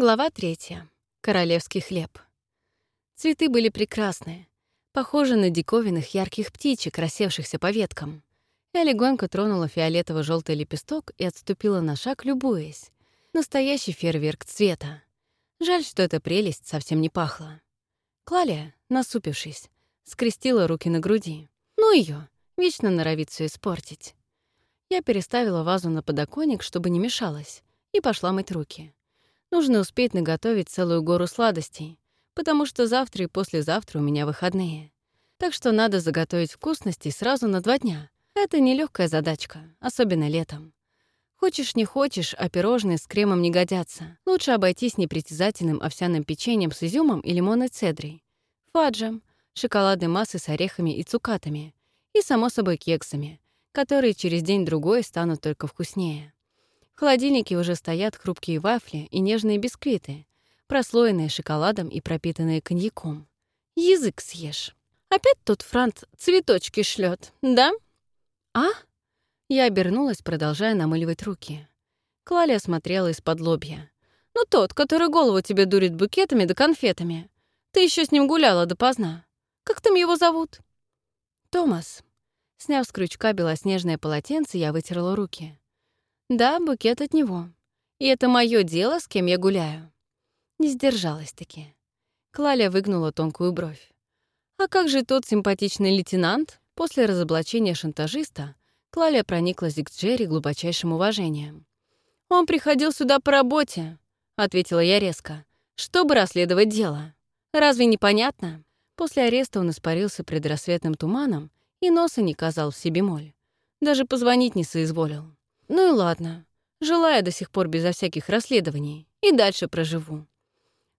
Глава третья. Королевский хлеб. Цветы были прекрасные, похожи на диковинных ярких птичек, рассевшихся по веткам. Я легонько тронула фиолетово желтый лепесток и отступила на шаг, любуясь. Настоящий фейерверк цвета. Жаль, что эта прелесть совсем не пахла. Клалия, насупившись, скрестила руки на груди. Ну ее, вечно норовит все испортить. Я переставила вазу на подоконник, чтобы не мешалась, и пошла мыть руки. Нужно успеть наготовить целую гору сладостей, потому что завтра и послезавтра у меня выходные. Так что надо заготовить вкусности сразу на два дня. Это нелегкая задачка, особенно летом. Хочешь не хочешь, а пирожные с кремом не годятся. Лучше обойтись непритязательным овсяным печеньем с изюмом и лимонной цедрой, фаджем, шоколадной массой с орехами и цукатами и, само собой, кексами, которые через день-другой станут только вкуснее. В холодильнике уже стоят хрупкие вафли и нежные бисквиты, прослоенные шоколадом и пропитанные коньяком. Язык съешь. Опять тут Франт цветочки шлет, да? А? Я обернулась, продолжая намыливать руки. Клалия смотрела из-под лобья. «Ну тот, который голову тебе дурит букетами да конфетами. Ты еще с ним гуляла допоздна. Как там его зовут?» «Томас». Сняв с крючка белоснежное полотенце, я вытерла руки. Да, букет от него. И это мое дело, с кем я гуляю. Не сдержалась-таки. Клаля выгнула тонкую бровь. А как же тот симпатичный лейтенант? После разоблачения шантажиста Клаля прониклась к Джерри глубочайшим уважением. «Он приходил сюда по работе», — ответила я резко, «чтобы расследовать дело. Разве не понятно?» После ареста он испарился предрассветным туманом и носа не казал в себе моль. Даже позвонить не соизволил. Ну и ладно. Жила до сих пор безо всяких расследований. И дальше проживу.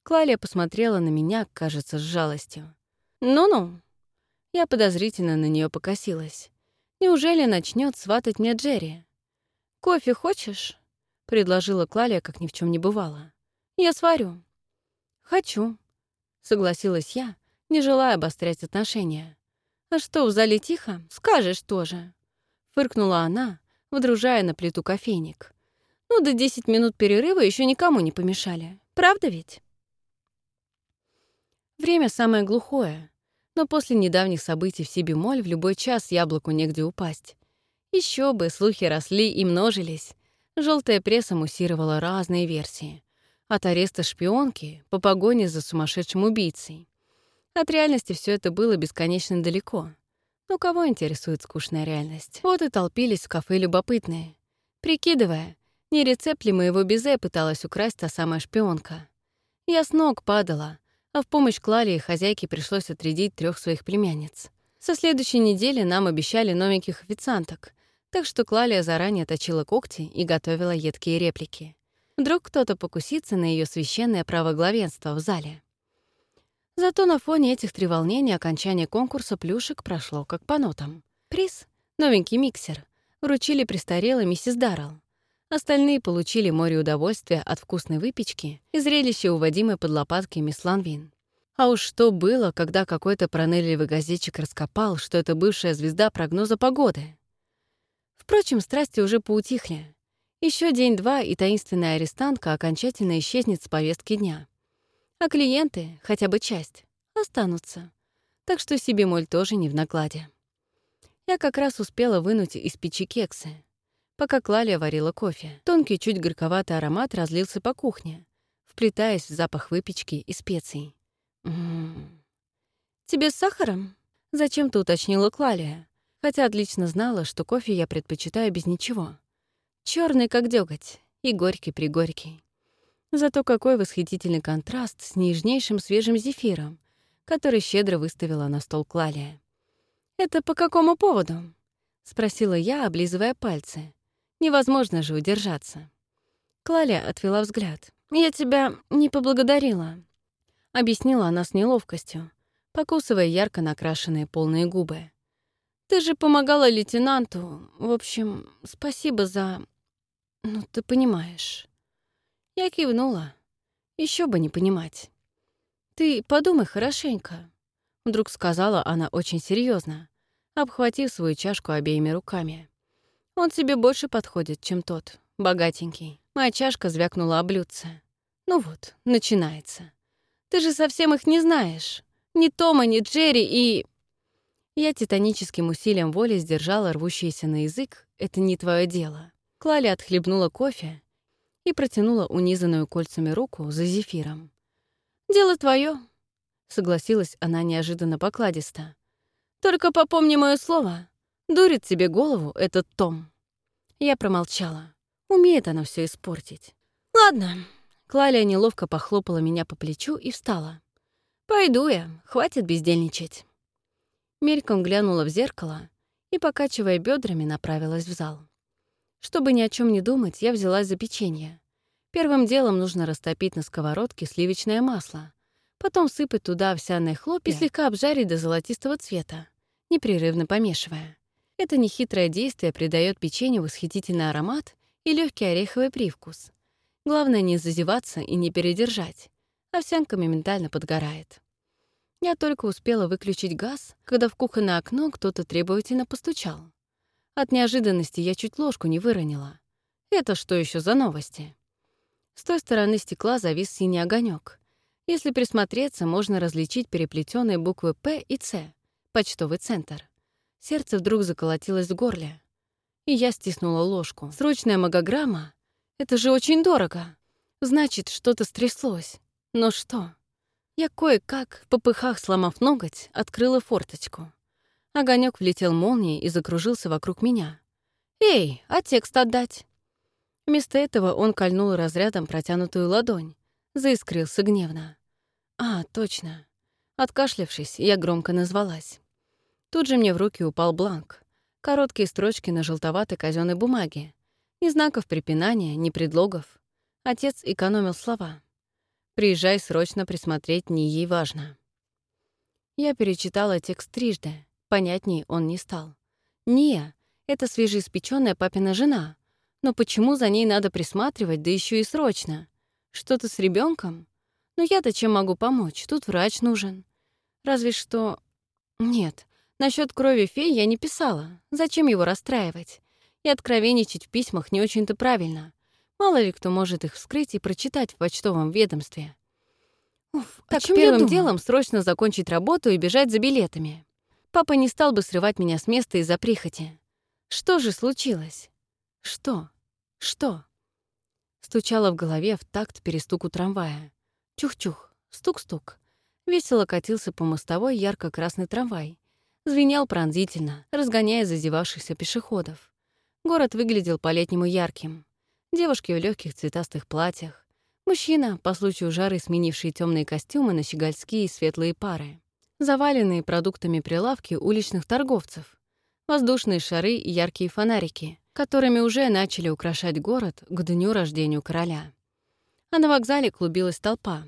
Клалия посмотрела на меня, кажется, с жалостью. «Ну-ну». Я подозрительно на нее покосилась. Неужели начнет сватать мне Джерри? «Кофе хочешь?» — предложила Клалия, как ни в чем не бывало. «Я сварю». «Хочу», — согласилась я, не желая обострять отношения. «А что, в зале тихо? Скажешь тоже». Фыркнула она, выдружая на плиту кофейник. Ну, до 10 минут перерыва еще никому не помешали. Правда ведь? Время самое глухое, но после недавних событий в Сибимоль в любой час яблоку негде упасть. Еще бы, слухи росли и множились. Желтая пресса муссировала разные версии. От ареста шпионки по погоне за сумасшедшим убийцей. От реальности все это было бесконечно далеко. Но кого интересует скучная реальность? Вот и толпились в кафе любопытные. Прикидывая, не рецепт ли моего безе пыталась украсть та самая шпионка. Я с ног падала, а в помощь Клале и хозяйке пришлось отрядить трех своих племянниц. Со следующей недели нам обещали новеньких официанток, так что Клалия заранее точила когти и готовила едкие реплики. Вдруг кто-то покусится на ее священное право главенства в зале. Зато на фоне этих треволнений окончание конкурса плюшек прошло как по нотам. Приз — новенький миксер. Вручили престарелой миссис Даррелл. Остальные получили море удовольствия от вкусной выпечки и зрелища, уводимой под лопатки мисс Ланвин. А уж что было, когда какой-то пронырливый газетчик раскопал, что это бывшая звезда прогноза погоды. Впрочем, страсти уже поутихли. Еще день-два, и таинственная арестантка окончательно исчезнет с повестки дня. А клиенты, хотя бы часть, останутся. Так что себе моль тоже не в накладе. Я как раз успела вынуть из печи кексы. Пока Клалия варила кофе, тонкий, чуть горьковатый аромат разлился по кухне, вплетаясь в запах выпечки и специй. М -м -м. «Тебе с сахаром?» — зачем-то уточнила Клалия, хотя отлично знала, что кофе я предпочитаю без ничего. Черный как дёготь и горький-пригорький. Зато какой восхитительный контраст с нежнейшим свежим зефиром, который щедро выставила на стол Клалия. «Это по какому поводу?» — спросила я, облизывая пальцы. Невозможно же удержаться. Клалия отвела взгляд. «Я тебя не поблагодарила», — объяснила она с неловкостью, покусывая ярко накрашенные полные губы. «Ты же помогала лейтенанту. В общем, спасибо за... Ну, ты понимаешь». Я кивнула. Еще бы не понимать. «Ты подумай хорошенько», — вдруг сказала она очень серьезно, обхватив свою чашку обеими руками. «Он тебе больше подходит, чем тот, богатенький». Моя чашка звякнула о блюдце. Ну вот, начинается. Ты же совсем их не знаешь. Ни Тома, ни Джерри и... Я титаническим усилием воли сдержала рвущийся на язык «это не твое дело». Клали отхлебнула кофе и протянула унизанную кольцами руку за зефиром. «Дело твое, согласилась она неожиданно покладисто. «Только попомни мое слово. Дурит тебе голову этот Том». Я промолчала. Умеет она все испортить. «Ладно». Клалия неловко похлопала меня по плечу и встала. «Пойду я, хватит бездельничать». Мельком глянула в зеркало и, покачивая бедрами, направилась в зал. Чтобы ни о чем не думать, я взялась за печенье. Первым делом нужно растопить на сковородке сливочное масло, потом сыпать туда овсяные хлопья и слегка обжарить до золотистого цвета, непрерывно помешивая. Это нехитрое действие придает печенью восхитительный аромат и легкий ореховый привкус. Главное не зазеваться и не передержать. Овсянка моментально подгорает. Я только успела выключить газ, когда в кухонное окно кто-то требовательно постучал. От неожиданности я чуть ложку не выронила. Это что еще за новости? С той стороны стекла завис синий огонек. Если присмотреться, можно различить переплетенные буквы «П» и «Ц» — почтовый центр. Сердце вдруг заколотилось в горле. И я стиснула ложку. Срочная магограмма — это же очень дорого. Значит, что-то стряслось. Но что? Я кое-как, в попыхах сломав ноготь, открыла форточку. Огонек влетел молнией и закружился вокруг меня. «Эй, а текст отдать?» Вместо этого он кольнул разрядом протянутую ладонь, заискрился гневно. «А, точно». Откашлявшись, я громко назвалась. Тут же мне в руки упал бланк. Короткие строчки на желтоватой казенной бумаге. Ни знаков препинания, ни предлогов. Отец экономил слова. «Приезжай срочно присмотреть, не ей важно». Я перечитала текст трижды. Понятней он не стал. «Не, это свежеиспечённая папина жена. Но почему за ней надо присматривать, да еще и срочно? Что-то с ребенком? Но я-то чем могу помочь? Тут врач нужен. Разве что... Нет, насчет крови фей я не писала. Зачем его расстраивать? И откровенничать в письмах не очень-то правильно. Мало ли кто может их вскрыть и прочитать в почтовом ведомстве. Уф, так первым делом срочно закончить работу и бежать за билетами. Папа не стал бы срывать меня с места из-за прихоти. Что же случилось? Что? Что? Стучало в голове в такт перестуку трамвая. Чух-чух, стук-стук. Весело катился по мостовой ярко-красный трамвай. Звенел пронзительно, разгоняя зазевавшихся пешеходов. Город выглядел по-летнему ярким. Девушки в легких цветастых платьях. Мужчина, по случаю жары сменивший темные костюмы на щегольские светлые пары заваленные продуктами прилавки уличных торговцев, воздушные шары и яркие фонарики, которыми уже начали украшать город к дню рождения короля. А на вокзале клубилась толпа.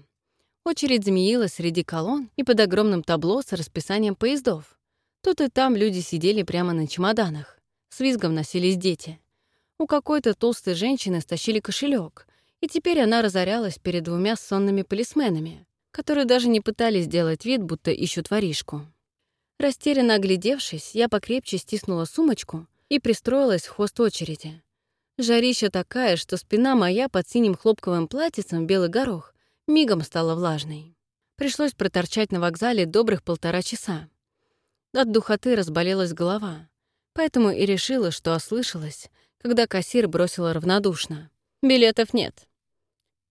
Очередь змеилась среди колонн и под огромным табло с расписанием поездов. Тут и там люди сидели прямо на чемоданах. С визгом носились дети. У какой-то толстой женщины стащили кошелек, и теперь она разорялась перед двумя сонными полисменами, которые даже не пытались сделать вид, будто ищут воришку. Растерянно оглядевшись, я покрепче стиснула сумочку и пристроилась в хвост очереди. Жарища такая, что спина моя под синим хлопковым платьицем белый горох мигом стала влажной. Пришлось проторчать на вокзале добрых полтора часа. От духоты разболелась голова, поэтому и решила, что ослышалась, когда кассир бросила равнодушно. «Билетов нет».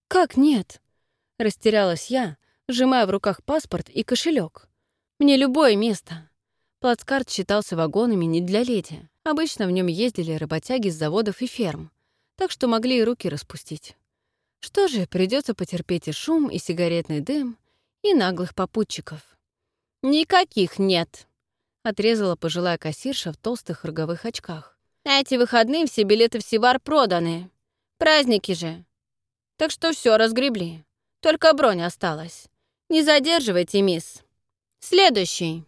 «Как нет?» — растерялась я, сжимая в руках паспорт и кошелек. Мне любое место. Плацкарт считался вагонами не для леди. Обычно в нем ездили работяги с заводов и ферм, так что могли и руки распустить. Что же, придется потерпеть и шум, и сигаретный дым, и наглых попутчиков. «Никаких нет», — отрезала пожилая кассирша в толстых роговых очках. «Эти выходные все билеты в Сивар проданы. Праздники же. Так что все разгребли. Только бронь осталась. «Не задерживайте, мисс. Следующий».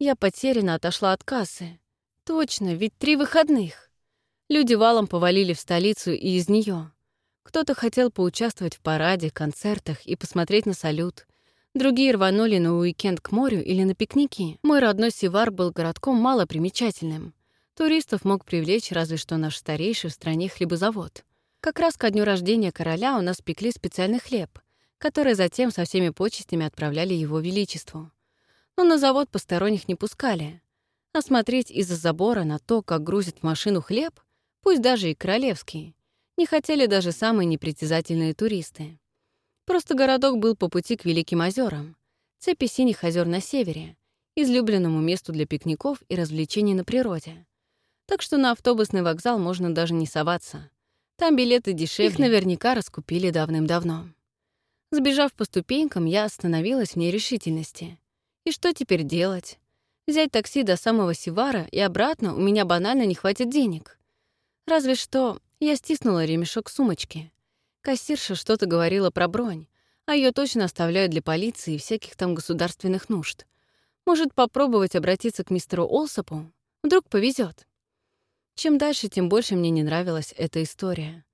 Я потерянно отошла от кассы. Точно, ведь три выходных. Люди валом повалили в столицу и из нее. Кто-то хотел поучаствовать в параде, концертах и посмотреть на салют. Другие рванули на уикенд к морю или на пикники. Мой родной Сивар был городком малопримечательным. Туристов мог привлечь разве что наш старейший в стране хлебозавод. Как раз ко дню рождения короля у нас пекли специальный хлеб, который затем со всеми почестями отправляли его величеству. Но на завод посторонних не пускали. А смотреть из-за забора на то, как грузит в машину хлеб, пусть даже и королевский, не хотели даже самые непритязательные туристы. Просто городок был по пути к Великим озерам, цепи синих озер на севере, излюбленному месту для пикников и развлечений на природе. Так что на автобусный вокзал можно даже не соваться — там билеты дешевле. Их наверняка раскупили давным-давно. Сбежав по ступенькам, я остановилась в нерешительности. И что теперь делать? Взять такси до самого Сивара и обратно у меня банально не хватит денег. Разве что я стиснула ремешок сумочки. Кассирша что-то говорила про бронь, а ее точно оставляют для полиции и всяких там государственных нужд. Может, попробовать обратиться к мистеру Олсопу? Вдруг повезет. Чем дальше, тем больше мне не нравилась эта история.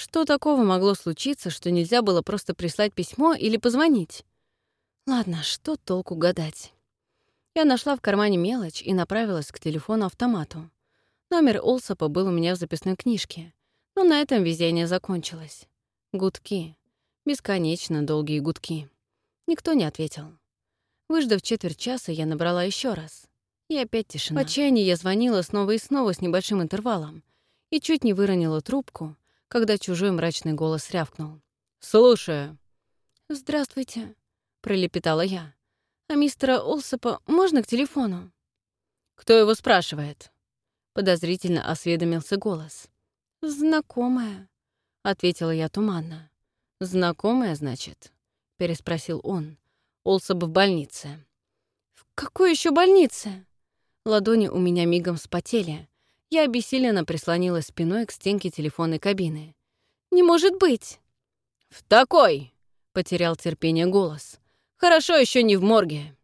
Что такого могло случиться, что нельзя было просто прислать письмо или позвонить? Ладно, что толку гадать? Я нашла в кармане мелочь и направилась к телефону-автомату. Номер Олсопа был у меня в записной книжке, но на этом везение закончилось. Гудки. Бесконечно долгие гудки. Никто не ответил. Выждав четверть часа, я набрала еще раз. И опять тишина. В отчаянии я звонила снова и снова с небольшим интервалом и чуть не выронила трубку, когда чужой мрачный голос рявкнул. «Слушаю». «Здравствуйте», — пролепетала я. «А мистера Олсопа можно к телефону?» «Кто его спрашивает?» Подозрительно осведомился голос. «Знакомая», — ответила я туманно. «Знакомая, значит?» — переспросил он. «Олсоп в больнице». «В какой еще больнице?» Ладони у меня мигом вспотели. Я обессиленно прислонилась спиной к стенке телефонной кабины. «Не может быть!» «В такой!» — потерял терпение голос. «Хорошо еще не в морге!»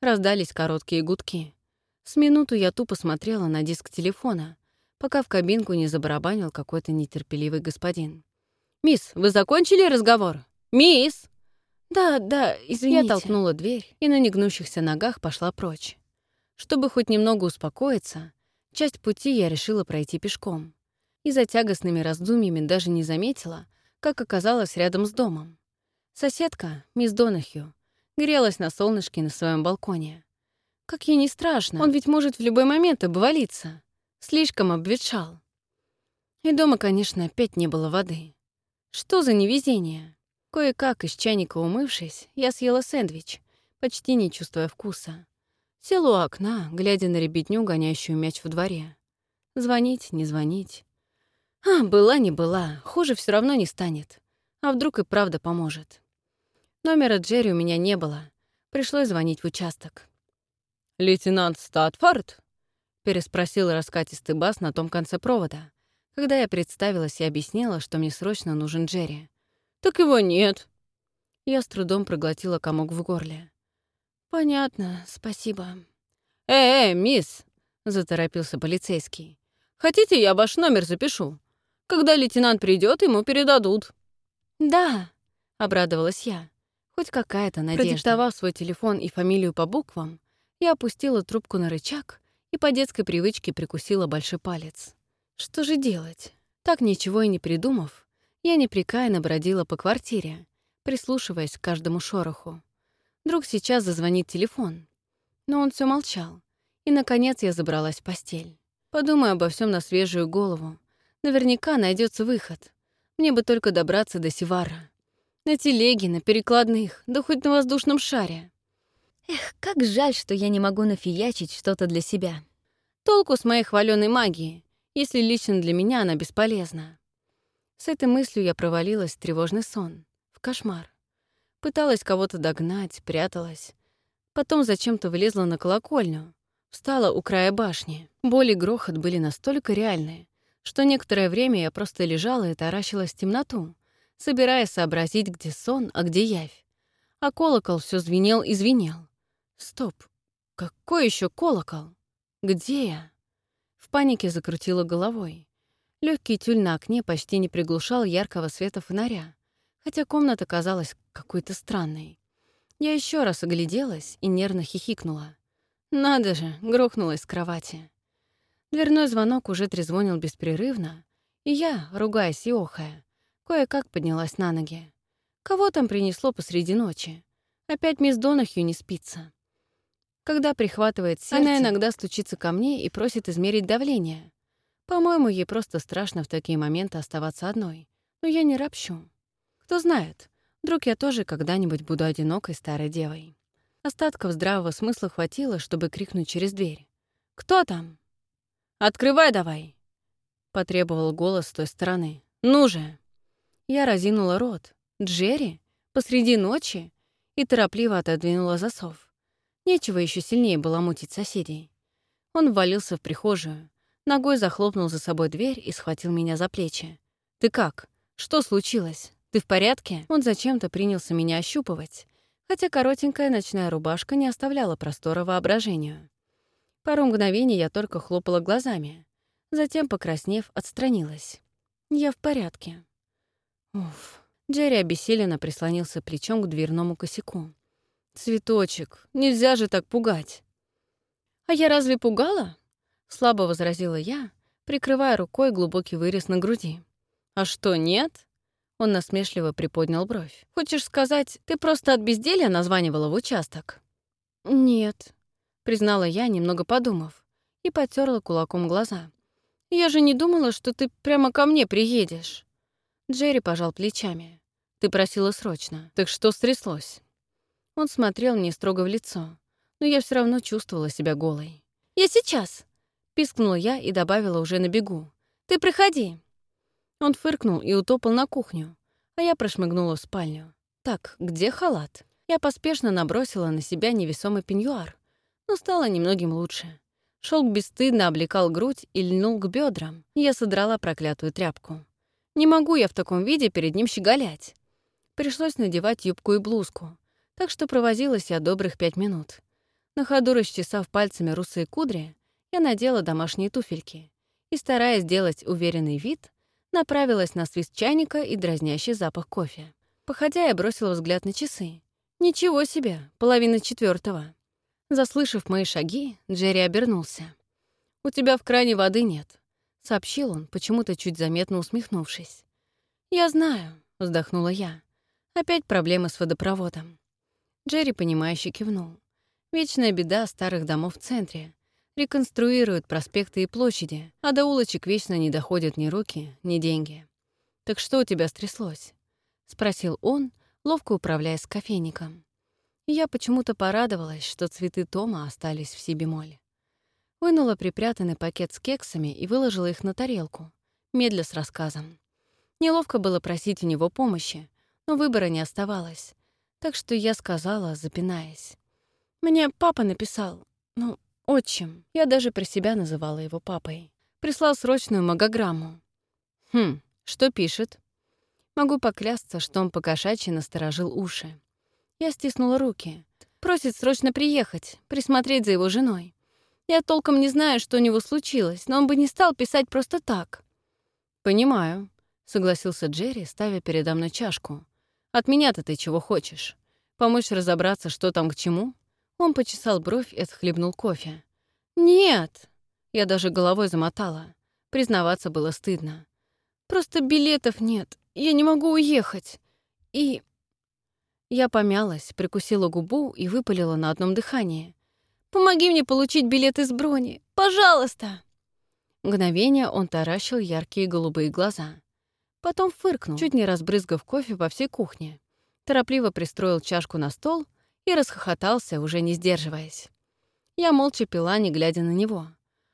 Раздались короткие гудки. С минуту я тупо смотрела на диск телефона, пока в кабинку не забарабанил какой-то нетерпеливый господин. «Мисс, вы закончили разговор? Мисс!» «Да, да, извините». Я толкнула дверь и на негнущихся ногах пошла прочь. Чтобы хоть немного успокоиться, часть пути я решила пройти пешком. И за тягостными раздумьями даже не заметила, как оказалась рядом с домом. Соседка, мисс Донахью, грелась на солнышке на своем балконе. Как ей не страшно, он ведь может в любой момент обвалиться. Слишком обветшал. И дома, конечно, опять не было воды. Что за невезение? Кое-как из чайника умывшись, я съела сэндвич, почти не чувствуя вкуса. Села у окна, глядя на ребятню, гонящую мяч в дворе. Звонить, не звонить. А, была не была, хуже все равно не станет. А вдруг и правда поможет. Номера Джерри у меня не было. Пришлось звонить в участок. «Лейтенант Статфорд?» — переспросил раскатистый бас на том конце провода, когда я представилась и объяснила, что мне срочно нужен Джерри. «Так его нет». Я с трудом проглотила комок в горле. «Понятно, спасибо». «Э, э, мисс!» — заторопился полицейский. «Хотите, я ваш номер запишу? Когда лейтенант придет, ему передадут». «Да», — обрадовалась я. Хоть какая-то надежда. Продиктовав свой телефон и фамилию по буквам, я опустила трубку на рычаг и по детской привычке прикусила большой палец. Что же делать? Так ничего и не придумав, я непрекаянно бродила по квартире, прислушиваясь к каждому шороху. Вдруг сейчас зазвонит телефон. Но он все молчал. И, наконец, я забралась в постель. Подумаю обо всем на свежую голову. Наверняка найдется выход. Мне бы только добраться до Сивара. На телеге, на перекладных, да хоть на воздушном шаре. Эх, как жаль, что я не могу нафиячить что-то для себя. Толку с моей хваленой магии, если лично для меня она бесполезна. С этой мыслью я провалилась в тревожный сон, в кошмар. Пыталась кого-то догнать, пряталась. Потом зачем-то влезла на колокольню, встала у края башни. Боль и грохот были настолько реальные, что некоторое время я просто лежала и таращилась в темноту, собираясь сообразить, где сон, а где явь. А колокол все звенел и звенел. Стоп, какой еще колокол? Где я? В панике закрутила головой. Легкий тюль на окне почти не приглушал яркого света фонаря, хотя комната казалась какой-то странной. Я еще раз огляделась и нервно хихикнула. Надо же, грохнулась с кровати. Дверной звонок уже трезвонил беспрерывно, И я, ругаясь и охая, кое-как поднялась на ноги. Кого там принесло посреди ночи? Опять мисс Донахью не спится. Когда прихватывает сердце, она иногда стучится ко мне и просит измерить давление. По-моему, ей просто страшно в такие моменты оставаться одной. Но я не ропщу. Кто знает, вдруг я тоже когда-нибудь буду одинокой старой девой. Остатков здравого смысла хватило, чтобы крикнуть через дверь. «Кто там?» «Открывай давай!» — потребовал голос с той стороны. «Ну же!» Я разинула рот. «Джерри? Посреди ночи?» И торопливо отодвинула засов. Нечего еще сильнее было мутить соседей. Он ввалился в прихожую, ногой захлопнул за собой дверь и схватил меня за плечи. «Ты как? Что случилось? Ты в порядке?» Он зачем-то принялся меня ощупывать, хотя коротенькая ночная рубашка не оставляла простора воображению. Пару мгновений я только хлопала глазами, затем, покраснев, отстранилась. «Я в порядке». Уф. Джерри обессиленно прислонился плечом к дверному косяку. «Цветочек, нельзя же так пугать!» «А я разве пугала?» — слабо возразила я, прикрывая рукой глубокий вырез на груди. «А что, нет?» Он насмешливо приподнял бровь. «Хочешь сказать, ты просто от безделья названивала в участок?» «Нет», — признала я, немного подумав, и потерла кулаком глаза. «Я же не думала, что ты прямо ко мне приедешь». Джерри пожал плечами. «Ты просила срочно. Так что стряслось?» Он смотрел мне строго в лицо, но я все равно чувствовала себя голой. «Я сейчас!» — пискнула я и добавила уже на бегу. «Ты приходи!» Он фыркнул и утопал на кухню, а я прошмыгнула в спальню. «Так, где халат?» Я поспешно набросила на себя невесомый пеньюар, но стало немногим лучше. Шелк бесстыдно облекал грудь и льнул к бедрам, я содрала проклятую тряпку. Не могу я в таком виде перед ним щеголять. Пришлось надевать юбку и блузку, так что провозилась я добрых пять минут. На ходу расчесав пальцами русые кудри, я надела домашние туфельки и, стараясь сделать уверенный вид, направилась на свист чайника и дразнящий запах кофе. Походя, я бросила взгляд на часы. Ничего себе, половина четвертого. Заслышав мои шаги, Джерри обернулся. «У тебя в кране воды нет», — сообщил он, почему-то чуть заметно усмехнувшись. «Я знаю», — вздохнула я. «Опять проблемы с водопроводом». Джерри, понимающе кивнул. Вечная беда старых домов в центре. Реконструируют проспекты и площади, а до улочек вечно не доходят ни руки, ни деньги. «Так что у тебя стряслось?» — спросил он, ловко управляясь кофейником. я почему-то порадовалась, что цветы Тома остались в си-бемоле. Вынула припрятанный пакет с кексами и выложила их на тарелку, медля с рассказом. Неловко было просить у него помощи, но выбора не оставалось. Так что я сказала, запинаясь. «Мне папа написал. Ну, отчим. Я даже при себя называла его папой. Прислал срочную магограмму». «Хм, что пишет?» Могу поклясться, что он покошачьи насторожил уши. Я стиснула руки. Просит срочно приехать, присмотреть за его женой. Я толком не знаю, что у него случилось, но он бы не стал писать просто так. «Понимаю», — согласился Джерри, ставя передо мной чашку. От меня-то ты чего хочешь? Помочь разобраться, что там к чему?» Он почесал бровь и отхлебнул кофе. «Нет!» Я даже головой замотала. Признаваться было стыдно. «Просто билетов нет. Я не могу уехать. И...» Я помялась, прикусила губу и выпалила на одном дыхании. «Помоги мне получить билет из брони! Пожалуйста!» Мгновение он таращил яркие голубые глаза. Потом фыркнул, чуть не разбрызгав кофе по всей кухне. Торопливо пристроил чашку на стол и расхохотался, уже не сдерживаясь. Я молча пила, не глядя на него.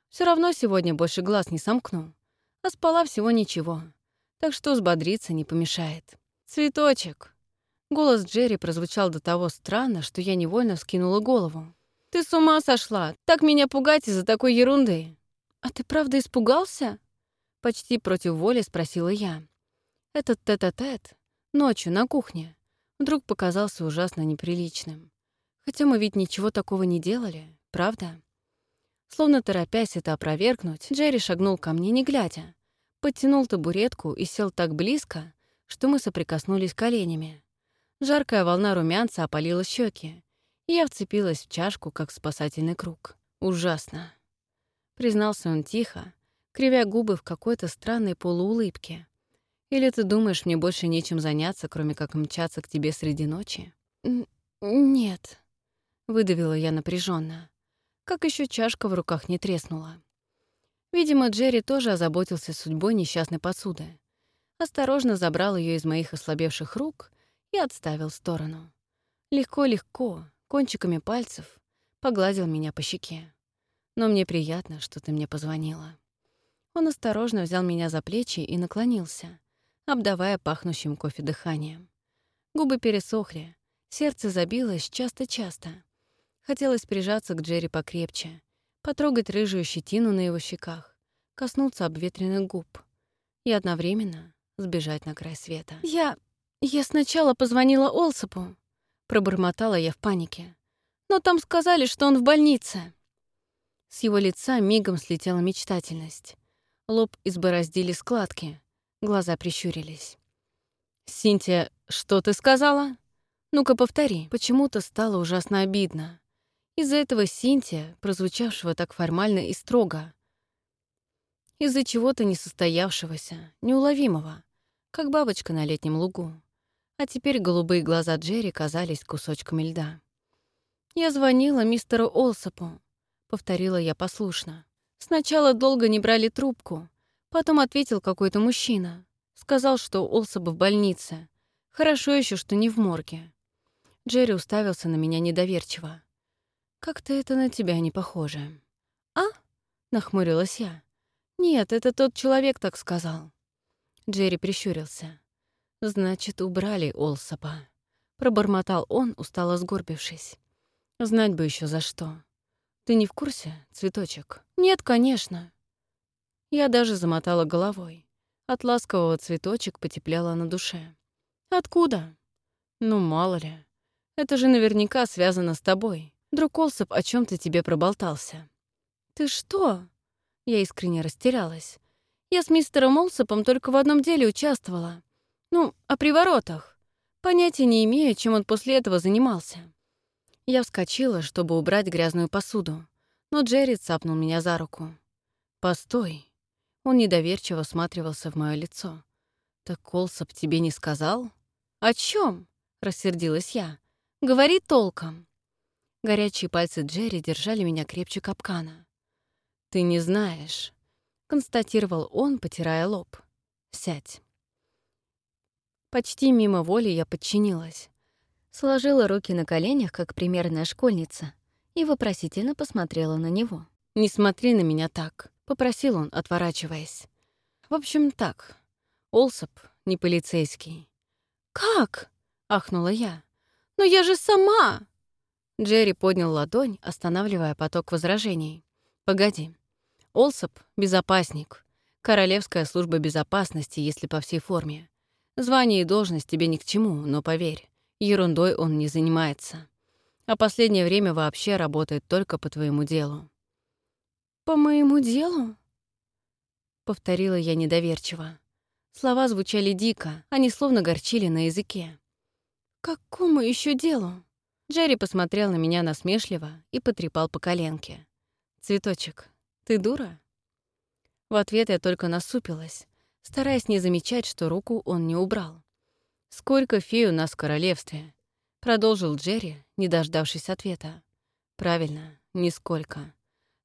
Все равно сегодня больше глаз не сомкну. А спала всего ничего. Так что взбодриться не помешает. «Цветочек!» Голос Джерри прозвучал до того странно, что я невольно вскинула голову. «Ты с ума сошла! Так меня пугать из-за такой ерунды!» «А ты правда испугался?» Почти против воли спросила я. Этот тет-а-тет ночью на кухне вдруг показался ужасно неприличным. Хотя мы ведь ничего такого не делали, правда? Словно торопясь это опровергнуть, Джерри шагнул ко мне, не глядя. Подтянул табуретку и сел так близко, что мы соприкоснулись коленями. Жаркая волна румянца опалила щеки, и я вцепилась в чашку, как в спасательный круг. Ужасно. Признался он тихо, кривя губы в какой-то странной полуулыбке. «Или ты думаешь, мне больше нечем заняться, кроме как мчаться к тебе среди ночи?» «Нет», — выдавила я напряженно. Как еще чашка в руках не треснула. Видимо, Джерри тоже озаботился судьбой несчастной посуды. Осторожно забрал ее из моих ослабевших рук и отставил в сторону. Легко-легко, кончиками пальцев, погладил меня по щеке. Но мне приятно, что ты мне позвонила. Он осторожно взял меня за плечи и наклонился, обдавая пахнущим кофе дыханием. Губы пересохли, сердце забилось часто-часто. Хотелось прижаться к Джерри покрепче, потрогать рыжую щетину на его щеках, коснуться обветренных губ и одновременно сбежать на край света. «Я... я сначала позвонила Олсопу», — пробормотала я в панике. «Но там сказали, что он в больнице». С его лица мигом слетела мечтательность. Лоб избороздили складки, глаза прищурились. «Синтия, что ты сказала? Ну-ка повтори». Почему-то стало ужасно обидно. Из-за этого Синтия, прозвучавшего так формально и строго. Из-за чего-то несостоявшегося, неуловимого, как бабочка на летнем лугу. А теперь голубые глаза Джерри казались кусочками льда. «Я звонила мистеру Олсопу», — повторила я послушно. Сначала долго не брали трубку, потом ответил какой-то мужчина. Сказал, что Олсоп в больнице. Хорошо еще, что не в морге. Джерри уставился на меня недоверчиво. «Как-то это на тебя не похоже». «А?» — нахмурилась я. «Нет, это тот человек так сказал». Джерри прищурился. «Значит, убрали Олсопа». Пробормотал он, устало сгорбившись. «Знать бы еще за что. Ты не в курсе, цветочек?» «Нет, конечно». Я даже замотала головой. От ласкового цветочек потепляло на душе. «Откуда?» «Ну, мало ли. Это же наверняка связано с тобой. Друг Олсоп о чем то тебе проболтался». «Ты что?» Я искренне растерялась. «Я с мистером Олсопом только в одном деле участвовала. Ну, о приворотах. Понятия не имею, чем он после этого занимался». Я вскочила, чтобы убрать грязную посуду, но Джерри цапнул меня за руку. «Постой». Он недоверчиво всматривался в мое лицо. «Так Колсоп тебе не сказал?» «О чем? рассердилась я. «Говори толком». Горячие пальцы Джерри держали меня крепче капкана. «Ты не знаешь», — констатировал он, потирая лоб. «Сядь». Почти мимо воли я подчинилась. Сложила руки на коленях, как примерная школьница, и вопросительно посмотрела на него. «Не смотри на меня так», — попросил он, отворачиваясь. «В общем, так. Олсоп не полицейский». «Как?» — ахнула я. «Но я же сама!» Джерри поднял ладонь, останавливая поток возражений. «Погоди. Олсоп — безопасник. Королевская служба безопасности, если по всей форме. Звание и должность тебе ни к чему, но поверь, ерундой он не занимается. А последнее время вообще работает только по твоему делу». «По моему делу?» Повторила я недоверчиво. Слова звучали дико, они словно горчили на языке. «Какому еще делу?» Джерри посмотрел на меня насмешливо и потрепал по коленке. «Цветочек, ты дура?» В ответ я только насупилась, стараясь не замечать, что руку он не убрал. «Сколько фей у нас в королевстве?» — продолжил Джерри, не дождавшись ответа. «Правильно, нисколько.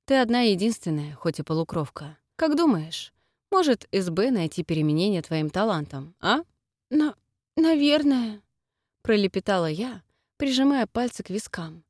Ты одна единственная, хоть и полукровка. Как думаешь, может СБ найти переменение твоим талантам, а?» «На... наверное», — пролепетала я, прижимая пальцы к вискам.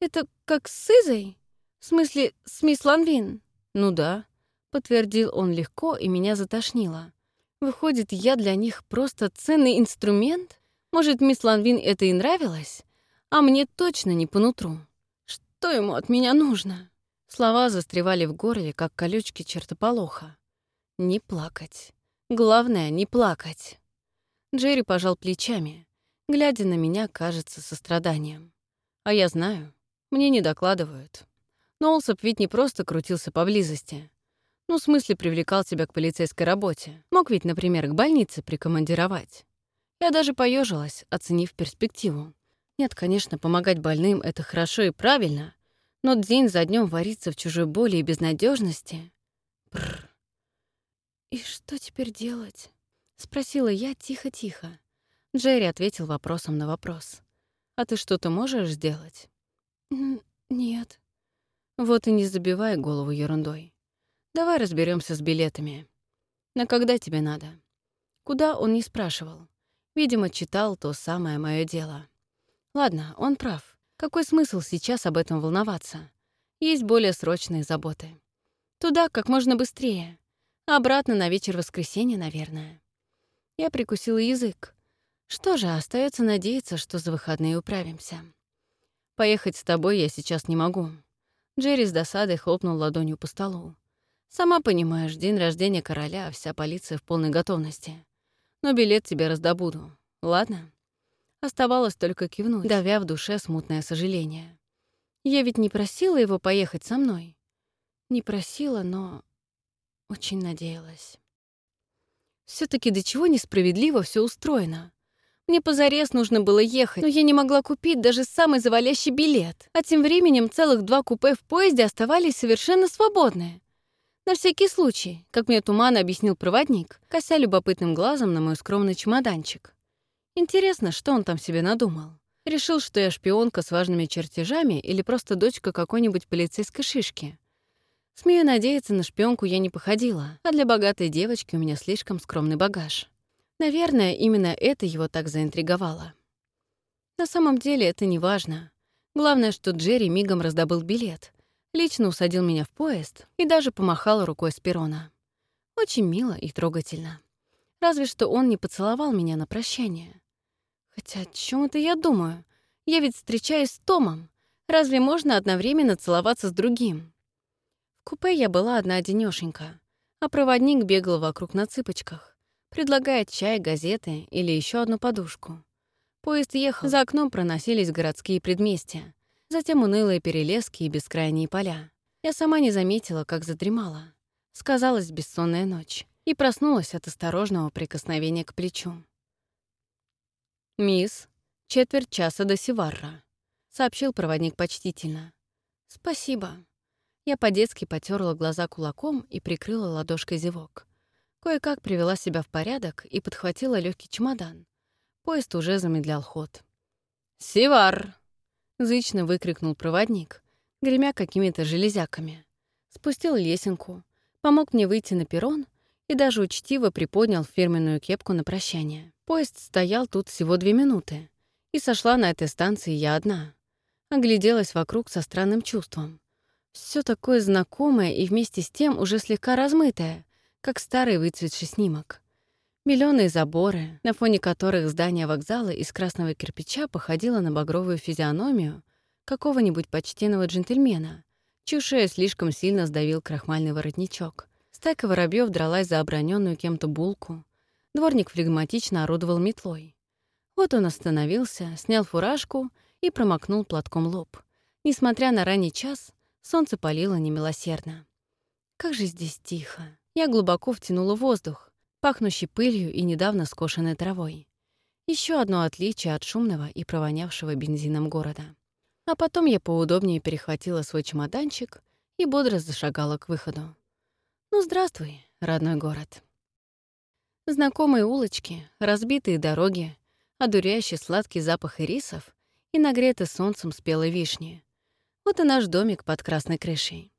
«Это как с Изой? В смысле, с мисс Ланвин?» «Ну да», — подтвердил он легко, и меня затошнило. «Выходит, я для них просто ценный инструмент? Может, мисс Ланвин это и нравилось? А мне точно не по нутру. Что ему от меня нужно?» Слова застревали в горле, как колючки чертополоха. «Не плакать. Главное, не плакать». Джерри пожал плечами глядя на меня, кажется, состраданием. А я знаю, мне не докладывают. Но Олсоп ведь не просто крутился поблизости. Ну, в смысле, привлекал тебя к полицейской работе. Мог ведь, например, к больнице прикомандировать. Я даже поежилась, оценив перспективу. Нет, конечно, помогать больным — это хорошо и правильно, но день за днем вариться в чужой боли и безнадежности. Бррр. «И что теперь делать?» — спросила я тихо-тихо. Джерри ответил вопросом на вопрос. «А ты что-то можешь сделать?» «Нет». «Вот и не забивай голову ерундой. Давай разберемся с билетами. На когда тебе надо?» Куда он не спрашивал. Видимо, читал то самое мое дело. Ладно, он прав. Какой смысл сейчас об этом волноваться? Есть более срочные заботы. Туда как можно быстрее. Обратно на вечер воскресенья, наверное. Я прикусила язык. Что же, остается надеяться, что за выходные управимся. Поехать с тобой я сейчас не могу. Джерри с досадой хлопнул ладонью по столу. Сама понимаешь, день рождения короля, а вся полиция в полной готовности. Но билет тебе раздобуду. Ладно? Оставалось только кивнуть, давя в душе смутное сожаление. Я ведь не просила его поехать со мной. Не просила, но очень надеялась. все таки до чего несправедливо все устроено. Мне позарез нужно было ехать, но я не могла купить даже самый завалящий билет. А тем временем целых два купе в поезде оставались совершенно свободные. На всякий случай, как мне туманно объяснил проводник, кося любопытным глазом на мой скромный чемоданчик. Интересно, что он там себе надумал. Решил, что я шпионка с важными чертежами или просто дочка какой-нибудь полицейской шишки. Смею надеяться, на шпионку я не походила, а для богатой девочки у меня слишком скромный багаж. Наверное, именно это его так заинтриговало. На самом деле это не важно. Главное, что Джерри мигом раздобыл билет, лично усадил меня в поезд и даже помахал рукой с перрона. Очень мило и трогательно. Разве что он не поцеловал меня на прощание. Хотя о чем это я думаю? Я ведь встречаюсь с Томом. Разве можно одновременно целоваться с другим? купе я была одна одинёшенька, а проводник бегал вокруг на цыпочках, предлагая чай, газеты или еще одну подушку. Поезд ехал, за окном проносились городские предместья, затем унылые перелески и бескрайние поля. Я сама не заметила, как задремала. Сказалась бессонная ночь и проснулась от осторожного прикосновения к плечу. «Мисс, четверть часа до Севарра», — сообщил проводник почтительно. «Спасибо», я по-детски потерла глаза кулаком и прикрыла ладошкой зевок. Кое-как привела себя в порядок и подхватила легкий чемодан. Поезд уже замедлял ход. «Сивар!» — зычно выкрикнул проводник, гремя какими-то железяками. Спустил лесенку, помог мне выйти на перрон и даже учтиво приподнял фирменную кепку на прощание. Поезд стоял тут всего две минуты, и сошла на этой станции я одна. Огляделась вокруг со странным чувством. Все такое знакомое и вместе с тем уже слегка размытое, как старый выцветший снимок. Миллионные заборы, на фоне которых здание вокзала из красного кирпича походило на багровую физиономию какого-нибудь почтенного джентльмена, чью слишком сильно сдавил крахмальный воротничок. Стайка воробьев дралась за оброненную кем-то булку. Дворник флегматично орудовал метлой. Вот он остановился, снял фуражку и промокнул платком лоб. Несмотря на ранний час, Солнце палило немилосердно. Как же здесь тихо. Я глубоко втянула воздух, пахнущий пылью и недавно скошенной травой. Еще одно отличие от шумного и провонявшего бензином города. А потом я поудобнее перехватила свой чемоданчик и бодро зашагала к выходу. Ну, здравствуй, родной город. Знакомые улочки, разбитые дороги, одуряющий сладкий запах ирисов и нагретый солнцем спелой вишни. Вот и наш домик под красной крышей.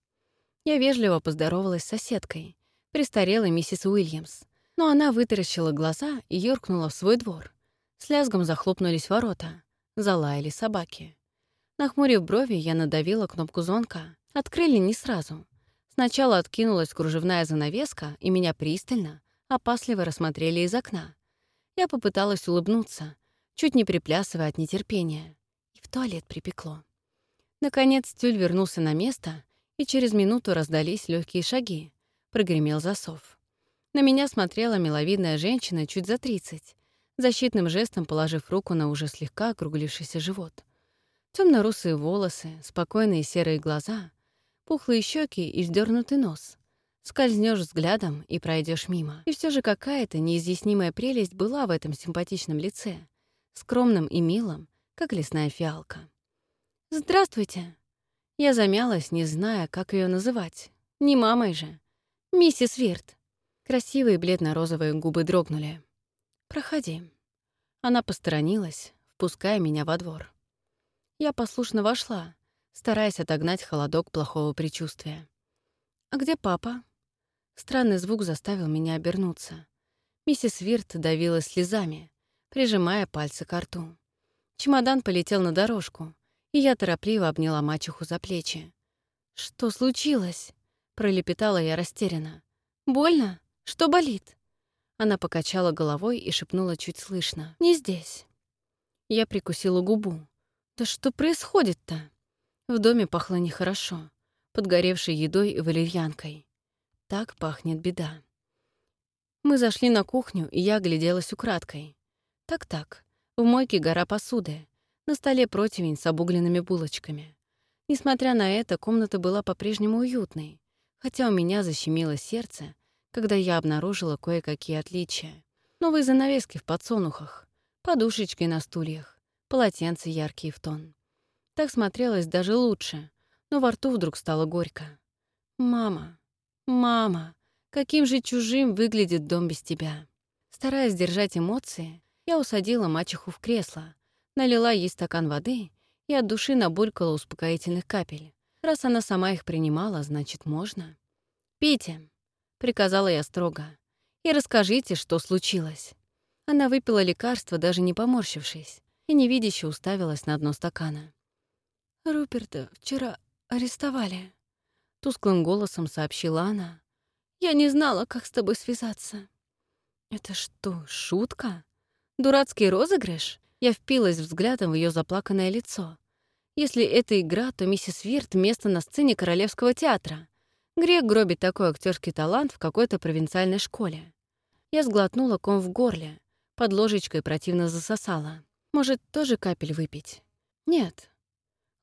Я вежливо поздоровалась с соседкой, престарелой миссис Уильямс, но она вытаращила глаза и юркнула в свой двор. С лязгом захлопнулись ворота, залаяли собаки. Нахмурив брови, я надавила кнопку звонка. Открыли не сразу. Сначала откинулась кружевная занавеска, и меня пристально, опасливо рассмотрели из окна. Я попыталась улыбнуться, чуть не приплясывая от нетерпения. И в туалет припекло. Наконец тюль вернулся на место, и через минуту раздались легкие шаги. Прогремел засов. На меня смотрела миловидная женщина чуть за тридцать, защитным жестом положив руку на уже слегка округлившийся живот. Темно-русые волосы, спокойные серые глаза, пухлые щеки и вздернутый нос. Скользнешь взглядом и пройдешь мимо. И все же какая-то неизъяснимая прелесть была в этом симпатичном лице, скромном и милом, как лесная фиалка. «Здравствуйте». Я замялась, не зная, как ее называть. Не мамой же. «Миссис Вирт». Красивые бледно-розовые губы дрогнули. «Проходи». Она посторонилась, впуская меня во двор. Я послушно вошла, стараясь отогнать холодок плохого предчувствия. «А где папа?» Странный звук заставил меня обернуться. Миссис Вирт давила слезами, прижимая пальцы к рту. Чемодан полетел на дорожку, и я торопливо обняла мачеху за плечи. «Что случилось?» — пролепетала я растерянно. «Больно? Что болит?» Она покачала головой и шепнула чуть слышно. «Не здесь». Я прикусила губу. «Да что происходит-то?» В доме пахло нехорошо, подгоревшей едой и валерьянкой. Так пахнет беда. Мы зашли на кухню, и я огляделась украдкой. Так-так, в мойке гора посуды, на столе противень с обугленными булочками. Несмотря на это, комната была по-прежнему уютной, хотя у меня защемило сердце, когда я обнаружила кое-какие отличия. Новые занавески в подсолнухах, подушечки на стульях, полотенца яркие в тон. Так смотрелось даже лучше, но во рту вдруг стало горько. «Мама, «Мама, каким же чужим выглядит дом без тебя?» Стараясь держать эмоции, я усадила мачеху в кресло, налила ей стакан воды и от души набулькала успокоительных капель. Раз она сама их принимала, значит, можно. «Пейте», — приказала я строго, — «и расскажите, что случилось». Она выпила лекарство, даже не поморщившись, и невидяще уставилась на дно стакана. «Руперта вчера арестовали», — тусклым голосом сообщила она. «Я не знала, как с тобой связаться». «Это что, шутка? Дурацкий розыгрыш?» Я впилась взглядом в ее заплаканное лицо. Если это игра, то миссис Вирт — место на сцене Королевского театра. Грех гробить такой актерский талант в какой-то провинциальной школе. Я сглотнула ком в горле, под ложечкой противно засосала. Может, тоже капель выпить? Нет.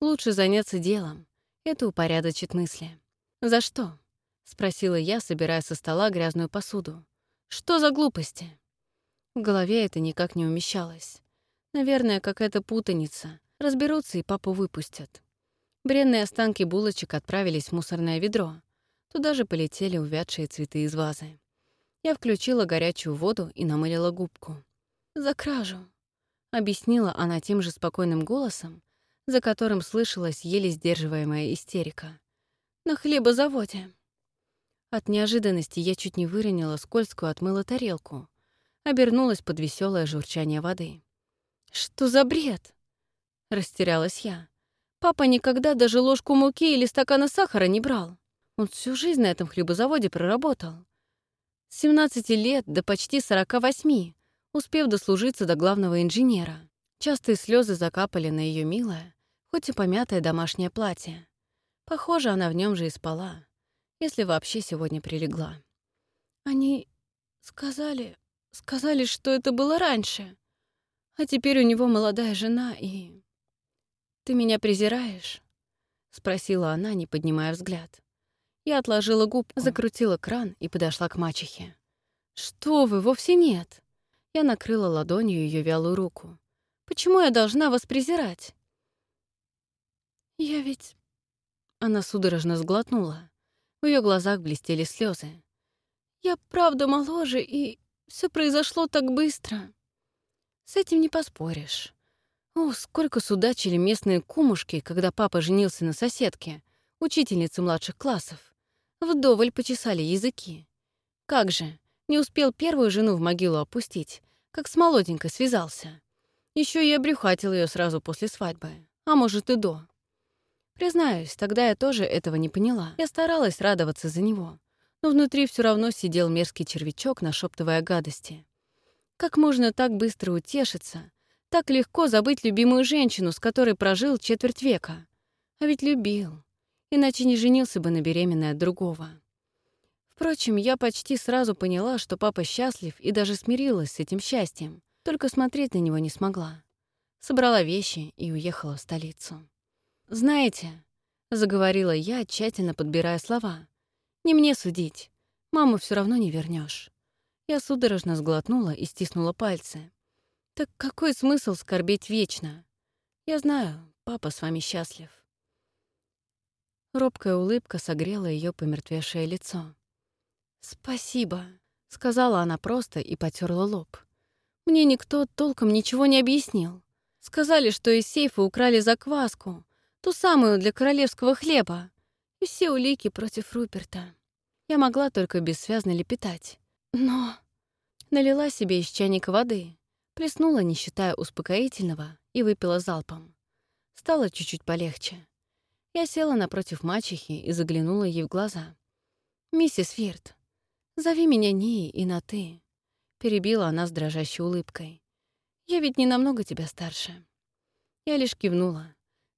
Лучше заняться делом. Это упорядочит мысли. «За что?» — спросила я, собирая со стола грязную посуду. «Что за глупости?» В голове это никак не умещалось. Наверное, какая-то путаница. Разберутся и папу выпустят. Бренные останки булочек отправились в мусорное ведро. Туда же полетели увядшие цветы из вазы. Я включила горячую воду и намылила губку. «За кражу», — объяснила она тем же спокойным голосом, за которым слышалась еле сдерживаемая истерика на хлебозаводе. От неожиданности я чуть не выронила скользкую отмыла тарелку, обернулась под веселое журчание воды. «Что за бред?» — растерялась я. «Папа никогда даже ложку муки или стакана сахара не брал. Он всю жизнь на этом хлебозаводе проработал. С 17 лет до почти 48, успев дослужиться до главного инженера. Частые слезы закапали на ее милое, хоть и помятое домашнее платье. Похоже, она в нем же и спала, если вообще сегодня прилегла. Они сказали, сказали, что это было раньше, а теперь у него молодая жена и... «Ты меня презираешь?» — спросила она, не поднимая взгляд. Я отложила губку, закрутила кран и подошла к мачехе. «Что вы, вовсе нет!» Я накрыла ладонью ее вялую руку. «Почему я должна вас презирать?» «Я ведь она судорожно сглотнула. В ее глазах блестели слезы. «Я правда моложе, и все произошло так быстро». С этим не поспоришь. О, сколько судачили местные кумушки, когда папа женился на соседке, учительнице младших классов. Вдоволь почесали языки. Как же, не успел первую жену в могилу опустить, как с молоденькой связался. Еще и обрюхатил ее сразу после свадьбы, а может и до. Признаюсь, тогда я тоже этого не поняла. Я старалась радоваться за него, но внутри все равно сидел мерзкий червячок, нашептывая гадости. Как можно так быстро утешиться, так легко забыть любимую женщину, с которой прожил четверть века? А ведь любил, иначе не женился бы на беременной от другого. Впрочем, я почти сразу поняла, что папа счастлив и даже смирилась с этим счастьем, только смотреть на него не смогла. Собрала вещи и уехала в столицу. «Знаете», — заговорила я, тщательно подбирая слова, «не мне судить. Маму все равно не вернешь. Я судорожно сглотнула и стиснула пальцы. «Так какой смысл скорбеть вечно? Я знаю, папа с вами счастлив». Робкая улыбка согрела ее помертвевшее лицо. «Спасибо», — сказала она просто и потерла лоб. «Мне никто толком ничего не объяснил. Сказали, что из сейфа украли закваску, ту самую для королевского хлеба, и все улики против Руперта. Я могла только бессвязно лепетать. Но налила себе из чайника воды, плеснула, не считая успокоительного, и выпила залпом. Стало чуть-чуть полегче. Я села напротив мачехи и заглянула ей в глаза. «Миссис Вирт, зови меня Нии и на «ты», — перебила она с дрожащей улыбкой. «Я ведь не намного тебя старше». Я лишь кивнула.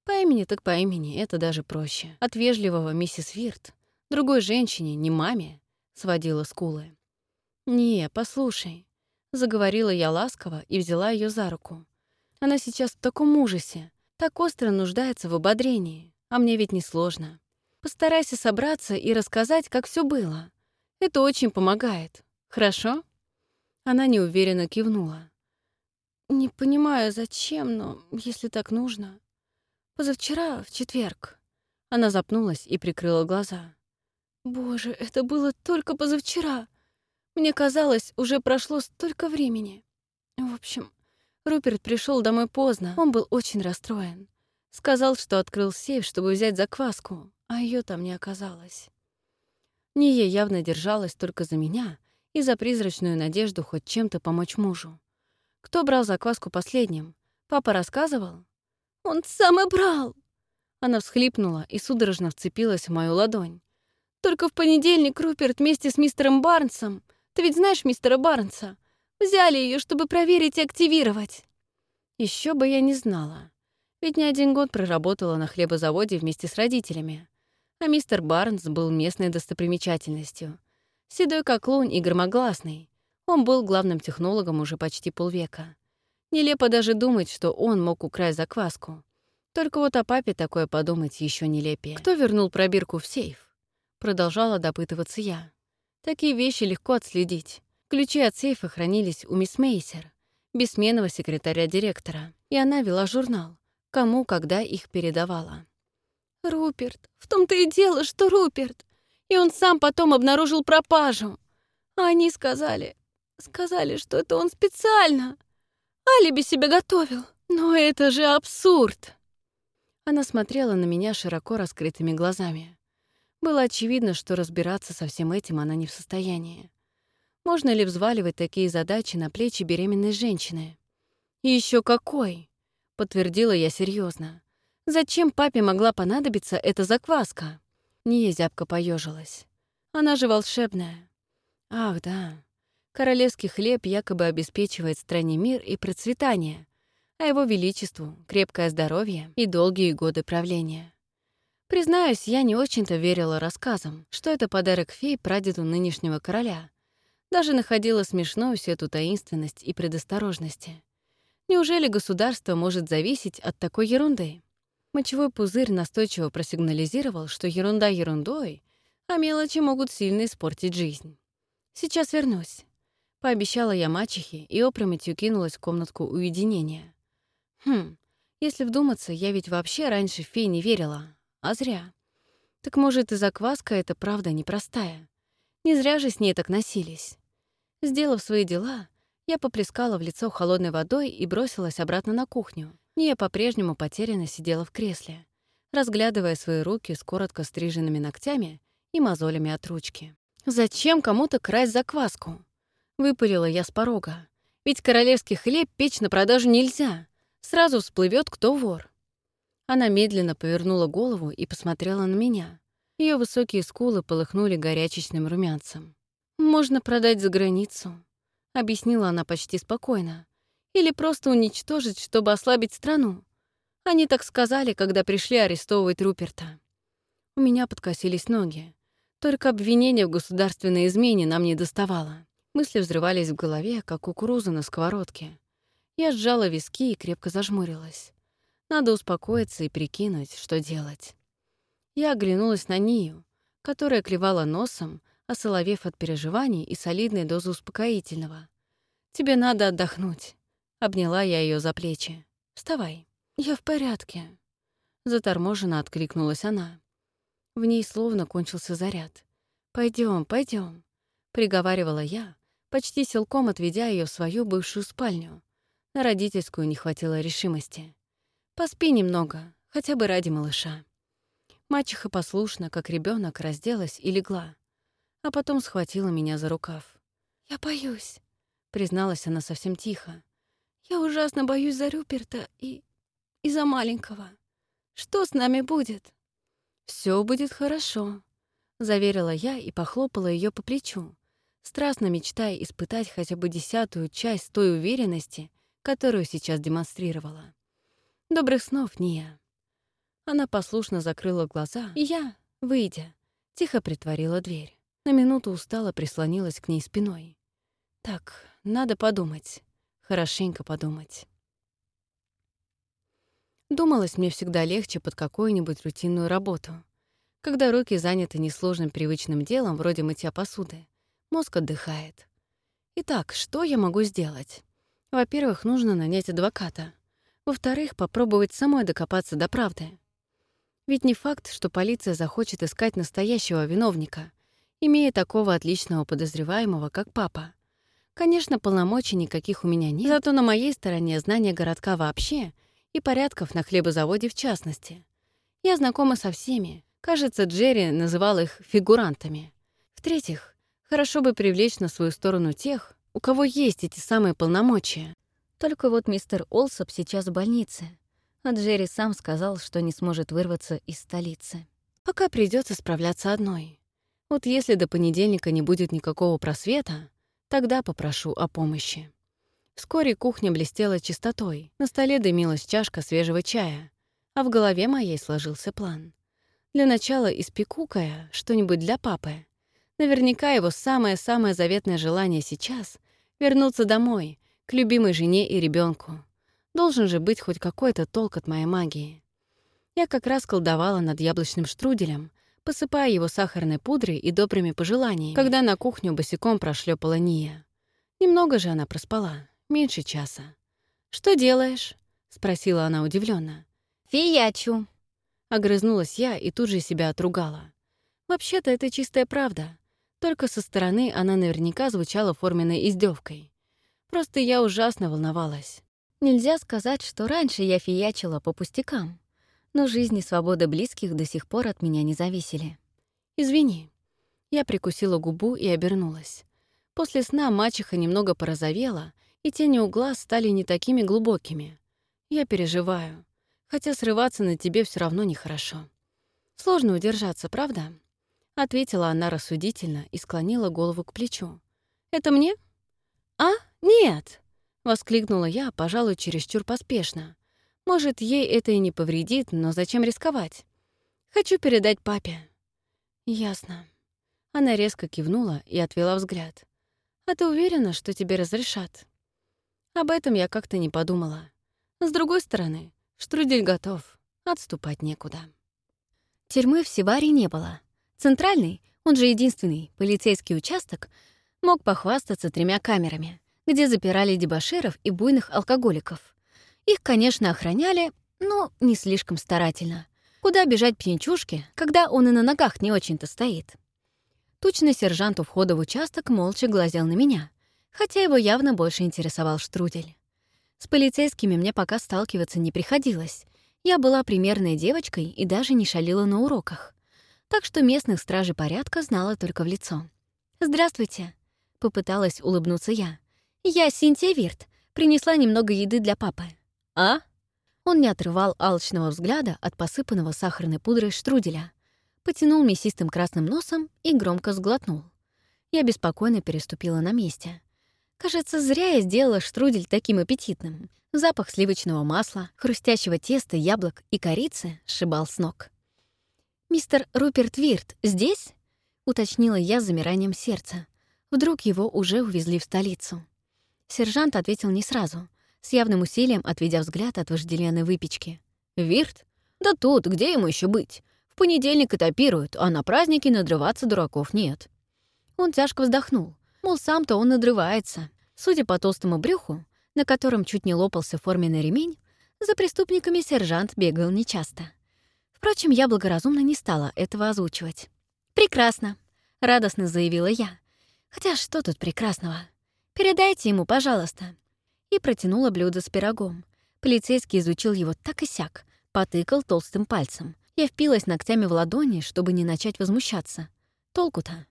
По имени так по имени, это даже проще. От вежливого миссис Вирт, другой женщине, не маме, сводила скулы. «Не, послушай», — заговорила я ласково и взяла ее за руку. «Она сейчас в таком ужасе, так остро нуждается в ободрении, а мне ведь не сложно. Постарайся собраться и рассказать, как все было. Это очень помогает. Хорошо?» Она неуверенно кивнула. «Не понимаю, зачем, но если так нужно...» Позавчера, в четверг. Она запнулась и прикрыла глаза. Боже, это было только позавчера. Мне казалось, уже прошло столько времени. В общем, Руперт пришел домой поздно. Он был очень расстроен. Сказал, что открыл сейф, чтобы взять закваску, а ее там не оказалось. Ния явно держалась только за меня и за призрачную надежду хоть чем-то помочь мужу. Кто брал закваску последним? Папа рассказывал? Он сам и брал!» Она всхлипнула и судорожно вцепилась в мою ладонь. «Только в понедельник Руперт вместе с мистером Барнсом, ты ведь знаешь мистера Барнса, взяли ее, чтобы проверить и активировать». Еще бы я не знала. Ведь не один год проработала на хлебозаводе вместе с родителями. А мистер Барнс был местной достопримечательностью. Седой как лунь и громогласный. Он был главным технологом уже почти полвека. Нелепо даже думать, что он мог украсть закваску. Только вот о папе такое подумать еще нелепее. Кто вернул пробирку в сейф? Продолжала допытываться я. Такие вещи легко отследить. Ключи от сейфа хранились у мисс Мейсер, бессменного секретаря директора, и она вела журнал, кому когда их передавала. «Руперт! В том-то и дело, что Руперт! И он сам потом обнаружил пропажу. А они сказали... Сказали, что это он специально!» Алиби себе готовил. Но это же абсурд!» Она смотрела на меня широко раскрытыми глазами. Было очевидно, что разбираться со всем этим она не в состоянии. Можно ли взваливать такие задачи на плечи беременной женщины? Еще какой! Подтвердила я серьезно. Зачем папе могла понадобиться эта закваска? Не зябко поежилась. Она же волшебная. Ах, да. Королевский хлеб якобы обеспечивает стране мир и процветание, а его величеству — крепкое здоровье и долгие годы правления. Признаюсь, я не очень-то верила рассказам, что это подарок фей прадеду нынешнего короля. Даже находила смешной всю эту таинственность и предосторожности. Неужели государство может зависеть от такой ерунды? Мочевой пузырь настойчиво просигнализировал, что ерунда ерундой, а мелочи могут сильно испортить жизнь. Сейчас вернусь. Пообещала я мачехе и опрометью кинулась в комнатку уединения. Хм, если вдуматься, я ведь вообще раньше в фей не верила. А зря. Так может, и закваска эта правда непростая. Не зря же с ней так носились. Сделав свои дела, я поплескала в лицо холодной водой и бросилась обратно на кухню. Ния по-прежнему потерянно сидела в кресле, разглядывая свои руки с коротко стриженными ногтями и мозолями от ручки. Зачем кому-то красть закваску? Выпалила я с порога. Ведь королевский хлеб печь на продажу нельзя. Сразу всплывет, кто вор. Она медленно повернула голову и посмотрела на меня. Ее высокие скулы полыхнули горячечным румянцем. «Можно продать за границу», — объяснила она почти спокойно. «Или просто уничтожить, чтобы ослабить страну. Они так сказали, когда пришли арестовывать Руперта». У меня подкосились ноги. Только обвинение в государственной измене нам не доставало. Мысли взрывались в голове, как кукуруза на сковородке. Я сжала виски и крепко зажмурилась. Надо успокоиться и прикинуть, что делать. Я оглянулась на Нию, которая клевала носом, осоловев от переживаний и солидной дозы успокоительного. «Тебе надо отдохнуть», — обняла я ее за плечи. «Вставай». «Я в порядке», — заторможенно откликнулась она. В ней словно кончился заряд. Пойдем, пойдем, приговаривала я, почти силком отведя ее в свою бывшую спальню. На родительскую не хватило решимости. «Поспи немного, хотя бы ради малыша». Мачеха послушно, как ребенок, разделась и легла, а потом схватила меня за рукав. «Я боюсь», — призналась она совсем тихо. «Я ужасно боюсь за Рюперта и... и за маленького. Что с нами будет?» Все будет хорошо», — заверила я и похлопала ее по плечу, страстно мечтая испытать хотя бы десятую часть той уверенности, которую сейчас демонстрировала. «Добрых снов, Ния». Она послушно закрыла глаза, и я, выйдя, тихо притворила дверь. На минуту устала прислонилась к ней спиной. Так, надо подумать, хорошенько подумать. Думалось мне всегда легче под какую-нибудь рутинную работу. Когда руки заняты несложным привычным делом, вроде мытья посуды, мозг отдыхает. Итак, что я могу сделать? Во-первых, нужно нанять адвоката. Во-вторых, попробовать самой докопаться до правды. Ведь не факт, что полиция захочет искать настоящего виновника, имея такого отличного подозреваемого, как папа. Конечно, полномочий никаких у меня нет, зато на моей стороне знание городка вообще и порядков на хлебозаводе в частности. Я знакома со всеми. Кажется, Джерри называл их фигурантами. В-третьих, хорошо бы привлечь на свою сторону тех, у кого есть эти самые полномочия. Только вот мистер Олсоп сейчас в больнице, а Джерри сам сказал, что не сможет вырваться из столицы. Пока придется справляться одной. Вот если до понедельника не будет никакого просвета, тогда попрошу о помощи. Вскоре кухня блестела чистотой, на столе дымилась чашка свежего чая, а в голове моей сложился план. Для начала испеку-ка что-нибудь для папы. Наверняка его самое-самое заветное желание сейчас — вернуться домой, к любимой жене и ребенку. Должен же быть хоть какой-то толк от моей магии. Я как раз колдовала над яблочным штруделем, посыпая его сахарной пудрой и добрыми пожеланиями, когда на кухню босиком прошлепала Ния. Немного же она проспала, меньше часа. «Что делаешь?» — спросила она удивленно. «Фиячу». Огрызнулась я и тут же себя отругала. Вообще-то это чистая правда. Только со стороны она наверняка звучала форменной издевкой. Просто я ужасно волновалась. Нельзя сказать, что раньше я фиячила по пустякам, но жизнь и свобода близких до сих пор от меня не зависели. «Извини». Я прикусила губу и обернулась. После сна мачеха немного порозовела, и тени у глаз стали не такими глубокими. Я переживаю, хотя срываться на тебе все равно нехорошо. Сложно удержаться, правда? Ответила она рассудительно и склонила голову к плечу. «Это мне?» «А, нет!» — воскликнула я, пожалуй, чересчур поспешно. «Может, ей это и не повредит, но зачем рисковать? Хочу передать папе». «Ясно». Она резко кивнула и отвела взгляд. «А ты уверена, что тебе разрешат?» Об этом я как-то не подумала. С другой стороны, штрудель готов, отступать некуда. Тюрьмы в Сибаре не было, Центральный, он же единственный полицейский участок, мог похвастаться тремя камерами, где запирали дебоширов и буйных алкоголиков. Их, конечно, охраняли, но не слишком старательно. Куда бежать пьянчушке, когда он и на ногах не очень-то стоит? Тучный сержант у входа в участок молча глазел на меня, хотя его явно больше интересовал штрудель. С полицейскими мне пока сталкиваться не приходилось. Я была примерной девочкой и даже не шалила на уроках так что местных стражей порядка знала только в лицо. «Здравствуйте», — попыталась улыбнуться я. «Я Синтия Вирт, принесла немного еды для папы». «А?» Он не отрывал алчного взгляда от посыпанного сахарной пудрой штруделя, потянул мясистым красным носом и громко сглотнул. Я беспокойно переступила на месте. Кажется, зря я сделала штрудель таким аппетитным. Запах сливочного масла, хрустящего теста, яблок и корицы сшибал с ног. «Мистер Руперт Вирт здесь?» — уточнила я с замиранием сердца. Вдруг его уже увезли в столицу. Сержант ответил не сразу, с явным усилием отведя взгляд от вожделенной выпечки. «Вирт? Да тут, где ему еще быть? В понедельник этапируют, а на праздники надрываться дураков нет». Он тяжко вздохнул, мол, сам-то он надрывается. Судя по толстому брюху, на котором чуть не лопался форменный ремень, за преступниками сержант бегал нечасто. Впрочем, я благоразумно не стала этого озвучивать. «Прекрасно», — радостно заявила я. «Хотя что тут прекрасного? Передайте ему, пожалуйста». И протянула блюдо с пирогом. Полицейский изучил его так и сяк, потыкал толстым пальцем. Я впилась ногтями в ладони, чтобы не начать возмущаться. Толку-то?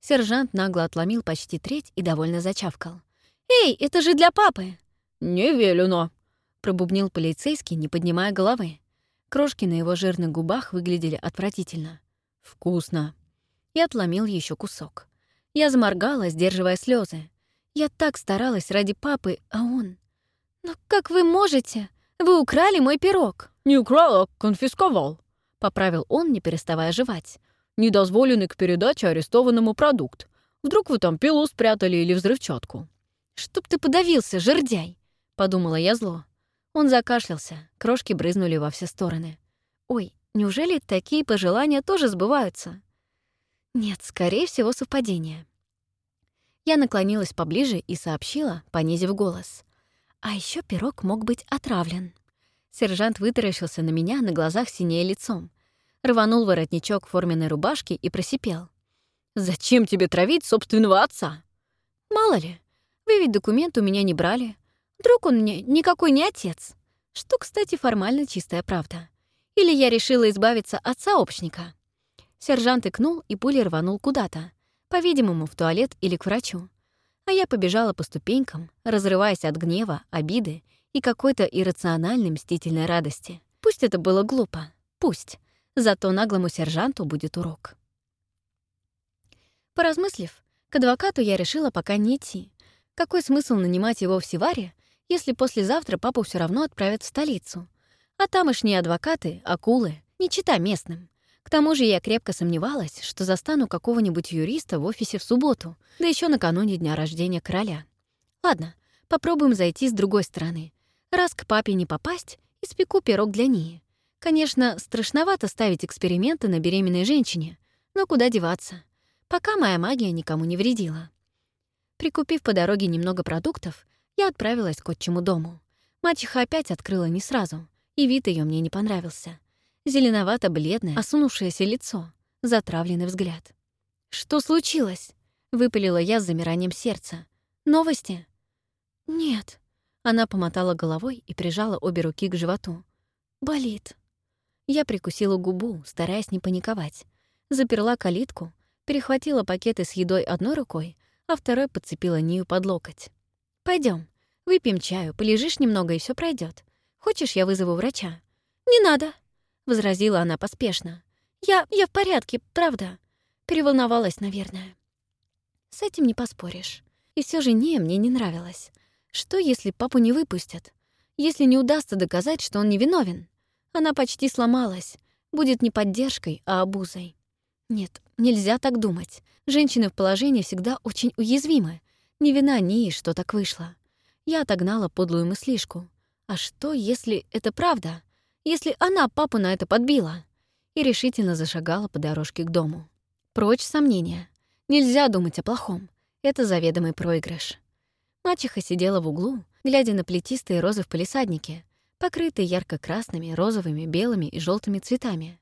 Сержант нагло отломил почти треть и довольно зачавкал. «Эй, это же для папы!» «Не велено!» — пробубнил полицейский, не поднимая головы. Крошки на его жирных губах выглядели отвратительно. «Вкусно!» И отломил еще кусок. Я заморгала, сдерживая слезы. Я так старалась ради папы, а он... «Но как вы можете? Вы украли мой пирог!» «Не украл, а конфисковал», — поправил он, не переставая жевать. «Недозволенный к передаче арестованному продукт. Вдруг вы там пилу спрятали или взрывчатку?» «Чтоб ты подавился, жердяй!» — подумала я зло. Он закашлялся, крошки брызнули во все стороны. «Ой, неужели такие пожелания тоже сбываются?» Нет, скорее всего, совпадение. Я наклонилась поближе и сообщила, понизив голос. А еще пирог мог быть отравлен. Сержант вытаращился на меня на глазах синее лицом. Рванул воротничок форменной рубашки и просипел. «Зачем тебе травить собственного отца?» «Мало ли, вы ведь документ у меня не брали. Вдруг он мне никакой не отец. Что, кстати, формально чистая правда. Или я решила избавиться от сообщника?» Сержант икнул и пулей рванул куда-то, по-видимому, в туалет или к врачу. А я побежала по ступенькам, разрываясь от гнева, обиды и какой-то иррациональной мстительной радости. Пусть это было глупо, пусть. Зато наглому сержанту будет урок. Поразмыслив, к адвокату я решила пока не идти. Какой смысл нанимать его в Севаре, если послезавтра папу все равно отправят в столицу? А тамошние адвокаты — акулы, не чита местным. К тому же я крепко сомневалась, что застану какого-нибудь юриста в офисе в субботу, да еще накануне дня рождения короля. Ладно, попробуем зайти с другой стороны. Раз к папе не попасть, испеку пирог для Нии. Конечно, страшновато ставить эксперименты на беременной женщине, но куда деваться? Пока моя магия никому не вредила. Прикупив по дороге немного продуктов, я отправилась к отчему дому. Мачеха опять открыла не сразу, и вид ее мне не понравился зеленовато-бледное, осунувшееся лицо, затравленный взгляд. «Что случилось?» — выпалила я с замиранием сердца. «Новости?» «Нет». Она помотала головой и прижала обе руки к животу. «Болит». Я прикусила губу, стараясь не паниковать. Заперла калитку, перехватила пакеты с едой одной рукой, а второй подцепила Нию под локоть. Пойдем, выпьем чаю, полежишь немного, и все пройдет. Хочешь, я вызову врача?» «Не надо», — возразила она поспешно. «Я... я в порядке, правда. Переволновалась, наверное». С этим не поспоришь. И все же не, мне не нравилось. Что, если папу не выпустят? Если не удастся доказать, что он невиновен? Она почти сломалась. Будет не поддержкой, а обузой. Нет, нельзя так думать. Женщины в положении всегда очень уязвимы. Не вина Нии, что так вышло. Я отогнала подлую мыслишку. А что, если это правда? если она папу на это подбила, и решительно зашагала по дорожке к дому. Прочь сомнения. Нельзя думать о плохом. Это заведомый проигрыш. Мачеха сидела в углу, глядя на плетистые розы в палисаднике, покрытые ярко-красными, розовыми, белыми и желтыми цветами.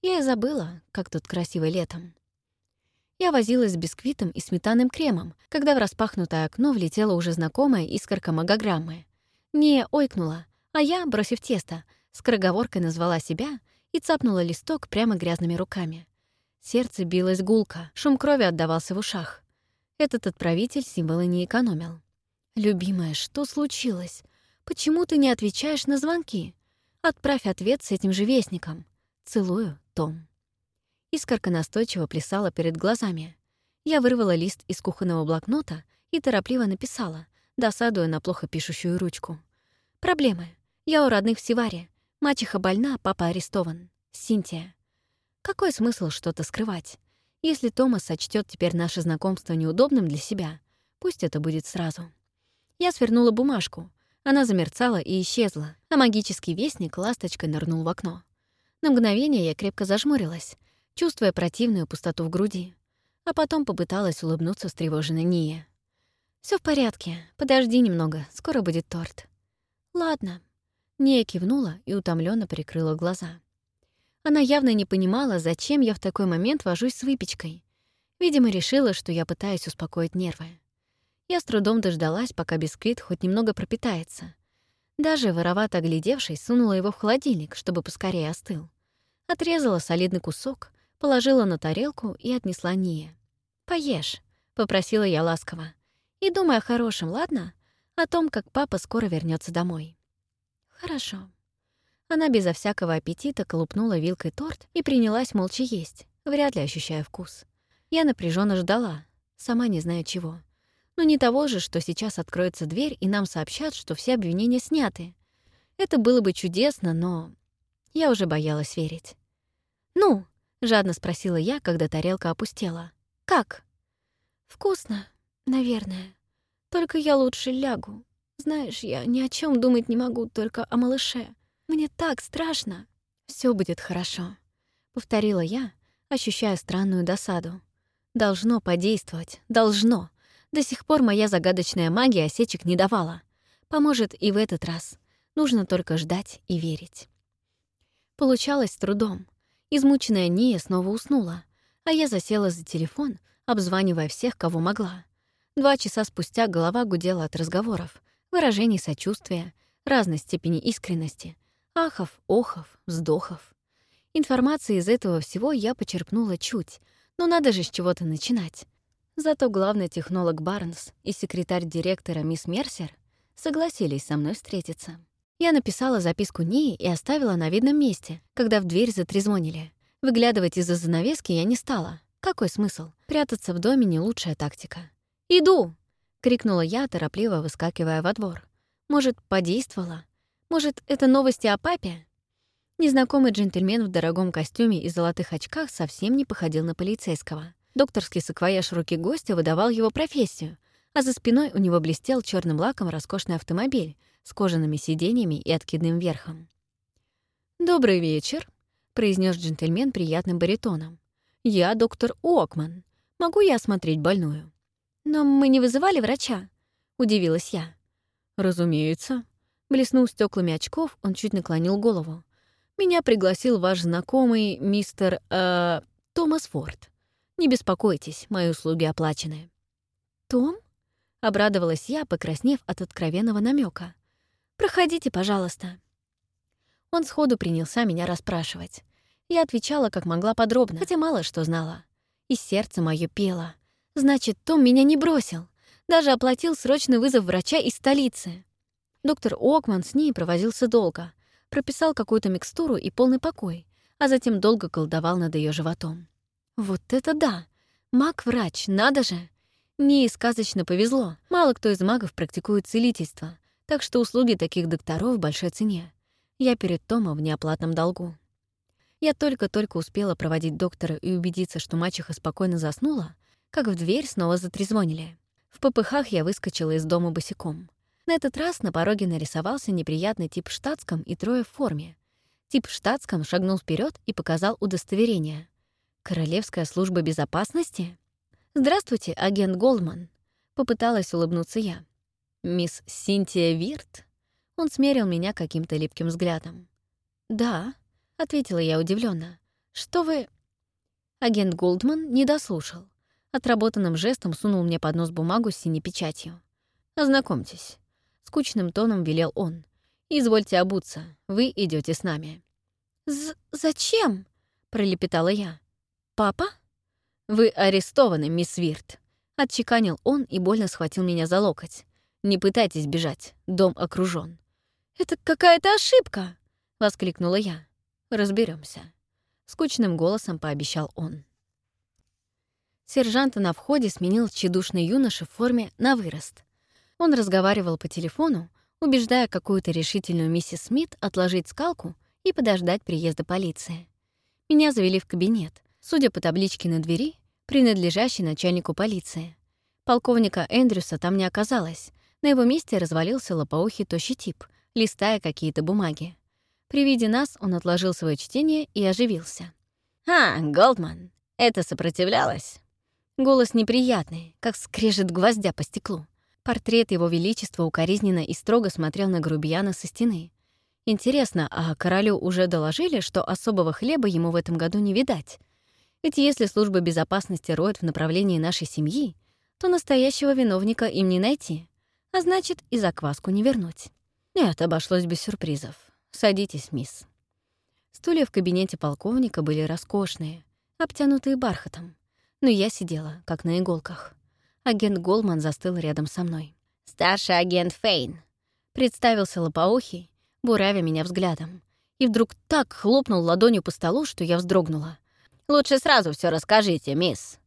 Я и забыла, как тут красиво летом. Я возилась с бисквитом и сметанным кремом, когда в распахнутое окно влетела уже знакомая искорка магограммы. Не ойкнула, а я, бросив тесто, Скороговоркой назвала себя и цапнула листок прямо грязными руками. Сердце билось гулко, шум крови отдавался в ушах. Этот отправитель символы не экономил. «Любимая, что случилось? Почему ты не отвечаешь на звонки? Отправь ответ с этим же вестником. Целую, Том». Искорка настойчиво плясала перед глазами. Я вырвала лист из кухонного блокнота и торопливо написала, досадуя на плохо пишущую ручку. «Проблемы. Я у родных в Севаре. Мачеха больна, папа арестован. Синтия. Какой смысл что-то скрывать? Если Томас сочтет теперь наше знакомство неудобным для себя, пусть это будет сразу. Я свернула бумажку. Она замерцала и исчезла, а магический вестник ласточкой нырнул в окно. На мгновение я крепко зажмурилась, чувствуя противную пустоту в груди. А потом попыталась улыбнуться встревоженной Ния. Все в порядке. Подожди немного, скоро будет торт». «Ладно», Ния кивнула и утомленно прикрыла глаза. Она явно не понимала, зачем я в такой момент вожусь с выпечкой. Видимо, решила, что я пытаюсь успокоить нервы. Я с трудом дождалась, пока бисквит хоть немного пропитается. Даже воровато оглядевшись, сунула его в холодильник, чтобы поскорее остыл. Отрезала солидный кусок, положила на тарелку и отнесла Ния. «Поешь», — попросила я ласково. «И думай о хорошем, ладно? О том, как папа скоро вернется домой». «Хорошо». Она безо всякого аппетита колупнула вилкой торт и принялась молча есть, вряд ли ощущая вкус. Я напряженно ждала, сама не зная чего. Но не того же, что сейчас откроется дверь и нам сообщат, что все обвинения сняты. Это было бы чудесно, но я уже боялась верить. «Ну?» — жадно спросила я, когда тарелка опустела. «Как?» «Вкусно, наверное. Только я лучше лягу. Знаешь, я ни о чем думать не могу, только о малыше. Мне так страшно. Все будет хорошо», — повторила я, ощущая странную досаду. «Должно подействовать, должно. До сих пор моя загадочная магия осечек не давала. Поможет и в этот раз. Нужно только ждать и верить». Получалось с трудом. Измученная Ния снова уснула, а я засела за телефон, обзванивая всех, кого могла. Два часа спустя голова гудела от разговоров, выражений сочувствия, разной степени искренности, ахов, охов, вздохов. Информации из этого всего я почерпнула чуть, но надо же с чего-то начинать. Зато главный технолог Барнс и секретарь директора мисс Мерсер согласились со мной встретиться. Я написала записку Нии и оставила на видном месте, когда в дверь затрезвонили. Выглядывать из-за занавески я не стала. Какой смысл? Прятаться в доме — не лучшая тактика. «Иду!» — крикнула я, торопливо выскакивая во двор. «Может, подействовала? Может, это новости о папе?» Незнакомый джентльмен в дорогом костюме и золотых очках совсем не походил на полицейского. Докторский саквояж руки гостя выдавал его профессию, а за спиной у него блестел черным лаком роскошный автомобиль с кожаными сиденьями и откидным верхом. «Добрый вечер», — произнес джентльмен приятным баритоном. «Я доктор Окман. Могу я осмотреть больную?» «Но мы не вызывали врача», — удивилась я. «Разумеется». Блеснув стеклами очков, он чуть наклонил голову. «Меня пригласил ваш знакомый мистер... Э, Томас Форд. Не беспокойтесь, мои услуги оплачены». «Том?» Обрадовалась я, покраснев от откровенного намека. «Проходите, пожалуйста». Он сходу принялся меня расспрашивать. Я отвечала как могла подробно, хотя мало что знала. И сердце мое пело. Значит, Том меня не бросил. Даже оплатил срочный вызов врача из столицы. Доктор Окман с ней провозился долго. Прописал какую-то микстуру и полный покой, а затем долго колдовал над ее животом. Вот это да! Маг-врач, надо же! Мне сказочно повезло. Мало кто из магов практикует целительство, так что услуги таких докторов в большой цене. Я перед Томом в неоплатном долгу. Я только-только успела проводить доктора и убедиться, что мачеха спокойно заснула, как в дверь снова затрезвонили. В попыхах я выскочила из дома босиком. На этот раз на пороге нарисовался неприятный тип в штатском и трое в форме. Тип в штатском шагнул вперед и показал удостоверение. «Королевская служба безопасности?» «Здравствуйте, агент Голдман», — попыталась улыбнуться я. «Мисс Синтия Вирт?» Он смерил меня каким-то липким взглядом. «Да», — ответила я удивленно. «Что вы...» Агент Голдман не дослушал. Отработанным жестом сунул мне под нос бумагу с синей печатью. «Ознакомьтесь», — скучным тоном велел он. «Извольте обуться, вы идете с нами». З «Зачем?» — пролепетала я. «Папа?» «Вы арестованы, мисс Вирт», — отчеканил он и больно схватил меня за локоть. «Не пытайтесь бежать, дом окружен. «Это какая-то ошибка!» — воскликнула я. Разберемся. скучным голосом пообещал он. Сержанта на входе сменил тщедушный юноша в форме на вырост. Он разговаривал по телефону, убеждая какую-то решительную миссис Смит отложить скалку и подождать приезда полиции. Меня завели в кабинет, судя по табличке на двери, принадлежащей начальнику полиции. Полковника Эндрюса там не оказалось. На его месте развалился лопоухий тощий тип, листая какие-то бумаги. При виде нас он отложил свое чтение и оживился. «А, Голдман, это сопротивлялось?» Голос неприятный, как скрежет гвоздя по стеклу. Портрет его величества укоризненно и строго смотрел на грубияна со стены. Интересно, а королю уже доложили, что особого хлеба ему в этом году не видать? Ведь если служба безопасности роет в направлении нашей семьи, то настоящего виновника им не найти, а значит, и закваску не вернуть. Нет, обошлось без сюрпризов. Садитесь, мисс. Стулья в кабинете полковника были роскошные, обтянутые бархатом, но я сидела, как на иголках. Агент Голман застыл рядом со мной. «Старший агент Фейн», — представился лопоухий, буравя меня взглядом, и вдруг так хлопнул ладонью по столу, что я вздрогнула. «Лучше сразу все расскажите, мисс».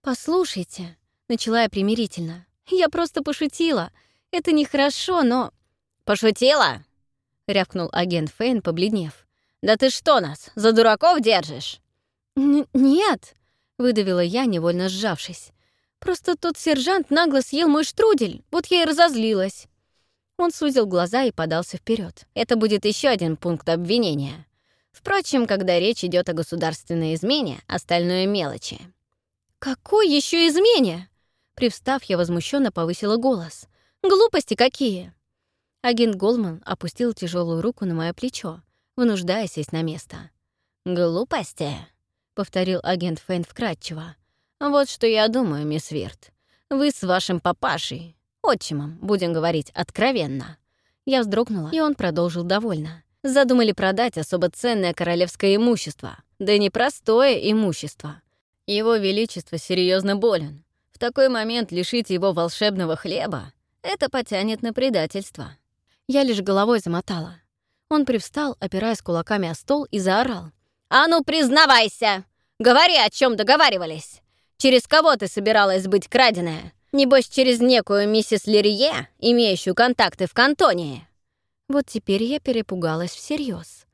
«Послушайте», — начала я примирительно. «Я просто пошутила. Это нехорошо, но...» «Пошутила?» — рявкнул агент Фейн, побледнев. «Да ты что нас, за дураков держишь?» «Нет», — выдавила я, невольно сжавшись. «Просто тот сержант нагло съел мой штрудель, вот я и разозлилась». Он сузил глаза и подался вперед. Это будет еще один пункт обвинения. Впрочем, когда речь идет о государственной измене, остальное мелочи. «Какой еще измене?» Привстав, я возмущенно повысила голос. «Глупости какие!» Агент Голман опустил тяжелую руку на мое плечо, вынуждая сесть на место. «Глупости?» — повторил агент Фейн вкратчиво. «Вот что я думаю, мисс Вирт. Вы с вашим папашей, отчимом, будем говорить откровенно». Я вздрогнула, и он продолжил довольно. Задумали продать особо ценное королевское имущество. Да не простое имущество. Его Величество серьезно болен. В такой момент лишить его волшебного хлеба — это потянет на предательство. Я лишь головой замотала. Он привстал, опираясь кулаками о стол, и заорал. «А ну, признавайся! Говори, о чем договаривались! Через кого ты собиралась быть краденая? Небось, через некую миссис Лерье, имеющую контакты в кантоне?» Вот теперь я перепугалась всерьез.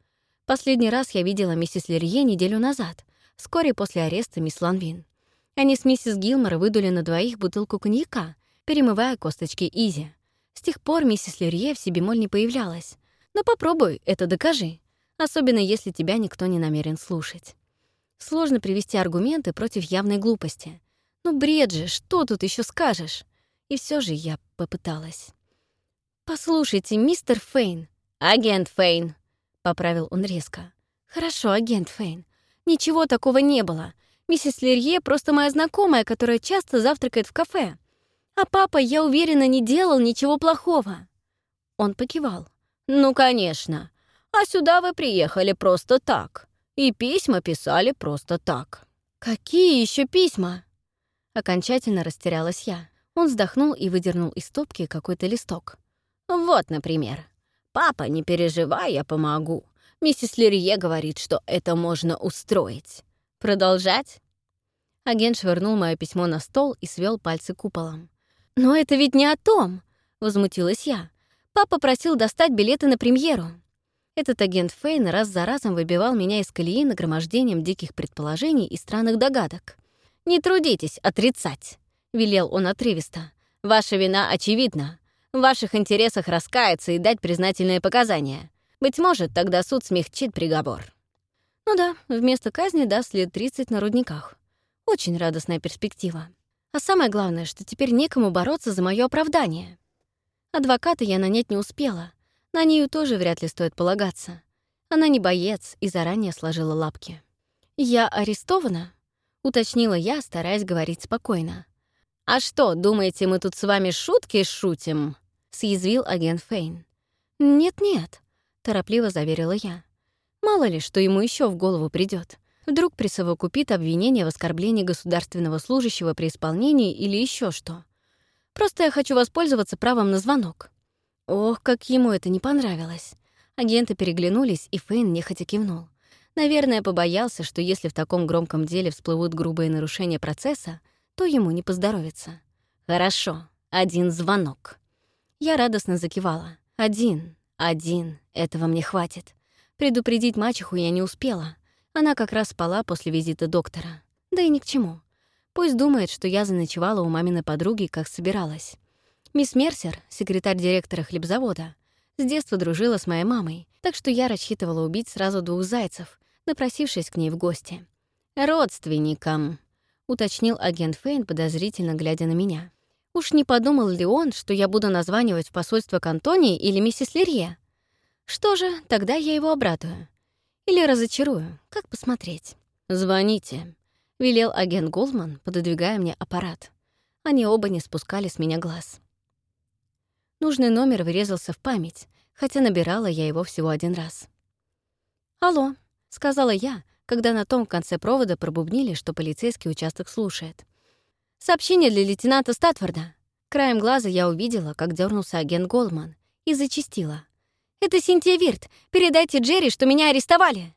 Последний раз я видела миссис Лерье неделю назад, вскоре после ареста мисс Ланвин. Они с миссис Гилмор выдули на двоих бутылку коньяка, перемывая косточки Изи. С тех пор миссис Лерье в себе моль не появлялась. Но попробуй, это докажи. Особенно если тебя никто не намерен слушать. Сложно привести аргументы против явной глупости. Ну, бред же, что тут еще скажешь? И все же я попыталась. «Послушайте, мистер Фейн». «Агент Фейн», — поправил он резко. «Хорошо, агент Фейн. Ничего такого не было. Миссис Лерье просто моя знакомая, которая часто завтракает в кафе. А папа, я уверена, не делал ничего плохого». Он покивал. «Ну, конечно. А сюда вы приехали просто так. И письма писали просто так». «Какие еще письма?» Окончательно растерялась я. Он вздохнул и выдернул из стопки какой-то листок. «Вот, например. Папа, не переживай, я помогу. Миссис Лерье говорит, что это можно устроить. Продолжать?» Агент швырнул мое письмо на стол и свел пальцы куполом. «Но это ведь не о том!» — возмутилась я. «Папа просил достать билеты на премьеру». Этот агент Фейн раз за разом выбивал меня из колеи нагромождением диких предположений и странных догадок. «Не трудитесь отрицать», — велел он отрывисто. «Ваша вина очевидна. В ваших интересах раскаяться и дать признательные показания. Быть может, тогда суд смягчит приговор». Ну да, вместо казни даст лет 30 на рудниках. Очень радостная перспектива. А самое главное, что теперь некому бороться за мое оправдание. Адвоката я нанять не успела. На нее тоже вряд ли стоит полагаться. Она не боец и заранее сложила лапки. «Я арестована?» — уточнила я, стараясь говорить спокойно. «А что, думаете, мы тут с вами шутки шутим?» — съязвил агент Фейн. «Нет-нет», — торопливо заверила я. «Мало ли, что ему еще в голову придет. Вдруг присовокупит обвинение в оскорблении государственного служащего при исполнении или еще что. Просто я хочу воспользоваться правом на звонок. Ох, как ему это не понравилось. Агенты переглянулись, и Фейн нехотя кивнул. Наверное, побоялся, что если в таком громком деле всплывут грубые нарушения процесса, то ему не поздоровится. «Хорошо, один звонок». Я радостно закивала. «Один, один, этого мне хватит». Предупредить мачеху я не успела. Она как раз спала после визита доктора. Да и ни к чему. Пусть думает, что я заночевала у маминой подруги, как собиралась. Мисс Мерсер, секретарь директора хлебзавода, с детства дружила с моей мамой, так что я рассчитывала убить сразу двух зайцев, напросившись к ней в гости. «Родственникам», — уточнил агент Фейн, подозрительно глядя на меня. Уж не подумал ли он, что я буду названивать в посольство к Антонии или миссис Лерье? Что же, тогда я его обрадую. Или разочарую, как посмотреть. «Звоните», — велел агент Голдман, пододвигая мне аппарат. Они оба не спускали с меня глаз. Нужный номер вырезался в память, хотя набирала я его всего один раз. «Алло», — сказала я, когда на том конце провода пробубнили, что полицейский участок слушает. «Сообщение для лейтенанта Статфорда». Краем глаза я увидела, как дернулся агент Голман, и зачистила. «Это Синтия Вирт. Передайте Джерри, что меня арестовали!»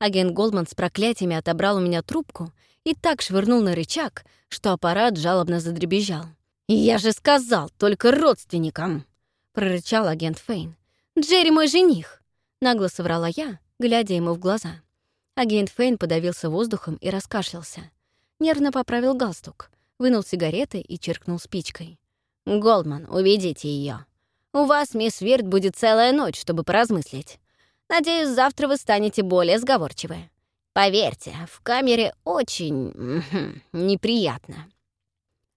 Агент Голдман с проклятиями отобрал у меня трубку и так швырнул на рычаг, что аппарат жалобно задребезжал. «Я же сказал, только родственникам!» — прорычал агент Фейн. «Джерри мой жених!» — нагло соврала я, глядя ему в глаза. Агент Фейн подавился воздухом и раскашлялся. Нервно поправил галстук, вынул сигареты и черкнул спичкой. «Голдман, уведите ее. У вас, мисс Вирт, будет целая ночь, чтобы поразмыслить. Надеюсь, завтра вы станете более сговорчивы. Поверьте, в камере очень неприятно».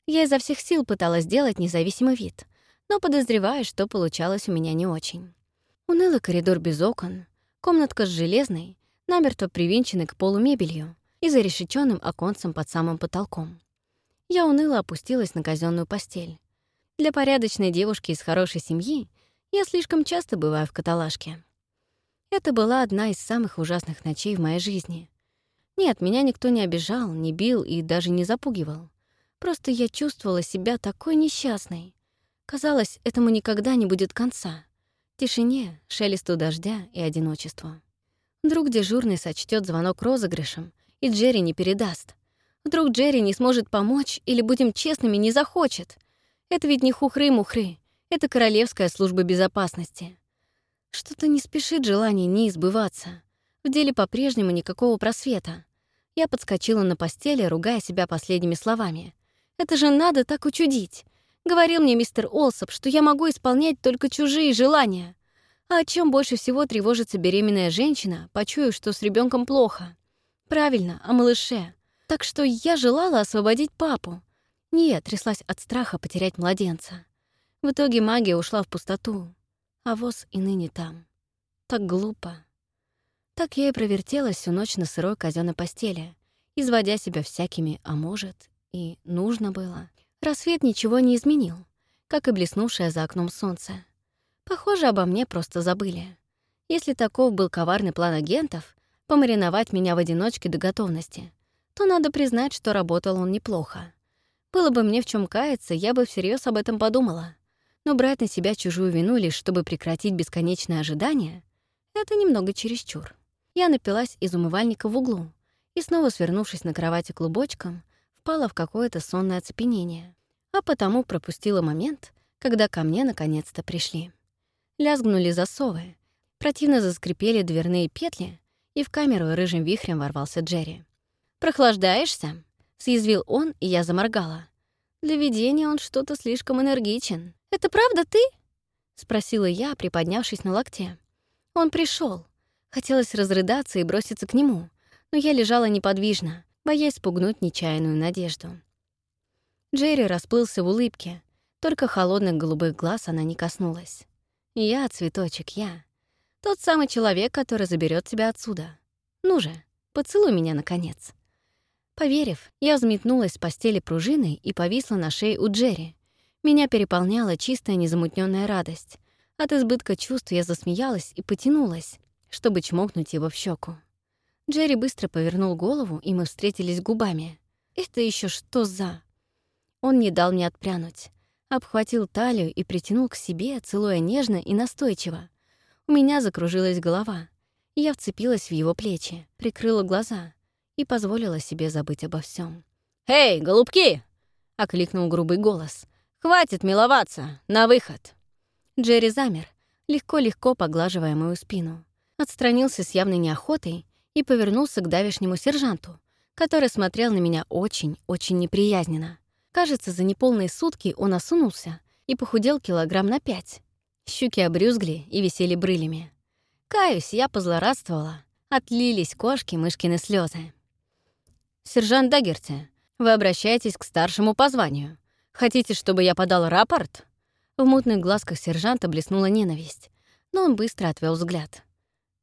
Я изо всех сил пыталась сделать независимый вид, но подозреваю, что получалось у меня не очень. Унылый коридор без окон, комнатка с железной, намертво привинченной к полу мебелью и зарешеченным оконцем под самым потолком. Я уныло опустилась на казенную постель. Для порядочной девушки из хорошей семьи я слишком часто бываю в каталажке. Это была одна из самых ужасных ночей в моей жизни. Нет, меня никто не обижал, не бил и даже не запугивал. Просто я чувствовала себя такой несчастной. Казалось, этому никогда не будет конца. Тишине, шелесту дождя и одиночеству. Вдруг дежурный сочтет звонок розыгрышем, и Джерри не передаст. Вдруг Джерри не сможет помочь или, будем честными, не захочет. Это ведь не хухры-мухры, это Королевская служба безопасности. Что-то не спешит желание не избываться. В деле по-прежнему никакого просвета. Я подскочила на постели, ругая себя последними словами. Это же надо так учудить. Говорил мне мистер Олсоп, что я могу исполнять только чужие желания. А о чем больше всего тревожится беременная женщина, почуяв, что с ребенком плохо? Правильно, о малыше. Так что я желала освободить папу. Нет, тряслась от страха потерять младенца. В итоге магия ушла в пустоту, а воз и ныне там. Так глупо. Так я и провертелась всю ночь на сырой казенной постели, изводя себя всякими «а может» И нужно было. Рассвет ничего не изменил, как и блеснувшее за окном солнце. Похоже, обо мне просто забыли. Если таков был коварный план агентов — помариновать меня в одиночке до готовности, то надо признать, что работал он неплохо. Было бы мне в чем каяться, я бы всерьез об этом подумала. Но брать на себя чужую вину лишь чтобы прекратить бесконечное ожидание — это немного чересчур. Я напилась из умывальника в углу и, снова свернувшись на кровати клубочком, впала в какое-то сонное оцепенение, а потому пропустила момент, когда ко мне наконец-то пришли. Лязгнули засовы, противно заскрипели дверные петли, и в камеру рыжим вихрем ворвался Джерри. «Прохлаждаешься?» — съязвил он, и я заморгала. Для видения он что-то слишком энергичен. «Это правда ты?» — спросила я, приподнявшись на локте. Он пришел. Хотелось разрыдаться и броситься к нему, но я лежала неподвижно, боясь спугнуть нечаянную надежду. Джерри расплылся в улыбке, только холодных голубых глаз она не коснулась. «Я, цветочек, я. Тот самый человек, который заберет тебя отсюда. Ну же, поцелуй меня, наконец». Поверив, я взметнулась с постели пружиной и повисла на шее у Джерри. Меня переполняла чистая незамутненная радость. От избытка чувств я засмеялась и потянулась, чтобы чмокнуть его в щеку. Джерри быстро повернул голову, и мы встретились губами. «Это еще что за...» Он не дал мне отпрянуть. Обхватил талию и притянул к себе, целуя нежно и настойчиво. У меня закружилась голова. Я вцепилась в его плечи, прикрыла глаза и позволила себе забыть обо всем. «Эй, голубки!» — окликнул грубый голос. «Хватит миловаться! На выход!» Джерри замер, легко-легко поглаживая мою спину. Отстранился с явной неохотой и повернулся к давешнему сержанту, который смотрел на меня очень-очень неприязненно. Кажется, за неполные сутки он осунулся и похудел килограмм на пять. Щуки обрюзгли и висели брылями. Каюсь, я позлорадствовала. Отлились кошки мышкины слезы. «Сержант Дагерти, вы обращаетесь к старшему по званию. Хотите, чтобы я подал рапорт?» В мутных глазках сержанта блеснула ненависть, но он быстро отвел взгляд.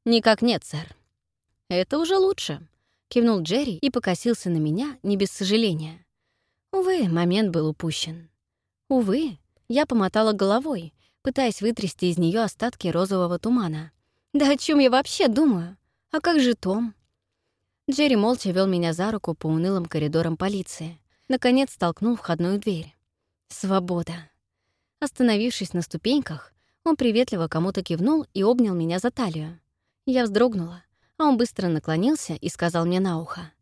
«Никак нет, сэр. «Это уже лучше», — кивнул Джерри и покосился на меня не без сожаления. Увы, момент был упущен. Увы, я помотала головой, пытаясь вытрясти из нее остатки розового тумана. Да о чем я вообще думаю? А как же Том? Джерри молча вел меня за руку по унылым коридорам полиции. Наконец толкнул входную дверь. Свобода. Остановившись на ступеньках, он приветливо кому-то кивнул и обнял меня за талию. Я вздрогнула, а он быстро наклонился и сказал мне на ухо.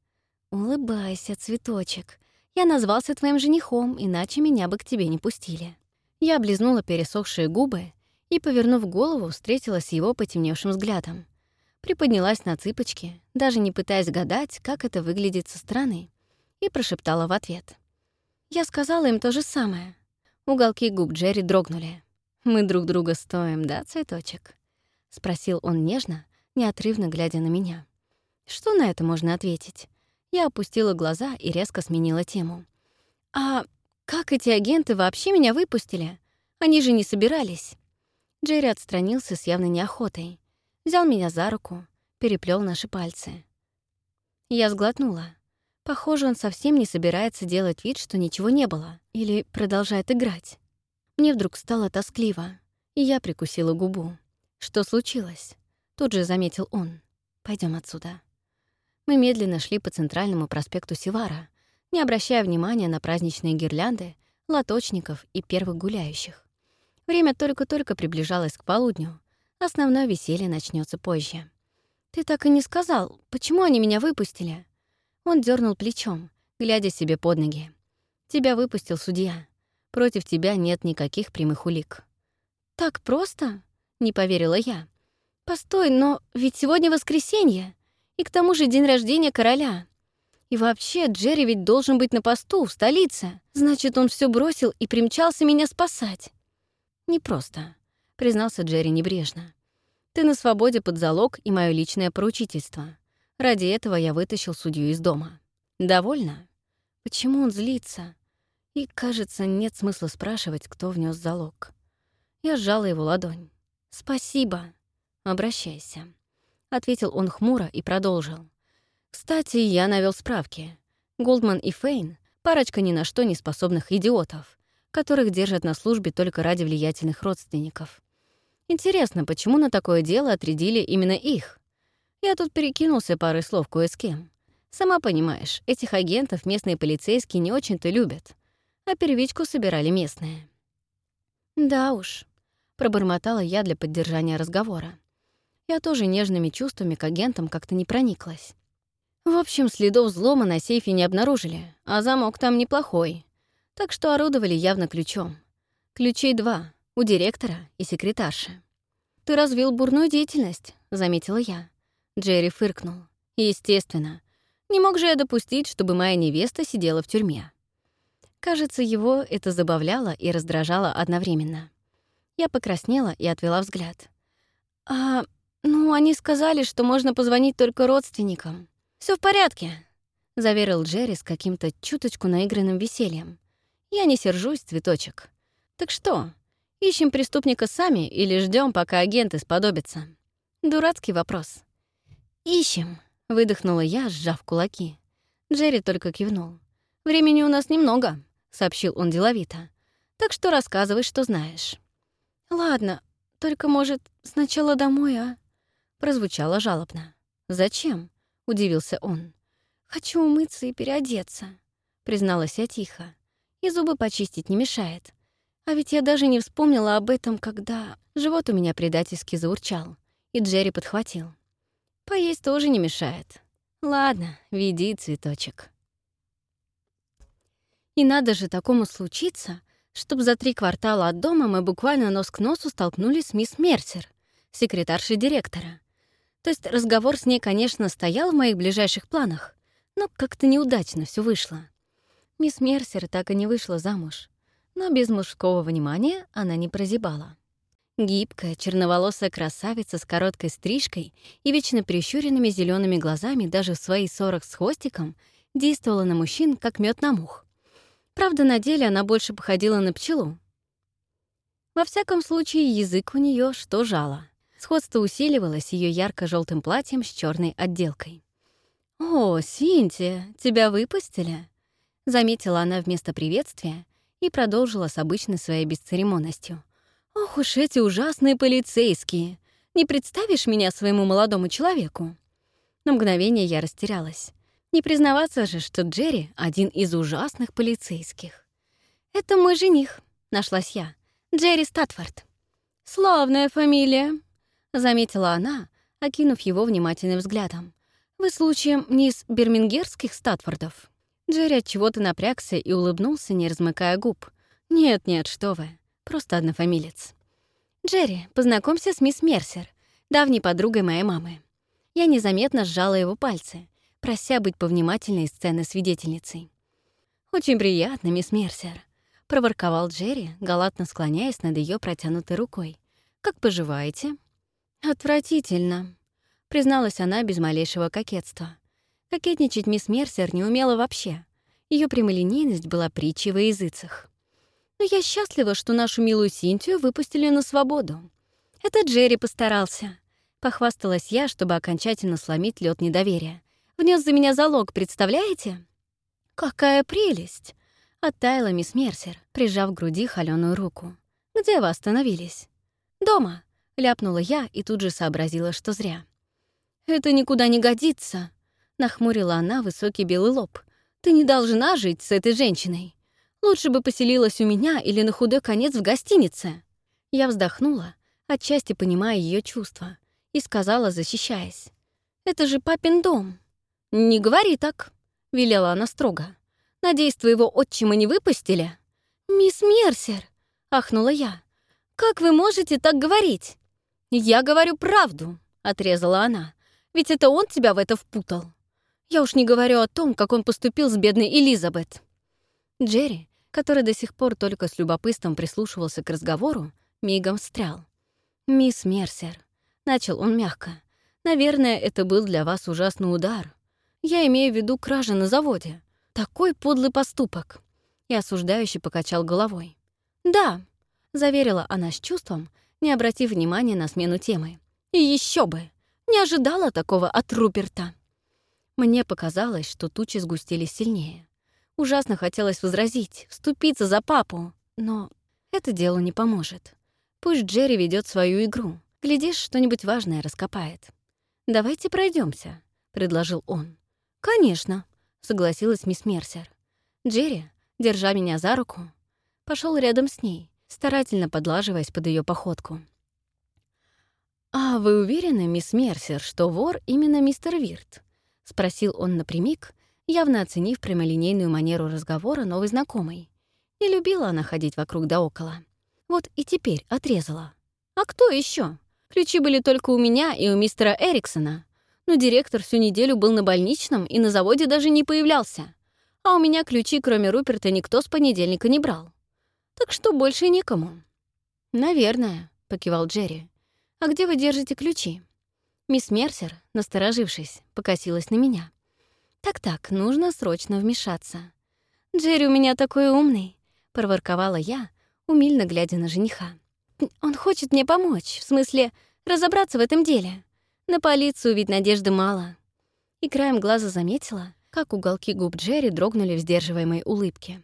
«Улыбайся, цветочек. Я назвался твоим женихом, иначе меня бы к тебе не пустили». Я облизнула пересохшие губы и, повернув голову, встретилась с его потемневшим взглядом. Приподнялась на цыпочки, даже не пытаясь гадать, как это выглядит со стороны, и прошептала в ответ. Я сказала им то же самое. Уголки губ Джерри дрогнули. «Мы друг друга стоим, да, цветочек?» — спросил он нежно, неотрывно глядя на меня. Что на это можно ответить? Я опустила глаза и резко сменила тему. «А как эти агенты вообще меня выпустили? Они же не собирались». Джерри отстранился с явной неохотой. Взял меня за руку, переплел наши пальцы. Я сглотнула. Похоже, он совсем не собирается делать вид, что ничего не было, или продолжает играть. Мне вдруг стало тоскливо, и я прикусила губу. Что случилось? Тут же заметил он. Пойдем отсюда. Мы медленно шли по центральному проспекту Сивара, не обращая внимания на праздничные гирлянды, лоточников и первых гуляющих. Время только-только приближалось к полудню, Основное веселье начнется позже. «Ты так и не сказал, почему они меня выпустили?» Он дернул плечом, глядя себе под ноги. «Тебя выпустил судья. Против тебя нет никаких прямых улик». «Так просто?» — не поверила я. «Постой, но ведь сегодня воскресенье, и к тому же день рождения короля. И вообще, Джерри ведь должен быть на посту, в столице. Значит, он все бросил и примчался меня спасать». «Непросто», — признался Джерри небрежно. «Ты на свободе под залог и мое личное поручительство. Ради этого я вытащил судью из дома. Довольно? Почему он злится? И, кажется, нет смысла спрашивать, кто внес залог. Я сжала его ладонь. «Спасибо. Обращайся», — ответил он хмуро и продолжил. «Кстати, я навел справки. Голдман и Фейн — парочка ни на что не способных идиотов, которых держат на службе только ради влиятельных родственников. Интересно, почему на такое дело отрядили именно их? Я тут перекинулся парой слов кое с кем. Сама понимаешь, этих агентов местные полицейские не очень-то любят, а первичку собирали местные. «Да уж», — пробормотала я для поддержания разговора. Я тоже нежными чувствами к агентам как-то не прониклась. В общем, следов взлома на сейфе не обнаружили, а замок там неплохой. Так что орудовали явно ключом. Ключей два у директора и секретарши. «Ты развил бурную деятельность», — заметила я. Джерри фыркнул. «Естественно. Не мог же я допустить, чтобы моя невеста сидела в тюрьме». Кажется, его это забавляло и раздражало одновременно. Я покраснела и отвела взгляд. «А, ну, они сказали, что можно позвонить только родственникам. Все в порядке», — заверил Джерри с каким-то чуточку наигранным весельем. «Я не сержусь, цветочек. Так что, Ищем преступника сами или ждем, пока агенты сподобятся? Дурацкий вопрос. «Ищем», — выдохнула я, сжав кулаки. Джерри только кивнул. «Времени у нас немного», — сообщил он деловито. «Так что рассказывай, что знаешь». «Ладно, только, может, сначала домой, а?» Прозвучало жалобно. «Зачем?» — удивился он. «Хочу умыться и переодеться», — призналась я тихо. «И зубы почистить не мешает. А ведь я даже не вспомнила об этом, когда живот у меня предательски заурчал, и Джерри подхватил. Поесть тоже не мешает. Ладно, веди, цветочек. И надо же такому случиться, чтобы за три квартала от дома мы буквально нос к носу столкнулись с мисс Мерсер, секретаршей директора. То есть разговор с ней, конечно, стоял в моих ближайших планах, но как-то неудачно все вышло. Мисс Мерсер так и не вышла замуж но без мужского внимания она не прозябала. Гибкая, черноволосая красавица с короткой стрижкой и вечно прищуренными зелеными глазами даже в свои сорок с хвостиком действовала на мужчин, как мед на мух. Правда, на деле она больше походила на пчелу. Во всяком случае, язык у нее что жало. Сходство усиливалось ее ярко желтым платьем с черной отделкой. «О, Синтия, тебя выпустили?» Заметила она вместо приветствия и продолжила с обычной своей бесцеремонностью. «Ох уж эти ужасные полицейские! Не представишь меня своему молодому человеку?» На мгновение я растерялась. Не признаваться же, что Джерри — один из ужасных полицейских. «Это мой жених», — нашлась я. «Джерри Статфорд». «Славная фамилия», — заметила она, окинув его внимательным взглядом. «Вы случаем не из бермингерских Статфордов?» Джерри от чего-то напрягся и улыбнулся, не размыкая губ. «Нет-нет, что вы, просто однофамилец». «Джерри, познакомься с мисс Мерсер, давней подругой моей мамы». Я незаметно сжала его пальцы, прося быть повнимательной сцены свидетельницей. «Очень приятно, мисс Мерсер», — проворковал Джерри, галатно склоняясь над ее протянутой рукой. «Как поживаете?» «Отвратительно», — призналась она без малейшего кокетства. Кокетничать мисс Мерсер не умела вообще. Ее прямолинейность была притчей во языцах. Но я счастлива, что нашу милую Синтию выпустили на свободу. Это Джерри постарался. Похвасталась я, чтобы окончательно сломить лед недоверия. Внес за меня залог, представляете? Какая прелесть! Оттаяла мисс Мерсер, прижав к груди холёную руку. «Где вы остановились?» «Дома», — ляпнула я и тут же сообразила, что зря. «Это никуда не годится», — нахмурила она высокий белый лоб. «Ты не должна жить с этой женщиной. Лучше бы поселилась у меня или на худой конец в гостинице». Я вздохнула, отчасти понимая ее чувства, и сказала, защищаясь. «Это же папин дом». «Не говори так», — велела она строго. «Надеюсь, твоего отчима не выпустили?» «Мисс Мерсер», — ахнула я. «Как вы можете так говорить?» «Я говорю правду», — отрезала она. «Ведь это он тебя в это впутал». Я уж не говорю о том, как он поступил с бедной Элизабет. Джерри, который до сих пор только с любопытством прислушивался к разговору, мигом встрял. «Мисс Мерсер», — начал он мягко, — «наверное, это был для вас ужасный удар. Я имею в виду кража на заводе. Такой подлый поступок». И осуждающе покачал головой. «Да», — заверила она с чувством, не обратив внимания на смену темы. «И еще бы! Не ожидала такого от Руперта!» Мне показалось, что тучи сгустились сильнее. Ужасно хотелось возразить, вступиться за папу, но это делу не поможет. Пусть Джерри ведет свою игру. Глядишь, что-нибудь важное раскопает. «Давайте пройдемся, предложил он. «Конечно», — согласилась мисс Мерсер. Джерри, держа меня за руку, пошел рядом с ней, старательно подлаживаясь под ее походку. «А вы уверены, мисс Мерсер, что вор именно мистер Вирт?» — спросил он напрямик, явно оценив прямолинейную манеру разговора новой знакомой. Не любила она ходить вокруг да около. Вот и теперь отрезала. «А кто еще? Ключи были только у меня и у мистера Эриксона. Но директор всю неделю был на больничном и на заводе даже не появлялся. А у меня ключи, кроме Руперта, никто с понедельника не брал. Так что больше никому». «Наверное», — покивал Джерри. «А где вы держите ключи?» Мисс Мерсер, насторожившись, покосилась на меня. «Так-так, нужно срочно вмешаться». «Джерри у меня такой умный», — проворковала я, умильно глядя на жениха. «Он хочет мне помочь, в смысле, разобраться в этом деле. На полицию ведь надежды мало». И краем глаза заметила, как уголки губ Джерри дрогнули в сдерживаемой улыбке.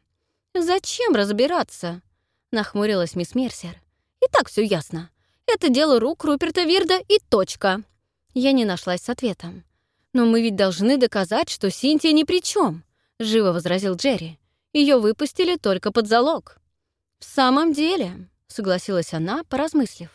«Зачем разбираться?» — нахмурилась мисс Мерсер. «И так все ясно. Это дело рук Руперта Вирда и точка». Я не нашлась с ответом. «Но мы ведь должны доказать, что Синтия ни при чем, живо возразил Джерри. Ее выпустили только под залог». «В самом деле», — согласилась она, поразмыслив.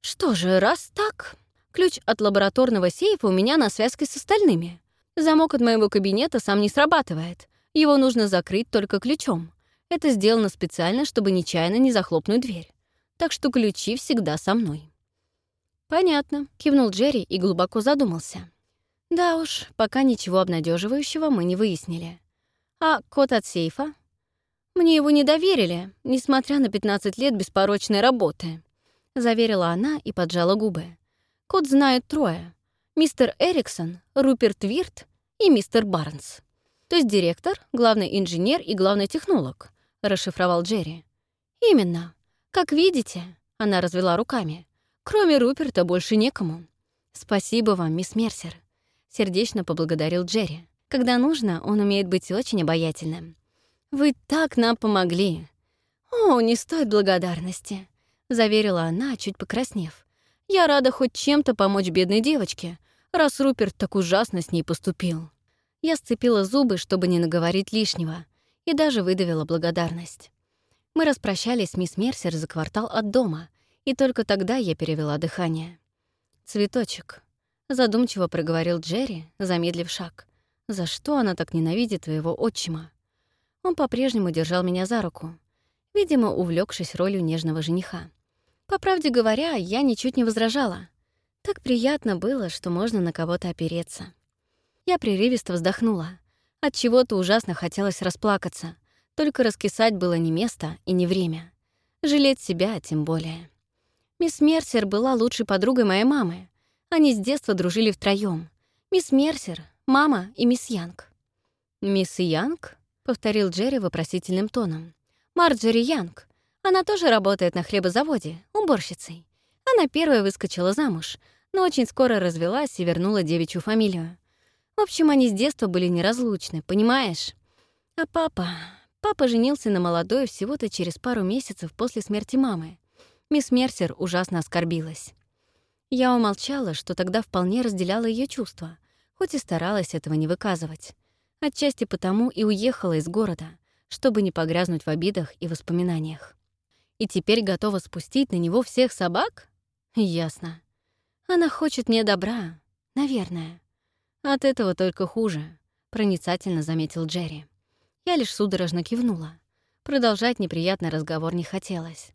«Что же, раз так, ключ от лабораторного сейфа у меня на связке с остальными. Замок от моего кабинета сам не срабатывает. Его нужно закрыть только ключом. Это сделано специально, чтобы нечаянно не захлопнуть дверь. Так что ключи всегда со мной». «Понятно», — кивнул Джерри и глубоко задумался. «Да уж, пока ничего обнадеживающего мы не выяснили. А код от сейфа?» «Мне его не доверили, несмотря на 15 лет беспорочной работы», — заверила она и поджала губы. «Код знают трое. Мистер Эриксон, Руперт Вирт и мистер Барнс. То есть директор, главный инженер и главный технолог», — расшифровал Джерри. «Именно. Как видите», — она развела руками, Кроме Руперта больше некому. Спасибо вам, мисс Мерсер. Сердечно поблагодарил Джерри. Когда нужно, он умеет быть очень обаятельным. «Вы так нам помогли!» «О, не стоит благодарности», — заверила она, чуть покраснев. «Я рада хоть чем-то помочь бедной девочке, раз Руперт так ужасно с ней поступил». Я сцепила зубы, чтобы не наговорить лишнего, и даже выдавила благодарность. Мы распрощались с мисс Мерсер за квартал от дома, и только тогда я перевела дыхание. «Цветочек», — задумчиво проговорил Джерри, замедлив шаг. «За что она так ненавидит твоего отчима?» Он по-прежнему держал меня за руку, видимо, увлекшись ролью нежного жениха. По правде говоря, я ничуть не возражала. Так приятно было, что можно на кого-то опереться. Я прерывисто вздохнула. От чего-то ужасно хотелось расплакаться. Только раскисать было не место и не время. Жалеть себя тем более. Мисс Мерсер была лучшей подругой моей мамы. Они с детства дружили втроём. Мисс Мерсер, мама и мисс Янг. «Мисс Янг?» — повторил Джерри вопросительным тоном. «Марджери Янг. Она тоже работает на хлебозаводе, уборщицей. Она первая выскочила замуж, но очень скоро развелась и вернула девичью фамилию. В общем, они с детства были неразлучны, понимаешь? А папа... Папа женился на молодой всего-то через пару месяцев после смерти мамы. Мисс Мерсер ужасно оскорбилась. Я умолчала, что тогда вполне разделяла ее чувства, хоть и старалась этого не выказывать. Отчасти потому и уехала из города, чтобы не погрязнуть в обидах и воспоминаниях. И теперь готова спустить на него всех собак? Ясно. Она хочет мне добра, наверное. От этого только хуже, проницательно заметил Джерри. Я лишь судорожно кивнула. Продолжать неприятный разговор не хотелось.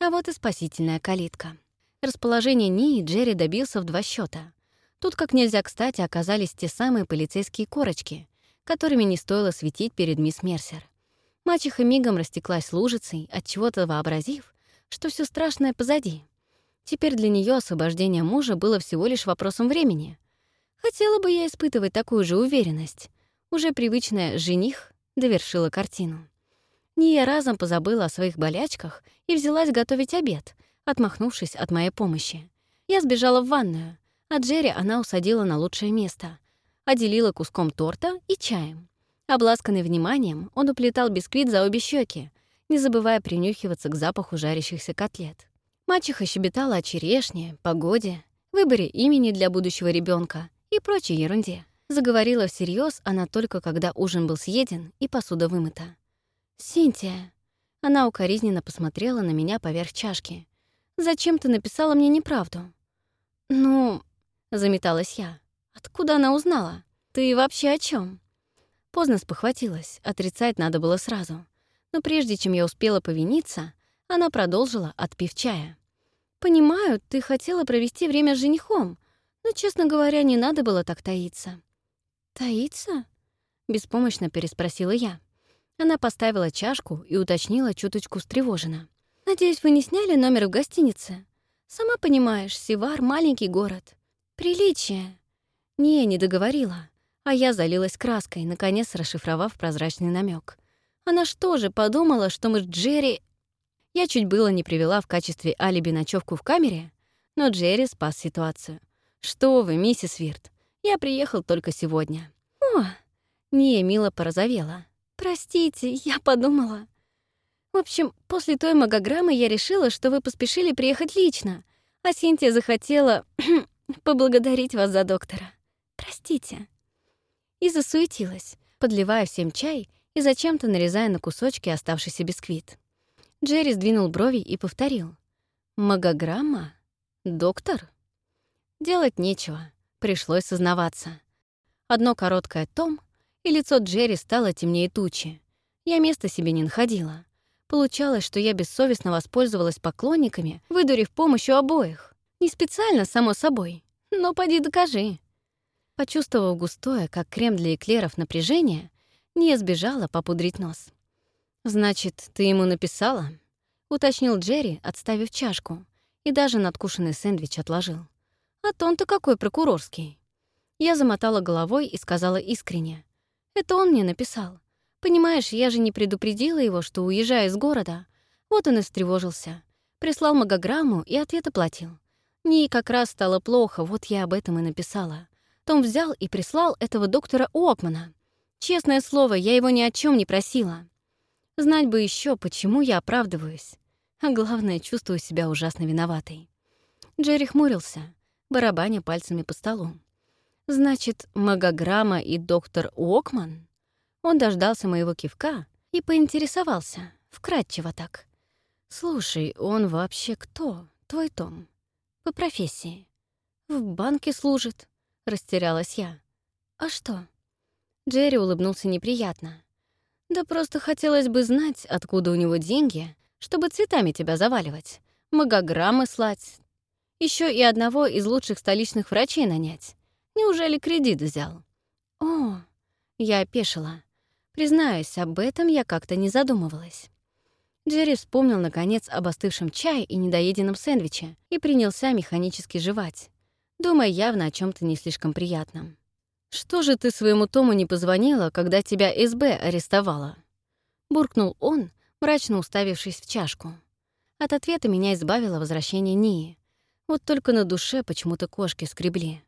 А вот и спасительная калитка. Расположение Нии Джерри добился в два счета. Тут как нельзя кстати оказались те самые полицейские корочки, которыми не стоило светить перед мисс Мерсер. Мачеха мигом растеклась лужицей, от чего то вообразив, что все страшное позади. Теперь для нее освобождение мужа было всего лишь вопросом времени. Хотела бы я испытывать такую же уверенность. Уже привычная «жених» довершила картину. Ния разом позабыла о своих болячках и взялась готовить обед, отмахнувшись от моей помощи. Я сбежала в ванную, а Джерри она усадила на лучшее место, отделила куском торта и чаем. Обласканный вниманием, он уплетал бисквит за обе щеки, не забывая принюхиваться к запаху жарящихся котлет. Мачеха щебетала о черешне, погоде, выборе имени для будущего ребенка и прочей ерунде. Заговорила всерьез она только когда ужин был съеден и посуда вымыта. «Синтия!» Она укоризненно посмотрела на меня поверх чашки. «Зачем ты написала мне неправду?» «Ну...» — заметалась я. «Откуда она узнала? Ты вообще о чем? Поздно спохватилась, отрицать надо было сразу. Но прежде чем я успела повиниться, она продолжила, отпив чая. «Понимаю, ты хотела провести время с женихом, но, честно говоря, не надо было так таиться. «Таится?» — беспомощно переспросила я. Она поставила чашку и уточнила чуточку встревоженно. «Надеюсь, вы не сняли номер в гостинице? Сама понимаешь, Сивар — маленький город. Приличие». Не, не договорила, а я залилась краской, наконец расшифровав прозрачный намек. Она что же, подумала, что мы с Джерри... Я чуть было не привела в качестве алиби ночевку в камере, но Джерри спас ситуацию. «Что вы, миссис Вирт, я приехал только сегодня». «О!» — Ния мило порозовела. «Простите, я подумала». «В общем, после той магограммы я решила, что вы поспешили приехать лично, а Синтия захотела поблагодарить вас за доктора. Простите». И засуетилась, подливая всем чай и зачем-то нарезая на кусочки оставшийся бисквит. Джерри сдвинул брови и повторил. «Магограмма? Доктор?» Делать нечего. Пришлось сознаваться. Одно короткое том, и лицо Джерри стало темнее тучи. Я места себе не находила. Получалось, что я бессовестно воспользовалась поклонниками, выдурив помощь у обоих. Не специально, само собой. Но поди докажи. Почувствовав густое, как крем для эклеров, напряжение, не сбежала попудрить нос. «Значит, ты ему написала?» — уточнил Джерри, отставив чашку, и даже надкушенный сэндвич отложил. А тон-то какой прокурорский. Я замотала головой и сказала искренне. Это он мне написал. Понимаешь, я же не предупредила его, что уезжаю из города. Вот он и встревожился. Прислал магограмму и ответ оплатил. Мне как раз стало плохо, вот я об этом и написала. Том взял и прислал этого доктора Уокмана. Честное слово, я его ни о чем не просила. Знать бы еще, почему я оправдываюсь. А главное, чувствую себя ужасно виноватой. Джерри хмурился, барабаня пальцами по столу. Значит, магограмма и доктор Уокман? Он дождался моего кивка и поинтересовался, вкратчиво так. «Слушай, он вообще кто, твой Том? По профессии?» «В банке служит», — растерялась я. «А что?» Джерри улыбнулся неприятно. «Да просто хотелось бы знать, откуда у него деньги, чтобы цветами тебя заваливать, магограммы слать, еще и одного из лучших столичных врачей нанять. Неужели кредит взял?» «О!» — я опешила. Признаюсь, об этом я как-то не задумывалась. Джерри вспомнил, наконец, об остывшем чае и недоеденном сэндвиче и принялся механически жевать, думая явно о чем то не слишком приятном. «Что же ты своему Тому не позвонила, когда тебя СБ арестовала?» Буркнул он, мрачно уставившись в чашку. От ответа меня избавило возвращение Нии. Вот только на душе почему-то кошки скребли.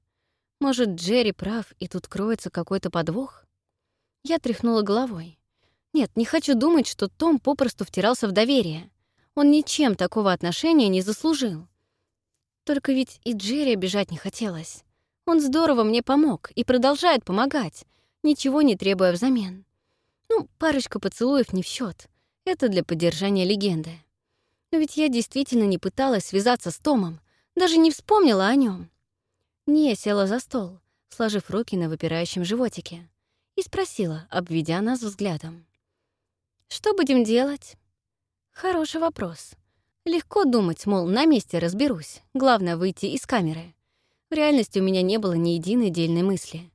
Может, Джерри прав, и тут кроется какой-то подвох? Я тряхнула головой. Нет, не хочу думать, что Том попросту втирался в доверие. Он ничем такого отношения не заслужил. Только ведь и Джерри обижать не хотелось. Он здорово мне помог и продолжает помогать, ничего не требуя взамен. Ну, парочка поцелуев не в счет. Это для поддержания легенды. Но ведь я действительно не пыталась связаться с Томом, даже не вспомнила о нем. Не села за стол, сложив руки на выпирающем животике, и спросила, обведя нас взглядом. «Что будем делать?» Хороший вопрос. Легко думать, мол, на месте разберусь. Главное — выйти из камеры. В реальности у меня не было ни единой дельной мысли.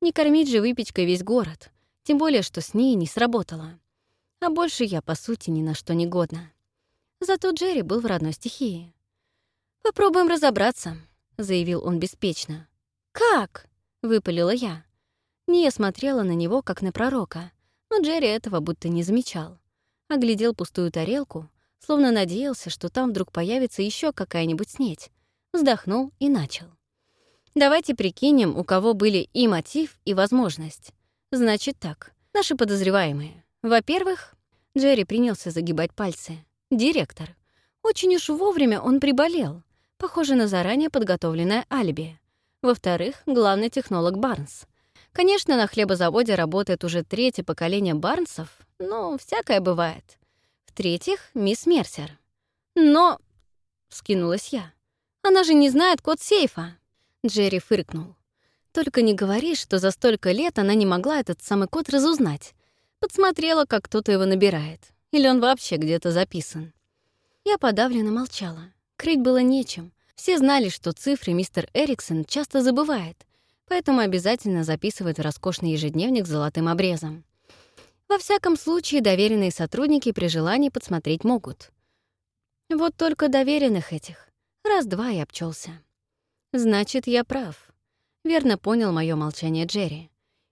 Не кормить же выпечкой весь город, тем более, что с ней не сработало. А больше я, по сути, ни на что не годна. Зато Джерри был в родной стихии. «Попробуем разобраться», — заявил он беспечно. «Как?» — выпалила я. Ния смотрела на него, как на пророка, но Джерри этого будто не замечал. Оглядел пустую тарелку, словно надеялся, что там вдруг появится еще какая-нибудь снеть. Вздохнул и начал. Давайте прикинем, у кого были и мотив, и возможность. Значит так, наши подозреваемые. Во-первых, Джерри принялся загибать пальцы. Директор. Очень уж вовремя он приболел. Похоже на заранее подготовленное алиби. Во-вторых, главный технолог Барнс. Конечно, на хлебозаводе работает уже третье поколение Барнсов, но всякое бывает. В-третьих, мисс Мерсер. Но... — скинулась я. «Она же не знает код сейфа». Джерри фыркнул. «Только не говори, что за столько лет она не могла этот самый код разузнать. Подсмотрела, как кто-то его набирает. Или он вообще где-то записан». Я подавленно молчала. Крыть было нечем. Все знали, что цифры мистер Эриксон часто забывает, поэтому обязательно записывает в роскошный ежедневник с золотым обрезом. Во всяком случае, доверенные сотрудники при желании подсмотреть могут. Вот только доверенных этих раз-два и обчелся. Значит, я прав. Верно понял мое молчание Джерри.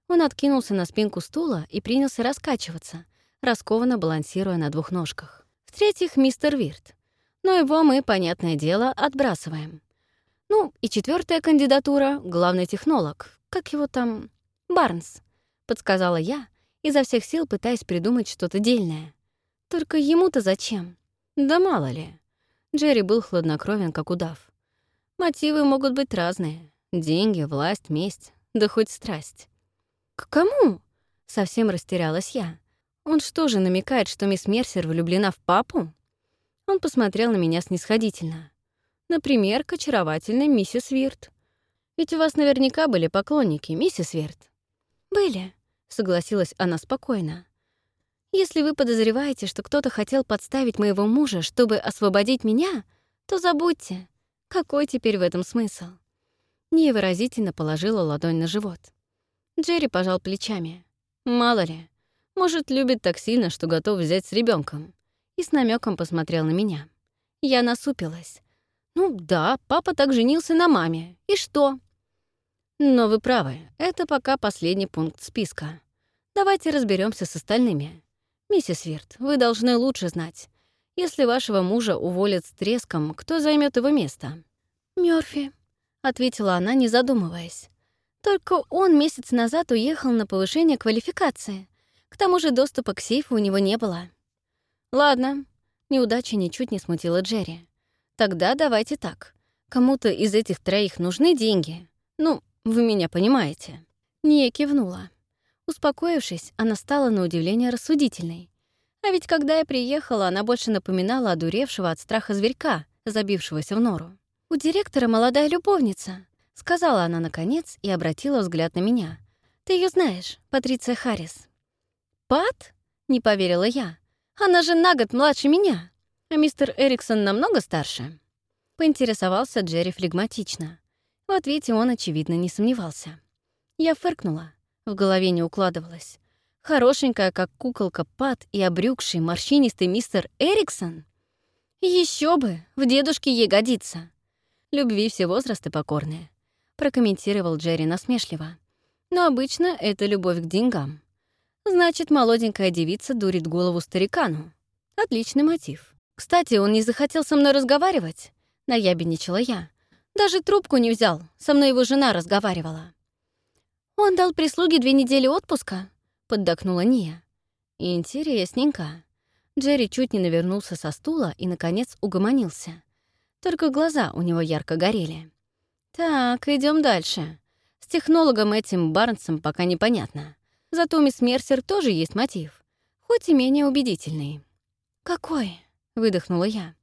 Он откинулся на спинку стула и принялся раскачиваться, раскованно балансируя на двух ножках. В-третьих, мистер Вирт. Но его мы, понятное дело, отбрасываем. Ну, и четвертая кандидатура — главный технолог. Как его там? Барнс, — подсказала я, изо всех сил пытаясь придумать что-то дельное. Только ему-то зачем? Да мало ли. Джерри был хладнокровен, как удав. Мотивы могут быть разные. Деньги, власть, месть, да хоть страсть. «К кому?» — совсем растерялась я. «Он что же намекает, что мисс Мерсер влюблена в папу?» Он посмотрел на меня снисходительно. «Например, к очаровательной миссис Вирт. Ведь у вас наверняка были поклонники, миссис Вирт». «Были», — согласилась она спокойно. «Если вы подозреваете, что кто-то хотел подставить моего мужа, чтобы освободить меня, то забудьте. Какой теперь в этом смысл? Ния выразительно положила ладонь на живот. Джерри пожал плечами. Мало ли, может, любит так сильно, что готов взять с ребенком. И с намеком посмотрел на меня. Я насупилась. Ну да, папа так женился на маме. И что? Но вы правы, это пока последний пункт списка. Давайте разберемся с остальными. Миссис Вирт, вы должны лучше знать. Если вашего мужа уволят с треском, кто займет его место? Мёрфи, ответила она, не задумываясь. Только он месяц назад уехал на повышение квалификации. К тому же доступа к сейфу у него не было. Ладно, неудача ничуть не смутила Джерри. Тогда давайте так. Кому-то из этих троих нужны деньги. Ну, вы меня понимаете. Ния кивнула. Успокоившись, она стала на удивление рассудительной. А ведь когда я приехала, она больше напоминала одуревшего от страха зверька, забившегося в нору. «У директора молодая любовница», — сказала она наконец и обратила взгляд на меня. «Ты ее знаешь, Патриция Харрис». «Пат?» — не поверила я. «Она же на год младше меня, а мистер Эриксон намного старше». Поинтересовался Джерри флегматично. В ответе он, очевидно, не сомневался. Я фыркнула. В голове не укладывалось. Хорошенькая, как куколка Пат и обрюкший морщинистый мистер Эриксон? Еще бы, в дедушке ей годится. Любви все возрасты покорные, прокомментировал Джерри насмешливо. Но обычно это любовь к деньгам. Значит, молоденькая девица дурит голову старикану. Отличный мотив. Кстати, он не захотел со мной разговаривать, наябедничала я. Даже трубку не взял, со мной его жена разговаривала. Он дал прислуге две недели отпуска, поддакнула Ния. Интересненько. Джерри чуть не навернулся со стула и, наконец, угомонился. Только глаза у него ярко горели. Так, идем дальше. С технологом этим Барнсом пока непонятно. Зато у мисс Мерсер тоже есть мотив, хоть и менее убедительный. «Какой?» — выдохнула я.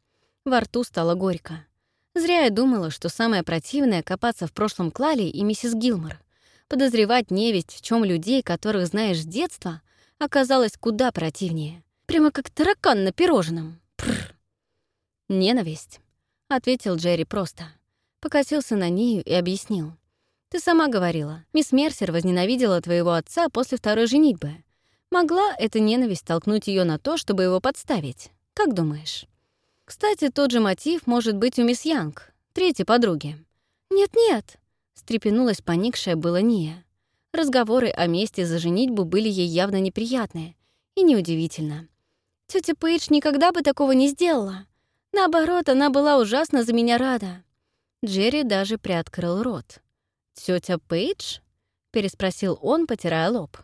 Во рту стало горько. Зря я думала, что самое противное — копаться в прошлом Клали и миссис Гилмор. Подозревать невесть в чем людей, которых знаешь с детства, оказалось куда противнее. Прямо как таракан на пирожном. Пррр. «Ненависть», — ответил Джерри просто. Покосился на нею и объяснил. «Ты сама говорила, мисс Мерсер возненавидела твоего отца после второй женитьбы. Могла эта ненависть толкнуть ее на то, чтобы его подставить. Как думаешь?» Кстати, тот же мотив может быть у мисс Янг, третьей подруги. «Нет-нет», встрепенулась поникшая была Ния. Разговоры о месте за женитьбу были ей явно неприятные, и неудивительно. Тетя Пейдж никогда бы такого не сделала. Наоборот, она была ужасно за меня рада. Джерри даже приоткрыл рот. Тетя Пейдж?» — переспросил он, потирая лоб.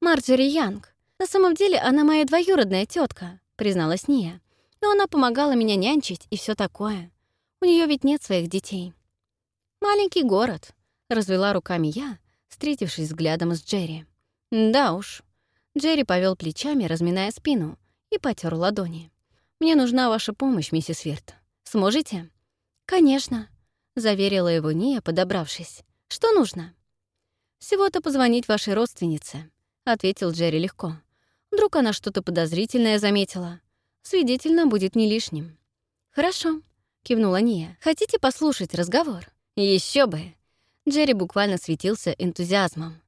«Марджери Янг. На самом деле она моя двоюродная тетка, призналась Ния. «Но она помогала меня нянчить и все такое. У нее ведь нет своих детей». «Маленький город», — развела руками я, встретившись взглядом с Джерри. «Да уж». Джерри повел плечами, разминая спину, и потер ладони. «Мне нужна ваша помощь, миссис Вирт. Сможете?» «Конечно», — заверила его Ния, подобравшись. «Что нужно?» «Всего-то позвонить вашей родственнице», — ответил Джерри легко. «Вдруг она что-то подозрительное заметила. Свидетельно будет не лишним». «Хорошо», — кивнула Ния. «Хотите послушать разговор?» Еще бы. Джерри буквально светился энтузиазмом.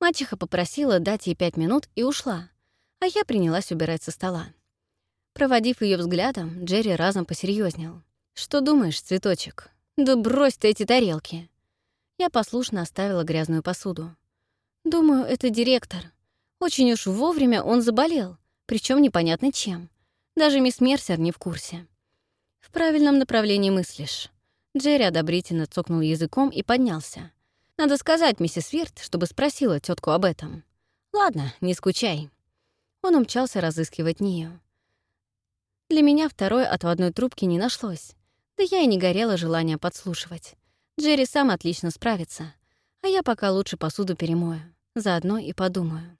Мачеха попросила дать ей пять минут и ушла, а я принялась убирать со стола. Проводив ее взглядом, Джерри разом посерьезнел. «Что думаешь, цветочек? Да брось ты эти тарелки!» Я послушно оставила грязную посуду. «Думаю, это директор. Очень уж вовремя он заболел, причем непонятно чем. Даже мисс Мерсер не в курсе. В правильном направлении мыслишь. Джерри одобрительно цокнул языком и поднялся. «Надо сказать миссис Вирт, чтобы спросила тетку об этом. Ладно, не скучай». Он умчался разыскивать Нию. Для меня второй отводной трубки не нашлось. Да я и не горела желания подслушивать. Джерри сам отлично справится. А я пока лучше посуду перемою. Заодно и подумаю.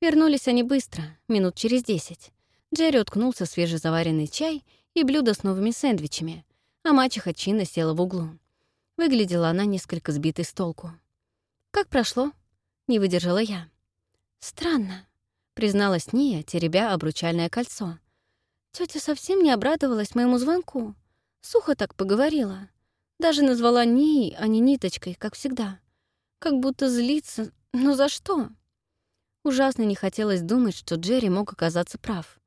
Вернулись они быстро, минут через десять. Джерри уткнулся в свежезаваренный чай и блюдо с новыми сэндвичами, а мачеха чинно села в углу. Выглядела она несколько сбитой с толку. «Как прошло?» — не выдержала я. «Странно», — призналась Ния, теребя обручальное кольцо. Тетя совсем не обрадовалась моему звонку. Сухо так поговорила. Даже назвала Нией, а не ниточкой, как всегда. Как будто злиться. Но за что? Ужасно не хотелось думать, что Джерри мог оказаться прав.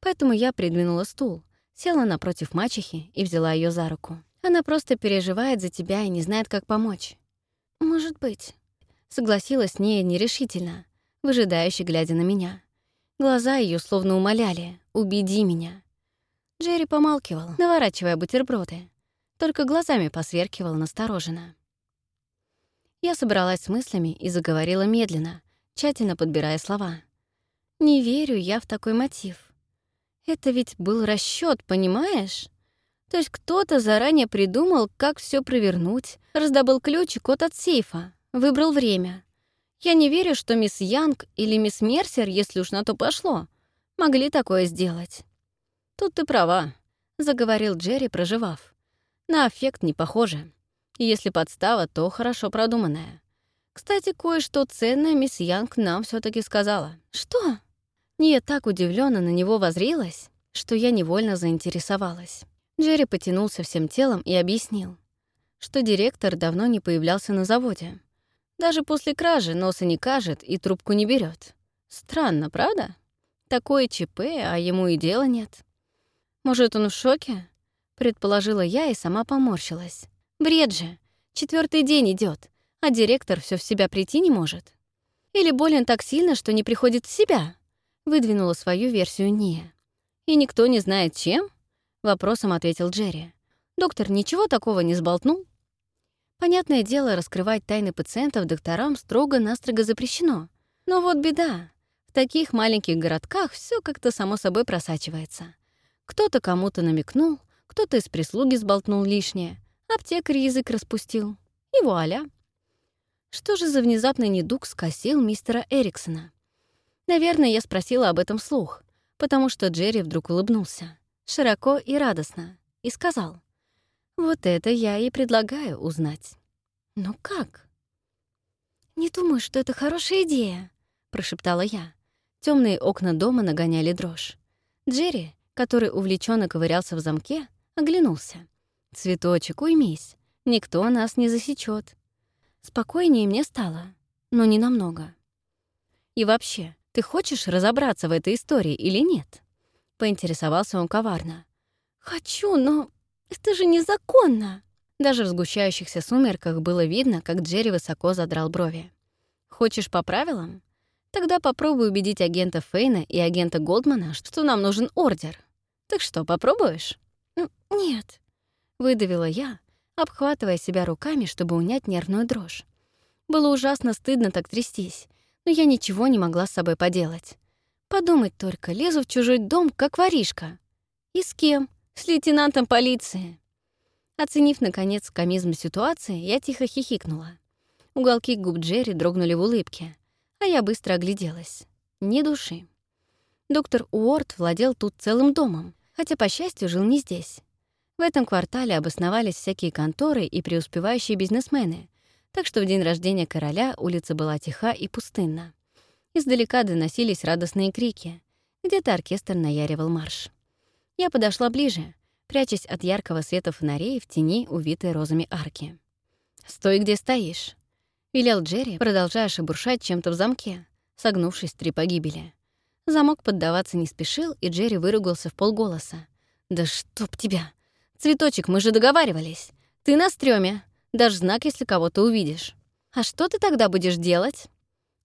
Поэтому я придвинула стул, Села напротив мачехи и взяла ее за руку. Она просто переживает за тебя и не знает, как помочь. «Может быть», — согласилась с ней нерешительно, выжидающе глядя на меня. Глаза ее словно умоляли «Убеди меня». Джерри помалкивал, наворачивая бутерброды, только глазами посверкивал настороженно. Я собралась с мыслями и заговорила медленно, тщательно подбирая слова. «Не верю я в такой мотив. Это ведь был расчет, понимаешь? То есть кто-то заранее придумал, как все провернуть, раздобыл ключ и код от сейфа, выбрал время. Я не верю, что мисс Янг или мисс Мерсер, если уж на то пошло, могли такое сделать. Тут ты права, заговорил Джерри, проживав. На аффект не похоже. Если подстава, то хорошо продуманная. Кстати, кое-что ценное мисс Янг нам все таки сказала. Что? Ния так удивленно на него возрилась, что я невольно заинтересовалась. Джерри потянулся всем телом и объяснил, что директор давно не появлялся на заводе. Даже после кражи носа не кажет и трубку не берет. Странно, правда? Такое ЧП, а ему и дела нет. Может, он в шоке? Предположила я и сама поморщилась. Бред же. Четвертый день идет, а директор все в себя прийти не может. Или болен так сильно, что не приходит в себя. Выдвинула свою версию Ния. И никто не знает, чем? Вопросом ответил Джерри. Доктор ничего такого не сболтнул? Понятное дело, раскрывать тайны пациентов докторам строго-настрого запрещено. Но вот беда. В таких маленьких городках все как-то само собой просачивается. Кто-то кому-то намекнул, кто-то из прислуги сболтнул лишнее, аптекарь язык распустил. И вуаля. Что же за внезапный недуг скосил мистера Эриксона? Наверное, я спросила об этом слух, потому что Джерри вдруг улыбнулся широко и радостно, и сказал, «Вот это я и предлагаю узнать». «Но как?» «Не думаю, что это хорошая идея», — прошептала я. Темные окна дома нагоняли дрожь. Джерри, который увлеченно ковырялся в замке, оглянулся. «Цветочек, уймись, никто нас не засечет. Спокойнее мне стало, но не намного. «И вообще, ты хочешь разобраться в этой истории или нет?» Поинтересовался он коварно. «Хочу, но это же незаконно!» Даже в сгущающихся сумерках было видно, как Джерри высоко задрал брови. «Хочешь по правилам? Тогда попробуй убедить агента Фейна и агента Голдмана, что нам нужен ордер. Так что, попробуешь?» «Нет», — выдавила я, обхватывая себя руками, чтобы унять нервную дрожь. Было ужасно стыдно так трястись, но я ничего не могла с собой поделать. Подумать только, лезу в чужой дом, как воришка. И с кем? С лейтенантом полиции. Оценив, наконец, комизм ситуации, я тихо хихикнула. Уголки губ Джерри дрогнули в улыбке, а я быстро огляделась. Ни души. Доктор Уорд владел тут целым домом, хотя, по счастью, жил не здесь. В этом квартале обосновались всякие конторы и преуспевающие бизнесмены, так что в день рождения короля улица была тиха и пустынна. Издалека доносились радостные крики. Где-то оркестр наяривал марш. Я подошла ближе, прячась от яркого света фонарей в тени, увитой розами арки. «Стой, где стоишь!» — велел Джерри, продолжая шебуршать чем-то в замке, согнувшись три погибели. Замок поддаваться не спешил, и Джерри выругался в полголоса. «Да чтоб тебя! Цветочек, мы же договаривались! Ты на стрёме! Дашь знак, если кого-то увидишь. А что ты тогда будешь делать?»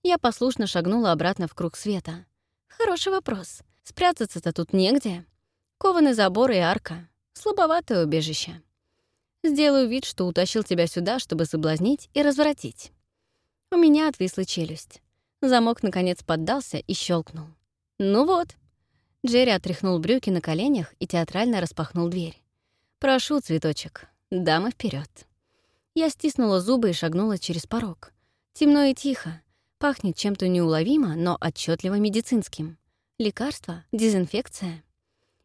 Я послушно шагнула обратно в круг света. Хороший вопрос. Спрятаться-то тут негде. Кованый забор и арка. Слабоватое убежище. Сделаю вид, что утащил тебя сюда, чтобы соблазнить и развратить. У меня отвисла челюсть. Замок, наконец, поддался и щелкнул. «Ну вот». Джерри отряхнул брюки на коленях и театрально распахнул дверь. «Прошу, цветочек, дамы вперед. Я стиснула зубы и шагнула через порог. Темно и тихо. Пахнет чем-то неуловимо, но отчетливо медицинским. Лекарство, дезинфекция.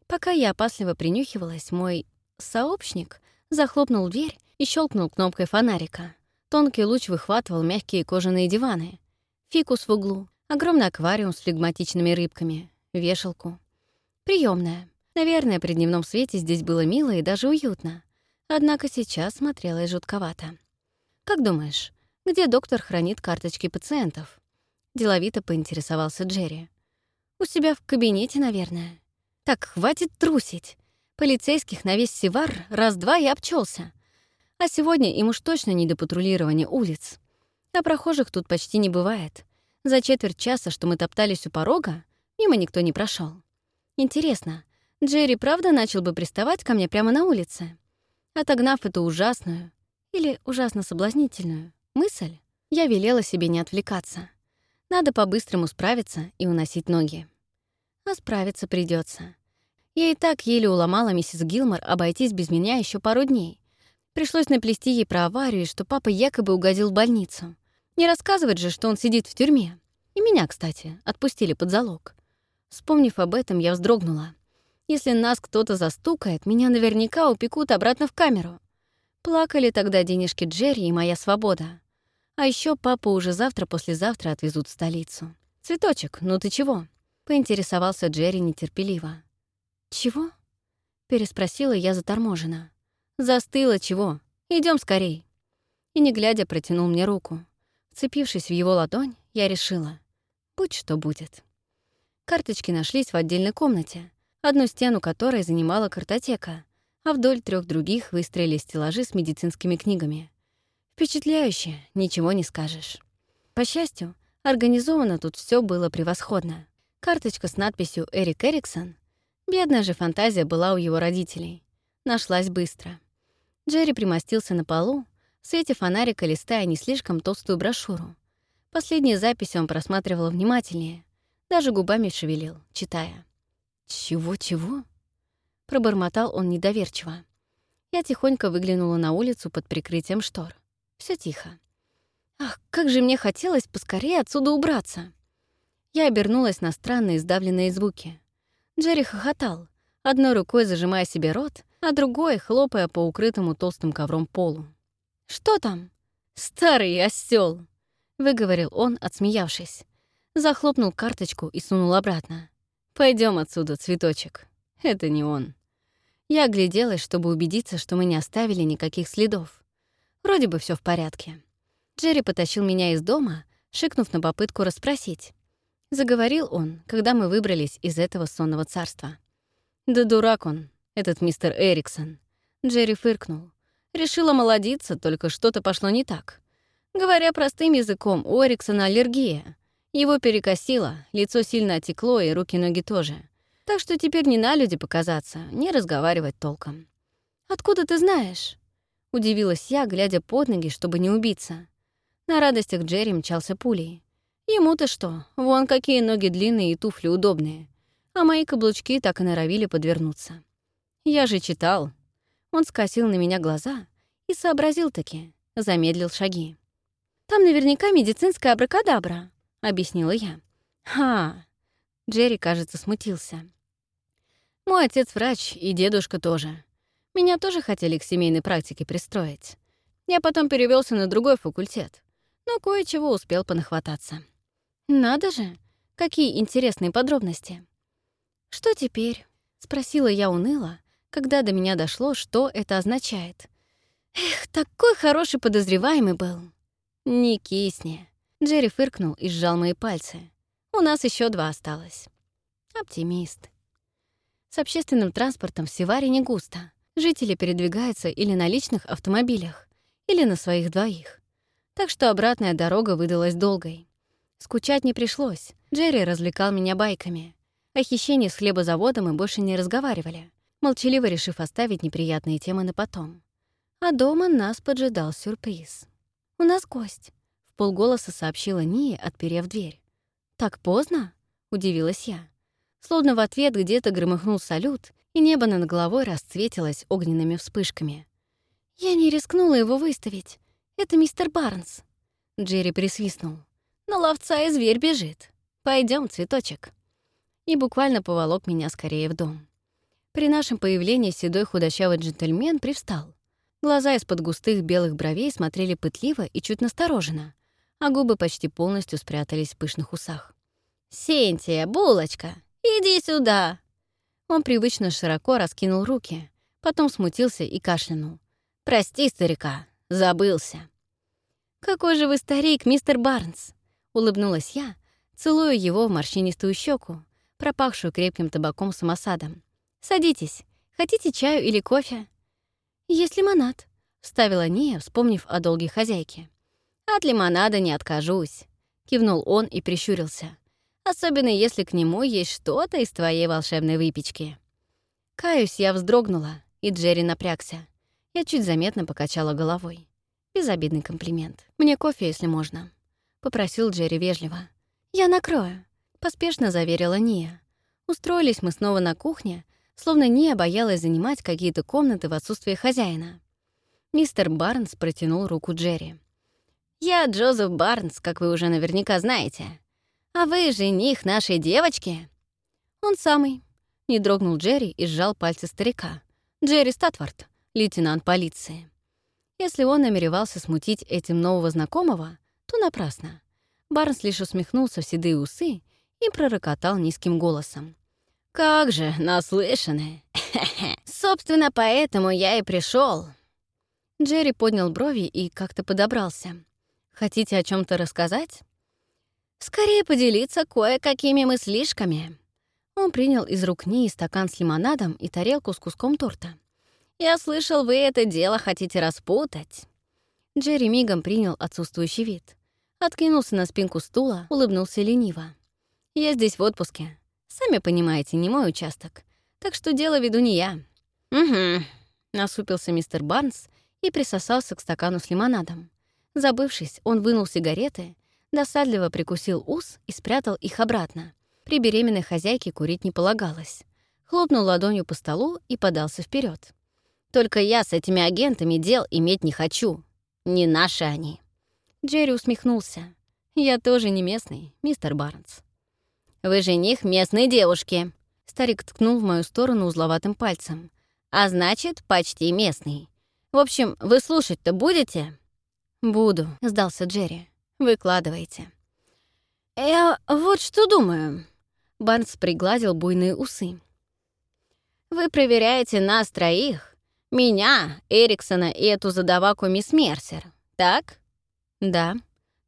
Пока я опасливо принюхивалась, мой сообщник захлопнул дверь и щелкнул кнопкой фонарика. Тонкий луч выхватывал мягкие кожаные диваны. Фикус в углу, огромный аквариум с флегматичными рыбками, вешалку. приемная. Наверное, при дневном свете здесь было мило и даже уютно. Однако сейчас смотрелось жутковато. «Как думаешь, где доктор хранит карточки пациентов. Деловито поинтересовался Джерри. «У себя в кабинете, наверное. Так, хватит трусить. Полицейских на весь Севар раз-два и обчелся. А сегодня им уж точно не до патрулирования улиц. А прохожих тут почти не бывает. За четверть часа, что мы топтались у порога, мимо никто не прошел. Интересно, Джерри правда начал бы приставать ко мне прямо на улице? Отогнав эту ужасную или ужасно соблазнительную Мысль? Я велела себе не отвлекаться. Надо по-быстрому справиться и уносить ноги. А справиться придется. Я и так еле уломала миссис Гилмор обойтись без меня еще пару дней. Пришлось наплести ей про аварию, что папа якобы угодил в больницу. Не рассказывать же, что он сидит в тюрьме. И меня, кстати, отпустили под залог. Вспомнив об этом, я вздрогнула. Если нас кто-то застукает, меня наверняка упекут обратно в камеру. Плакали тогда денежки Джерри и моя свобода. А еще папу уже завтра-послезавтра отвезут в столицу. «Цветочек, ну ты чего?» — поинтересовался Джерри нетерпеливо. «Чего?» — переспросила я заторможенно. «Застыла чего? Идем скорей!» И не глядя протянул мне руку. Вцепившись в его ладонь, я решила. Будь что будет. Карточки нашлись в отдельной комнате, одну стену которой занимала картотека, а вдоль трех других выстроили стеллажи с медицинскими книгами. Впечатляюще, ничего не скажешь. По счастью, организовано тут все было превосходно. Карточка с надписью «Эрик Эриксон» Бедная же фантазия была у его родителей. Нашлась быстро. Джерри примостился на полу, в свете фонарика листая не слишком толстую брошюру. Последние записи он просматривал внимательнее, даже губами шевелил, читая. «Чего-чего?» Пробормотал он недоверчиво. Я тихонько выглянула на улицу под прикрытием штор. Все тихо. Ах, как же мне хотелось поскорее отсюда убраться. Я обернулась на странные сдавленные звуки. Джерри хохотал, одной рукой зажимая себе рот, а другой хлопая по укрытому толстым ковром полу. «Что там?» «Старый осел, выговорил он, отсмеявшись. Захлопнул карточку и сунул обратно. Пойдем отсюда, цветочек. Это не он». Я огляделась, чтобы убедиться, что мы не оставили никаких следов. Вроде бы все в порядке. Джерри потащил меня из дома, шикнув на попытку расспросить. Заговорил он, когда мы выбрались из этого сонного царства. «Да дурак он, этот мистер Эриксон». Джерри фыркнул. Решила молодиться, только что-то пошло не так. Говоря простым языком, у Эриксона аллергия. Его перекосило, лицо сильно отекло и руки-ноги тоже. Так что теперь не на люди показаться, не разговаривать толком. «Откуда ты знаешь?» — удивилась я, глядя под ноги, чтобы не убиться. На радостях Джерри мчался пулей. Ему-то что, вон какие ноги длинные и туфли удобные. А мои каблучки так и норовили подвернуться. Я же читал. Он скосил на меня глаза и сообразил-таки, замедлил шаги. «Там наверняка медицинская абракадабра», — объяснила я. «Ха!» Джерри, кажется, смутился. Мой отец врач, и дедушка тоже. Меня тоже хотели к семейной практике пристроить. Я потом перевелся на другой факультет, но кое-чего успел понахвататься. Надо же, какие интересные подробности. Что теперь? Спросила я уныло, когда до меня дошло, что это означает. Эх, такой хороший подозреваемый был. Не кисни. Джерри фыркнул и сжал мои пальцы. У нас еще два осталось. Оптимист. С общественным транспортом в Севаре не густо. Жители передвигаются или на личных автомобилях, или на своих двоих. Так что обратная дорога выдалась долгой. Скучать не пришлось. Джерри развлекал меня байками. О хищении с хлебозаводом мы больше не разговаривали, молчаливо решив оставить неприятные темы на потом. А дома нас поджидал сюрприз. «У нас гость», — в полголоса сообщила Ния, отперев дверь. «Так поздно?» — удивилась я. Словно в ответ где-то громыхнул салют, и небо над головой расцветилось огненными вспышками. «Я не рискнула его выставить. Это мистер Барнс». Джерри присвистнул. «На ловца и зверь бежит. Пойдем, цветочек». И буквально поволок меня скорее в дом. При нашем появлении седой худощавый джентльмен привстал. Глаза из-под густых белых бровей смотрели пытливо и чуть настороженно, а губы почти полностью спрятались в пышных усах. «Сентия, булочка, иди сюда!» Он привычно широко раскинул руки, потом смутился и кашлянул. «Прости, старика, забылся». «Какой же вы старик, мистер Барнс!» — улыбнулась я, целуя его в морщинистую щеку, пропахшую крепким табаком самосадом. «Садитесь. Хотите чаю или кофе?» «Есть лимонад», — вставила Ния, вспомнив о долге хозяйки. «От лимонада не откажусь», — кивнул он и прищурился. «Особенно если к нему есть что-то из твоей волшебной выпечки». Каюсь, я вздрогнула, и Джерри напрягся. Я чуть заметно покачала головой. Безобидный комплимент. «Мне кофе, если можно», — попросил Джерри вежливо. «Я накрою», — поспешно заверила Ния. Устроились мы снова на кухне, словно не боялась занимать какие-то комнаты в отсутствие хозяина. Мистер Барнс протянул руку Джерри. «Я Джозеф Барнс, как вы уже наверняка знаете. А вы жених нашей девочки?» «Он самый», — не дрогнул Джерри и сжал пальцы старика. «Джерри Статвард, лейтенант полиции». Если он намеревался смутить этим нового знакомого, то напрасно. Барнс лишь усмехнулся в седые усы и пророкотал низким голосом. «Как же, наслышаны! Собственно, поэтому я и пришел. Джерри поднял брови и как-то подобрался. «Хотите о чем то рассказать?» «Скорее поделиться кое-какими мыслишками». Он принял из рук Нии стакан с лимонадом и тарелку с куском торта. «Я слышал, вы это дело хотите распутать». Джерри мигом принял отсутствующий вид. Откинулся на спинку стула, улыбнулся лениво. «Я здесь в отпуске. Сами понимаете, не мой участок. Так что дело веду не я». «Угу», — насупился мистер Барнс и присосался к стакану с лимонадом. Забывшись, он вынул сигареты, досадливо прикусил ус и спрятал их обратно. При беременной хозяйке курить не полагалось. Хлопнул ладонью по столу и подался вперед. Только я с этими агентами дел иметь не хочу. Не наши они». Джерри усмехнулся. «Я тоже не местный, мистер Барнс». «Вы жених местной девушки», — старик ткнул в мою сторону узловатым пальцем. «А значит, почти местный. В общем, вы слушать-то будете?» «Буду», — сдался Джерри. «Выкладывайте». «Я вот что думаю». Барнс пригладил буйные усы. «Вы проверяете нас троих, меня, Эриксона и эту задаваку мисс Мерсер, так? Да,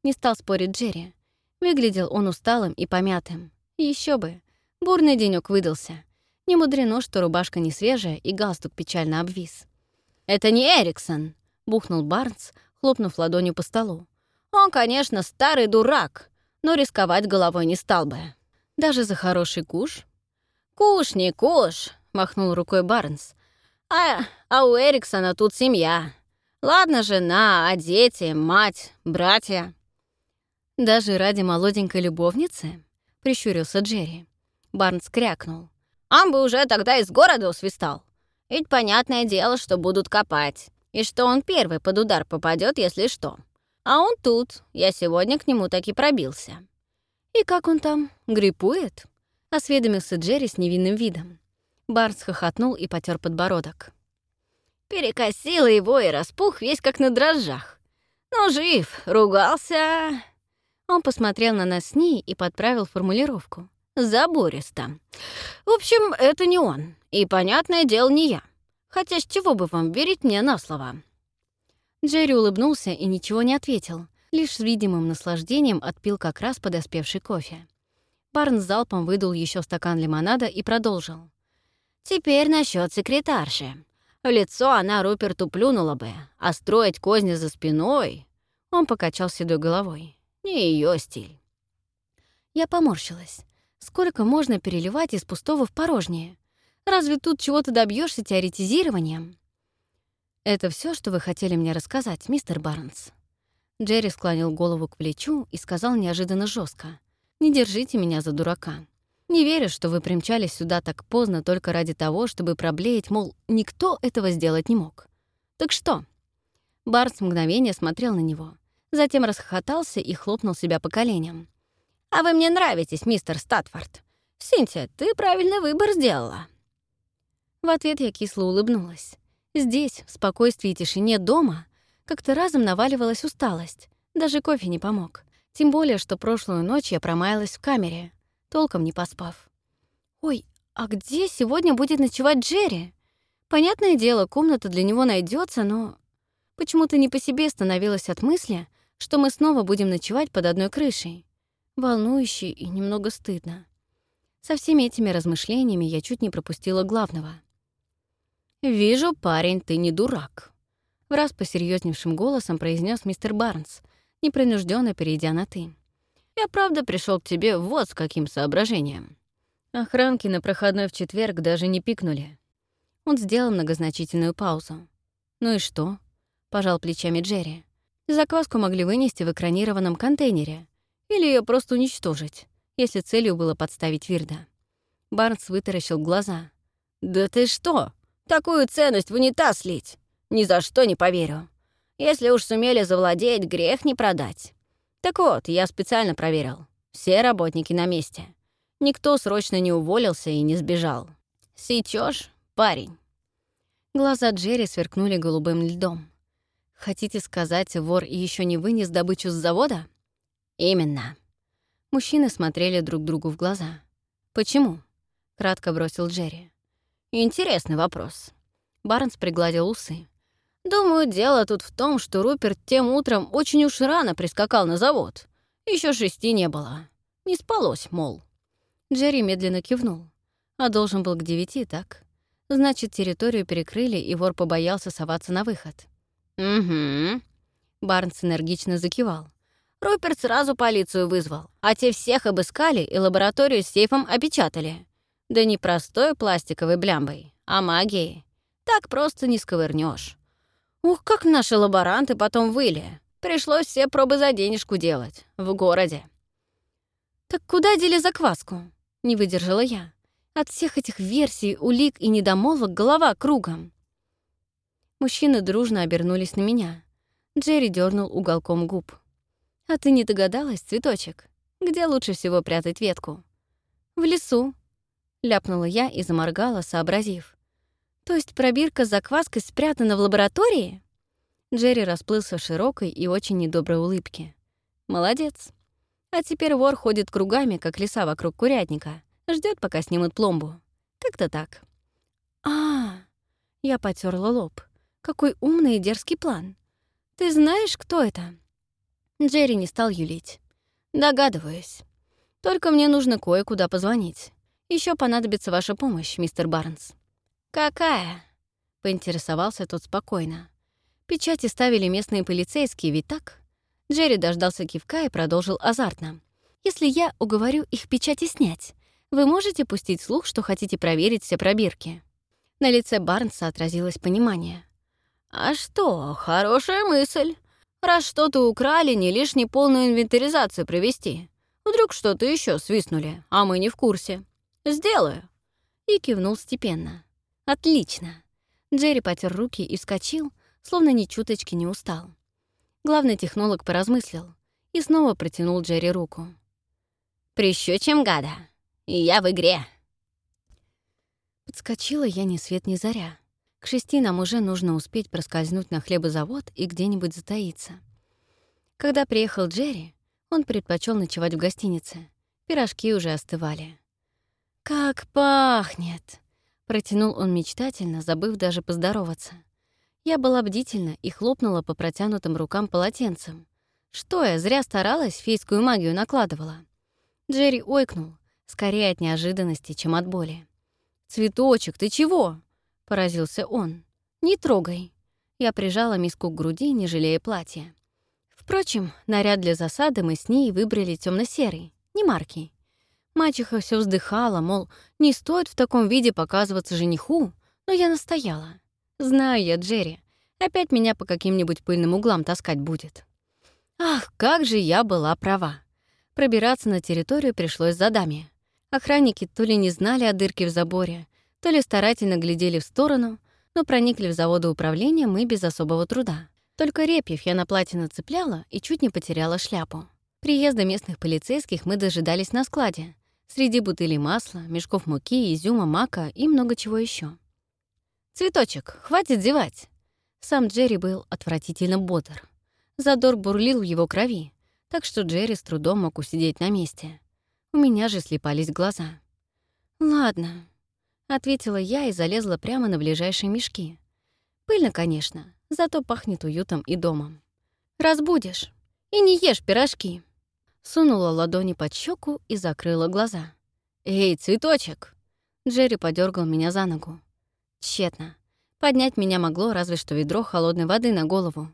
не стал спорить Джерри. Выглядел он усталым и помятым. Еще бы. Бурный денек выдался. Не мудрено, что рубашка не свежая и галстук печально обвис. «Это не Эриксон», — бухнул Барнс, хлопнув ладонью по столу. «Он, конечно, старый дурак, но рисковать головой не стал бы. Даже за хороший куш?» «Куш не куш», — махнул рукой Барнс. А, а у Эриксона тут семья. Ладно, жена, а дети, мать, братья. Даже ради молоденькой любовницы? Прищурился Джерри. Барнс крякнул. Он бы уже тогда из города усвистал. Ведь понятное дело, что будут копать. И что он первый под удар попадет, если что. А он тут. Я сегодня к нему так и пробился. «И как он там? Гриппует?» — осведомился Джерри с невинным видом. Барс хохотнул и потер подбородок. Перекосило его и распух весь как на дрожжах. Но жив, ругался. Он посмотрел на нас с ней и подправил формулировку. Забористо. В общем, это не он. И, понятное дело, не я. Хотя с чего бы вам верить мне на слово? Джерри улыбнулся и ничего не ответил, лишь с видимым наслаждением отпил как раз подоспевший кофе. Барн залпом выдул еще стакан лимонада и продолжил. Теперь насчет секретарши. В лицо она Руперту плюнула бы, а строить козни за спиной... Он покачал седой головой. Не ее стиль. Я поморщилась. Сколько можно переливать из пустого в порожнее? Разве тут чего-то добьешься теоретизированием? Это все, что вы хотели мне рассказать, мистер Барнс. Джерри склонил голову к плечу и сказал неожиданно жестко: «Не держите меня за дурака. Не верю, что вы примчались сюда так поздно только ради того, чтобы проблеять, мол, никто этого сделать не мог. Так что? Барс мгновение смотрел на него, затем расхохотался и хлопнул себя по коленям. «А вы мне нравитесь, мистер Статфорд. Синтия, ты правильный выбор сделала». В ответ я кисло улыбнулась. Здесь, в спокойствии и тишине дома, как-то разом наваливалась усталость. Даже кофе не помог. Тем более, что прошлую ночь я промаялась в камере, толком не поспав. «Ой, а где сегодня будет ночевать Джерри? Понятное дело, комната для него найдется, но почему-то не по себе становилась от мысли, что мы снова будем ночевать под одной крышей. Волнующе и немного стыдно. Со всеми этими размышлениями я чуть не пропустила главного. «Вижу, парень, ты не дурак», — в раз посерьезневшим голосом произнес мистер Барнс, непринужденно перейдя на «ты». Я правда пришел к тебе вот с каким соображением. Охранки на проходной в четверг даже не пикнули. Он сделал многозначительную паузу. «Ну и что?» — пожал плечами Джерри. «Закваску могли вынести в экранированном контейнере или ее просто уничтожить, если целью было подставить Вирда». Барнс вытаращил глаза. «Да ты что? Такую ценность в унитаз слить? Ни за что не поверю. Если уж сумели завладеть, грех не продать. Так вот, я специально проверил. Все работники на месте. Никто срочно не уволился и не сбежал. Сечешь, парень?» Глаза Джерри сверкнули голубым льдом. «Хотите сказать, вор еще не вынес добычу с завода?» «Именно». Мужчины смотрели друг другу в глаза. «Почему?» — кратко бросил Джерри. «Интересный вопрос». Барнс пригладил усы. «Думаю, дело тут в том, что Руперт тем утром очень уж рано прискакал на завод. Еще шести не было. Не спалось, мол». Джерри медленно кивнул. А должен был к девяти, так? Значит, территорию перекрыли, и вор побоялся соваться на выход. «Угу». Барнс энергично закивал. Руперт сразу полицию вызвал, а те всех обыскали и лабораторию с сейфом опечатали. Да не простой пластиковой блямбой, а магией. Так просто не сковырнешь. Ух, как наши лаборанты потом выли. Пришлось все пробы за денежку делать. В городе. «Так куда дели закваску?» — не выдержала я. От всех этих версий, улик и недомолвок голова кругом. Мужчины дружно обернулись на меня. Джерри дернул уголком губ. «А ты не догадалась, цветочек? Где лучше всего прятать ветку?» «В лесу», — ляпнула я и заморгала, сообразив. «То есть пробирка с закваской спрятана в лаборатории?» Джерри расплылся широкой и очень недоброй улыбке. «Молодец. А теперь вор ходит кругами, как лиса вокруг курятника, ждет, пока снимут пломбу. Как-то так». А, -а, а Я потерла лоб. «Какой умный и дерзкий план. Ты знаешь, кто это?» Джерри не стал юлить. «Догадываюсь. Только мне нужно кое-куда позвонить. Еще понадобится ваша помощь, мистер Барнс». «Какая?» — поинтересовался тот спокойно. Печати ставили местные полицейские, ведь так? Джерри дождался кивка и продолжил азартно. «Если я уговорю их печати снять, вы можете пустить слух, что хотите проверить все пробирки?» На лице Барнса отразилось понимание. «А что, хорошая мысль. Раз что-то украли, не лишне полную инвентаризацию провести. Вдруг что-то еще свистнули, а мы не в курсе. Сделаю». И кивнул степенно. «Отлично». Джерри потер руки и вскочил, словно ни чуточки не устал. Главный технолог поразмыслил и снова протянул Джерри руку. «Прищучим гада, и я в игре». Подскочила я ни свет ни заря. К шести нам уже нужно успеть проскользнуть на хлебозавод и где-нибудь затаиться. Когда приехал Джерри, он предпочел ночевать в гостинице. Пирожки уже остывали. «Как пахнет!» — протянул он мечтательно, забыв даже поздороваться. Я была бдительна и хлопнула по протянутым рукам полотенцем. Что я, зря старалась, фейскую магию накладывала. Джерри ойкнул, скорее от неожиданности, чем от боли. «Цветочек, ты чего?» — поразился он. «Не трогай». Я прижала миску к груди, не жалея платья. Впрочем, наряд для засады мы с ней выбрали темно серый не марки. Мачеха все вздыхала, мол, не стоит в таком виде показываться жениху, но я настояла. Знаю я Джерри, опять меня по каким-нибудь пыльным углам таскать будет. Ах, как же я была права. Пробираться на территорию пришлось за дами. Охранники то ли не знали о дырке в заборе, то ли старательно глядели в сторону, но проникли в заводы управления мы без особого труда. Только репьев я на платье нацепляла и чуть не потеряла шляпу. Приезда местных полицейских мы дожидались на складе. Среди бутылей масла, мешков муки, изюма, мака и много чего еще. «Цветочек, хватит зевать!» Сам Джерри был отвратительно бодр. Задор бурлил в его крови, так что Джерри с трудом мог усидеть на месте. У меня же слепались глаза. «Ладно», — ответила я и залезла прямо на ближайшие мешки. Пыльно, конечно, зато пахнет уютом и домом. «Разбудишь. И не ешь пирожки». Сунула ладони под щеку и закрыла глаза. «Эй, цветочек!» Джерри подергал меня за ногу. Тщетно. Поднять меня могло разве что ведро холодной воды на голову.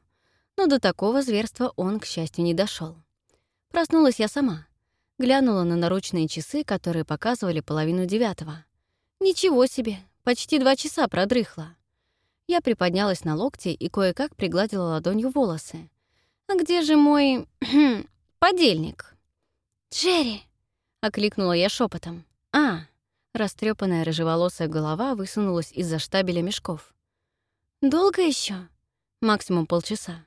Но до такого зверства он, к счастью, не дошел. Проснулась я сама. Глянула на наручные часы, которые показывали половину девятого. Ничего себе, почти два часа продрыхла. Я приподнялась на локти и кое-как пригладила ладонью волосы. «А где же мой... подельник?» «Джерри!» — окликнула я шепотом. «А, Растрепанная рыжеволосая голова высунулась из-за штабеля мешков. «Долго еще? Максимум полчаса.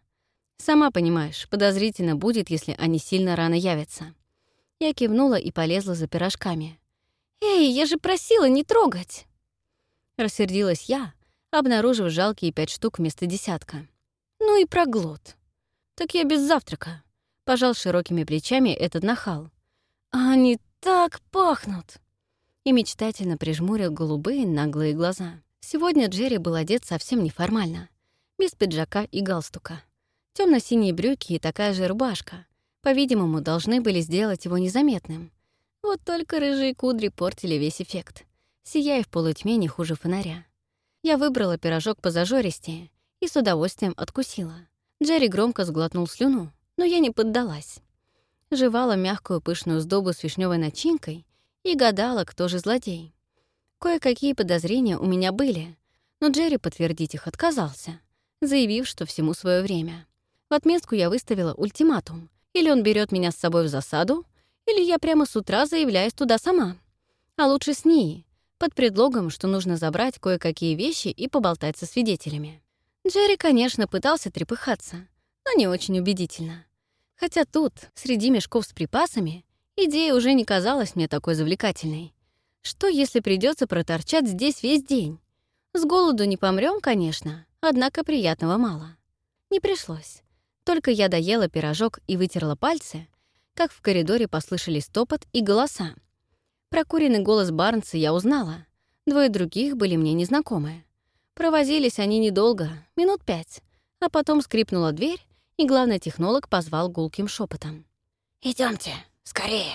Сама понимаешь, подозрительно будет, если они сильно рано явятся». Я кивнула и полезла за пирожками. «Эй, я же просила не трогать!» Рассердилась я, обнаружив жалкие пять штук вместо десятка. Ну и проглот. Так я без завтрака. Пожал широкими плечами этот нахал. А они так пахнут. И мечтательно прижмурил голубые наглые глаза. Сегодня Джерри был одет совсем неформально. Без пиджака и галстука. темно синие брюки и такая же рубашка. По-видимому, должны были сделать его незаметным. Вот только рыжие кудри портили весь эффект, сияя в полутьме не хуже фонаря. Я выбрала пирожок позажористее и с удовольствием откусила. Джерри громко сглотнул слюну, но я не поддалась. Жевала мягкую пышную сдобу с вишневой начинкой и гадала, кто же злодей. Кое-какие подозрения у меня были, но Джерри подтвердить их отказался, заявив, что всему свое время. В отместку я выставила ультиматум. Или он берет меня с собой в засаду, или я прямо с утра заявляюсь туда сама. А лучше с ней, под предлогом, что нужно забрать кое-какие вещи и поболтать со свидетелями. Джерри, конечно, пытался трепыхаться, но не очень убедительно. Хотя тут, среди мешков с припасами, идея уже не казалась мне такой завлекательной. Что, если придется проторчать здесь весь день? С голоду не помрем, конечно, однако приятного мало. Не пришлось. Только я доела пирожок и вытерла пальцы, как в коридоре послышались топот и голоса. Прокуренный голос Барнса я узнала. Двое других были мне незнакомые. Провозились они недолго, минут пять, а потом скрипнула дверь, и главный технолог позвал гулким шепотом. Идемте, скорее!»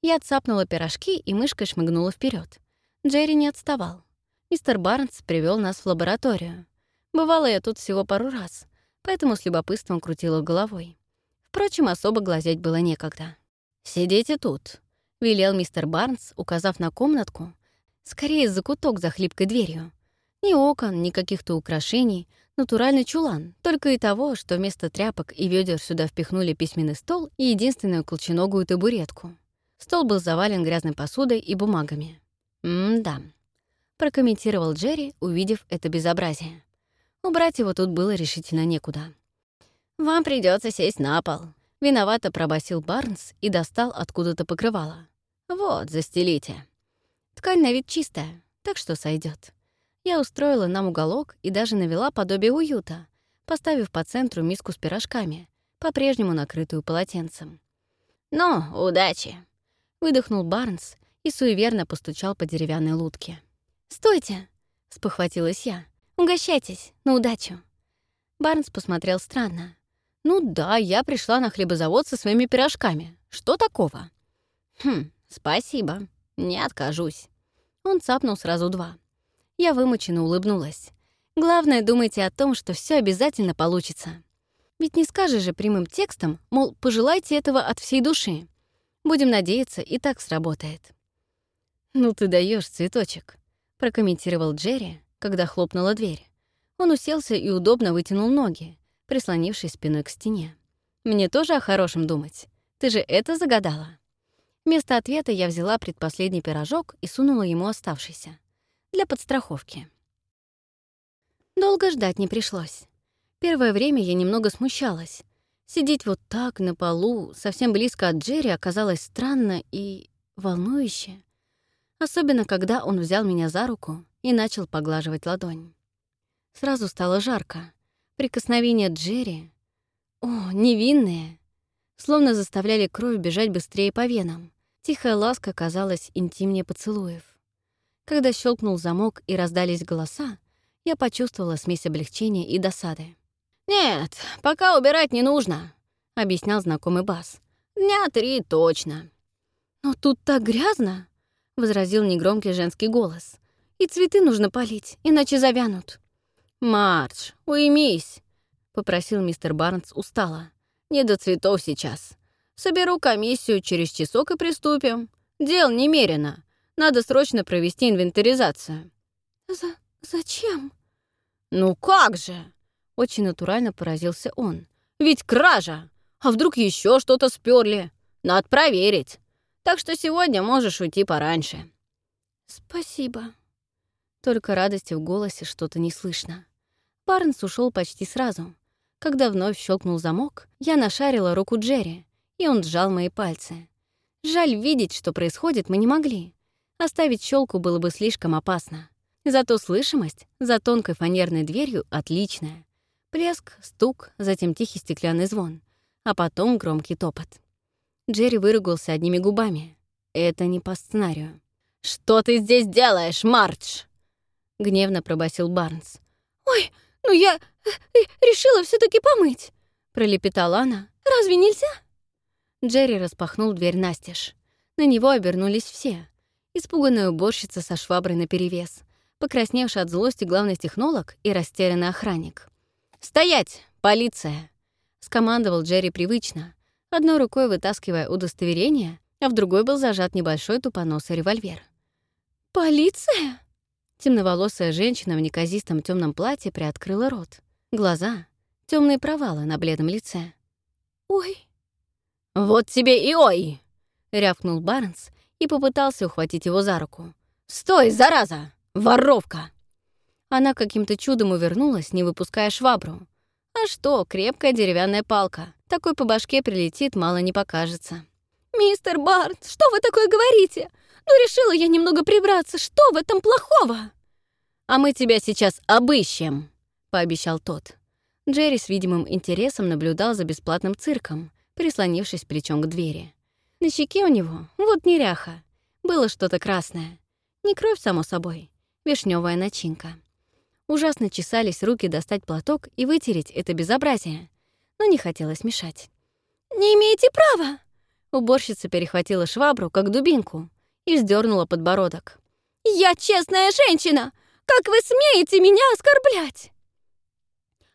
Я отцапнула пирожки, и мышкой шмыгнула вперед. Джерри не отставал. Мистер Барнс привел нас в лабораторию. Бывало я тут всего пару раз, поэтому с любопытством крутила головой. Впрочем, особо глазеть было некогда. «Сидите тут», — велел мистер Барнс, указав на комнатку, скорее закуток за хлипкой дверью. Ни окон, ни каких-то украшений, натуральный чулан, только и того, что вместо тряпок и ведер сюда впихнули письменный стол и единственную колченогую табуретку. Стол был завален грязной посудой и бумагами. «М-да», — прокомментировал Джерри, увидев это безобразие. Убрать его тут было решительно некуда. «Вам придется сесть на пол», Виновато пробасил Барнс и достал откуда-то покрывало. «Вот, застелите». Ткань на вид чистая, так что сойдет. Я устроила нам уголок и даже навела подобие уюта, поставив по центру миску с пирожками, по-прежнему накрытую полотенцем. «Ну, удачи!» — выдохнул Барнс и суеверно постучал по деревянной лутке. «Стойте!» — спохватилась я. «Угощайтесь, на удачу!» Барнс посмотрел странно, «Ну да, я пришла на хлебозавод со своими пирожками. Что такого?» «Хм, спасибо. Не откажусь». Он цапнул сразу два. Я вымученно улыбнулась. «Главное, думайте о том, что все обязательно получится. Ведь не скажешь же прямым текстом, мол, пожелайте этого от всей души. Будем надеяться, и так сработает». «Ну ты даешь цветочек», — прокомментировал Джерри, когда хлопнула дверь. Он уселся и удобно вытянул ноги, прислонившись спиной к стене. «Мне тоже о хорошем думать. Ты же это загадала?» Вместо ответа я взяла предпоследний пирожок и сунула ему оставшийся. Для подстраховки. Долго ждать не пришлось. Первое время я немного смущалась. Сидеть вот так, на полу, совсем близко от Джерри, оказалось странно и волнующе. Особенно, когда он взял меня за руку и начал поглаживать ладонь. Сразу стало жарко. Прикосновения Джерри, о, невинные, словно заставляли кровь бежать быстрее по венам. Тихая ласка казалась интимнее поцелуев. Когда щелкнул замок и раздались голоса, я почувствовала смесь облегчения и досады. «Нет, пока убирать не нужно», — объяснял знакомый бас. «Дня три точно». «Но тут так грязно», — возразил негромкий женский голос. «И цветы нужно полить, иначе завянут». «Мардж, уймись!» — попросил мистер Барнс устало. «Не до цветов сейчас. Соберу комиссию через часок и приступим. Дел немерено. Надо срочно провести инвентаризацию». «За... зачем?» «Ну как же!» — очень натурально поразился он. «Ведь кража! А вдруг еще что-то сперли? Надо проверить. Так что сегодня можешь уйти пораньше». «Спасибо». Только радости в голосе что-то не слышно. Барнс ушел почти сразу. Когда вновь щелкнул замок, я нашарила руку Джерри, и он сжал мои пальцы. Жаль видеть, что происходит, мы не могли. Оставить щелку было бы слишком опасно. Зато слышимость за тонкой фанерной дверью отличная. Плеск, стук, затем тихий стеклянный звон, а потом громкий топот. Джерри выругался одними губами. Это не по сценарию. «Что ты здесь делаешь, Мардж?» — гневно пробасил Барнс. «Ой, ну я э, э, решила все таки помыть», — пролепетала она. «Разве нельзя?» Джерри распахнул дверь настежь. На него обернулись все. Испуганная уборщица со шваброй наперевес, покрасневший от злости главный технолог и растерянный охранник. «Стоять! Полиция!» — скомандовал Джерри привычно, одной рукой вытаскивая удостоверение, а в другой был зажат небольшой тупоносый револьвер. «Полиция?» Темноволосая женщина в неказистом темном платье приоткрыла рот. Глаза — темные провалы на бледном лице. «Ой!» «Вот тебе и ой!» — рявкнул Барнс и попытался ухватить его за руку. «Стой, зараза!» Воровка!» Она каким-то чудом увернулась, не выпуская швабру. А что, крепкая деревянная палка. Такой по башке прилетит, мало не покажется. «Мистер Барт, что вы такое говорите? Ну, решила я немного прибраться. Что в этом плохого?» «А мы тебя сейчас обыщем», — пообещал тот. Джерри с видимым интересом наблюдал за бесплатным цирком, прислонившись плечом к двери. На щеке у него, вот неряха, было что-то красное. Не кровь, само собой, вишневая начинка. Ужасно чесались руки достать платок и вытереть это безобразие, но не хотелось мешать. «Не имеете права!» Уборщица перехватила швабру, как дубинку, и вздернула подбородок. «Я честная женщина! Как вы смеете меня оскорблять?»